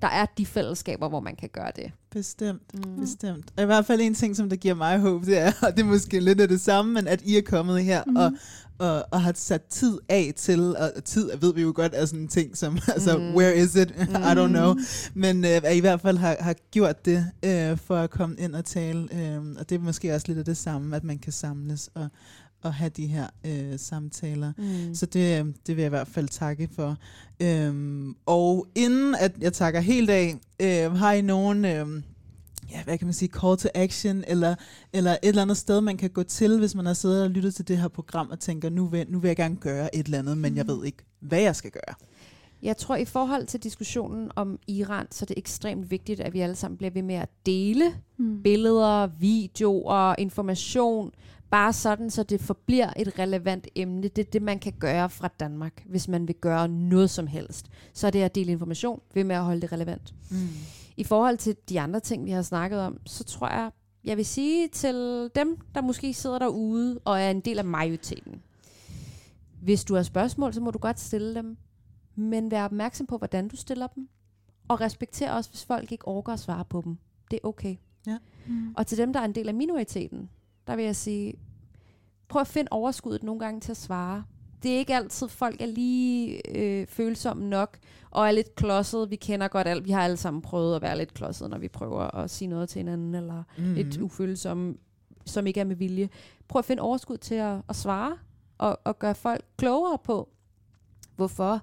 der er de fællesskaber, hvor man kan gøre det. Bestemt, Mm. mm. bestemt. Og i hvert fald en ting, som der giver mig håb, det er, og det er måske lidt af det samme, men at I er kommet her mm. og, og, og har sat tid af til, og tid ved vi jo godt er sådan en ting som, altså, Mm. where is it? I don't know. Mm. Men øh, at I i hvert fald har, har gjort det øh, for at komme ind og tale, øh, og det er måske også lidt af det samme, at man kan samles og, og have de her øh, samtaler. Mm. Så det, øh, det vil jeg i hvert fald takke for. Øhm, og inden at jeg takker helt af, øh, har I nogen, øh, ja, hvad kan man sige, call to action, eller, eller et eller andet sted, man kan gå til, hvis man har siddet og lyttet til det her program og tænker, nu vil, nu vil jeg gerne gøre et eller andet, men jeg Mm. ved ikke, hvad jeg skal gøre. Jeg tror, i forhold til diskussionen om Iran, så er det ekstremt vigtigt, at vi alle sammen bliver ved med at dele Mm. billeder, videoer, information, bare sådan, så det forbliver et relevant emne. Det er det, man kan gøre fra Danmark, hvis man vil gøre noget som helst. Så er det at dele information ved med at holde det relevant. Mm. I forhold til de andre ting, vi har snakket om, så tror jeg, jeg vil sige til dem, der måske sidder derude og er en del af majoriteten. Hvis du har spørgsmål, så må du godt stille dem. Men vær opmærksom på, hvordan du stiller dem. Og respekter også, hvis folk ikke orker at svare på dem. Det er okay. Ja. Mm. Og til dem, der er en del af minoriteten, der vil jeg sige, prøv at finde overskuddet nogle gange til at svare. Det er ikke altid, folk er lige øh, følsomme nok, og er lidt klodset. Vi kender godt alt. Vi har alle sammen prøvet at være lidt klodset, når vi prøver at sige noget til hinanden, eller Mhm. mm-hmm. lidt ufølsomme, som ikke er med vilje. Prøv at finde overskud til at, at svare, og, og gøre folk klogere på, hvorfor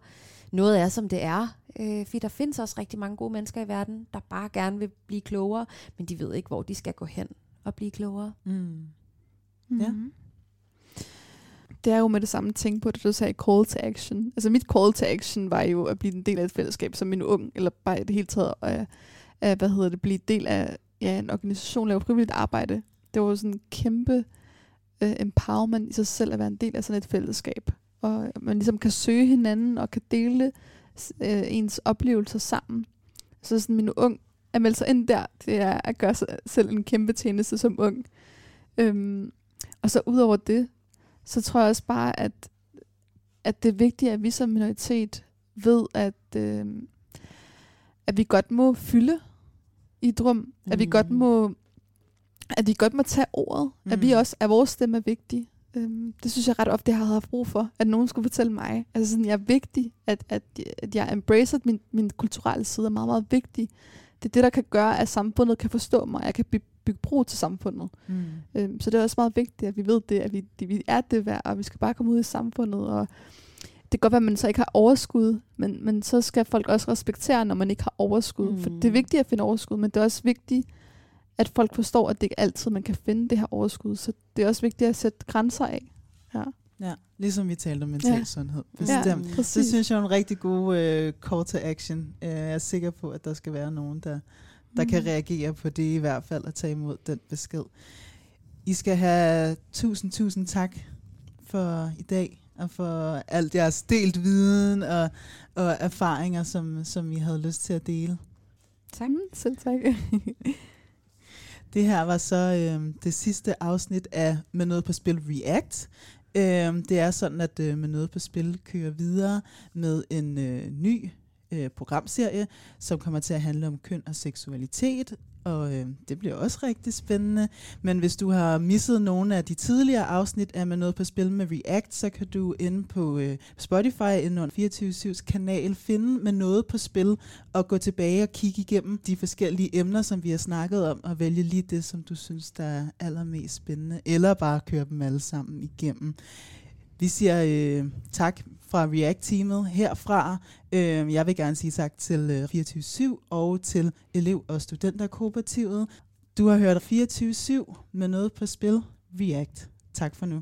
noget er, som det er. Øh, fordi der findes også rigtig mange gode mennesker i verden, der bare gerne vil blive klogere, men de ved ikke, hvor de skal gå hen og blive klogere. Mm. Ja. Det er jo med det samme ting på det, du sagde call to action. Altså mit call to action var jo at blive en del af et fællesskab som en ung, eller bare i det hele taget, at, at hvad hedder det, blive del af ja, en organisation, lave frivilligt arbejde. Det var jo sådan en kæmpe uh, empowerment i sig selv at være en del af sådan et fællesskab. Og man ligesom kan søge hinanden og kan dele uh, ens oplevelser sammen. Så sådan min ung, at melde sig ind der, det er at gøre sig selv en kæmpe tjeneste som ung. Øhm, og så udover det, så tror jeg også bare, at, at det er vigtigt, at vi som minoritet ved, at, øh, at vi godt må fylde i et rum. Mm. At vi godt må at vi godt må tage ordet. Mm. At vi Mm. også, at vores stemme er vigtig. Øhm, det synes jeg ret ofte, jeg har haft brug for. At nogen skulle fortælle mig. Altså sådan, jeg er vigtig. At, at, at jeg embracer min, min kulturelle side er meget, meget vigtig. Det er det, der kan gøre, at samfundet kan forstå mig. Jeg kan by- bygge bro til samfundet. Mm. Øhm, så det er også meget vigtigt, at vi ved det, at vi, det, vi er det værd, og vi skal bare komme ud i samfundet. Og det kan godt være, at man så ikke har overskud, men, men så skal folk også respektere, når man ikke har overskud. Mm. For det er vigtigt at finde overskud, men det er også vigtigt, at folk forstår, at det ikke altid man kan finde det her overskud. Så det er også vigtigt at sætte grænser af. Ja. Ja, ligesom vi talte om mental Ja. sundhed. Bestemt. Ja, præcis. det synes jeg er en rigtig god uh, call to action. Uh, jeg er sikker på, at der skal være nogen, der, der mm. kan reagere på det i hvert fald, og tage imod den besked. I skal have tusind, tusind tak for i dag, og for alt jeres delt viden og, og erfaringer, som, som I havde lyst til at dele. Tak. Mm, selv tak. Det her var så øh, det sidste afsnit af Med noget på spil React. Øh, det er sådan, at øh, Med noget på spil kører videre med en øh, ny øh, programserie, som kommer til at handle om køn og seksualitet. Og øh, det bliver også rigtig spændende. Men hvis du har misset nogle af de tidligere afsnit af Med noget på spil med React, så kan du inde på øh, Spotify inde under 24-7's kanal finde Med noget på spil og gå tilbage og kigge igennem de forskellige emner, som vi har snakket om, og vælge lige det, som du synes, der er allermest spændende, eller bare køre dem alle sammen igennem. Vi siger øh, tak fra React-teamet herfra. Øh, jeg vil gerne sige tak til øh, 24-7 og til elev- og studenterkooperativet. Du har hørt 24-7 med noget på spil React. Tak for nu.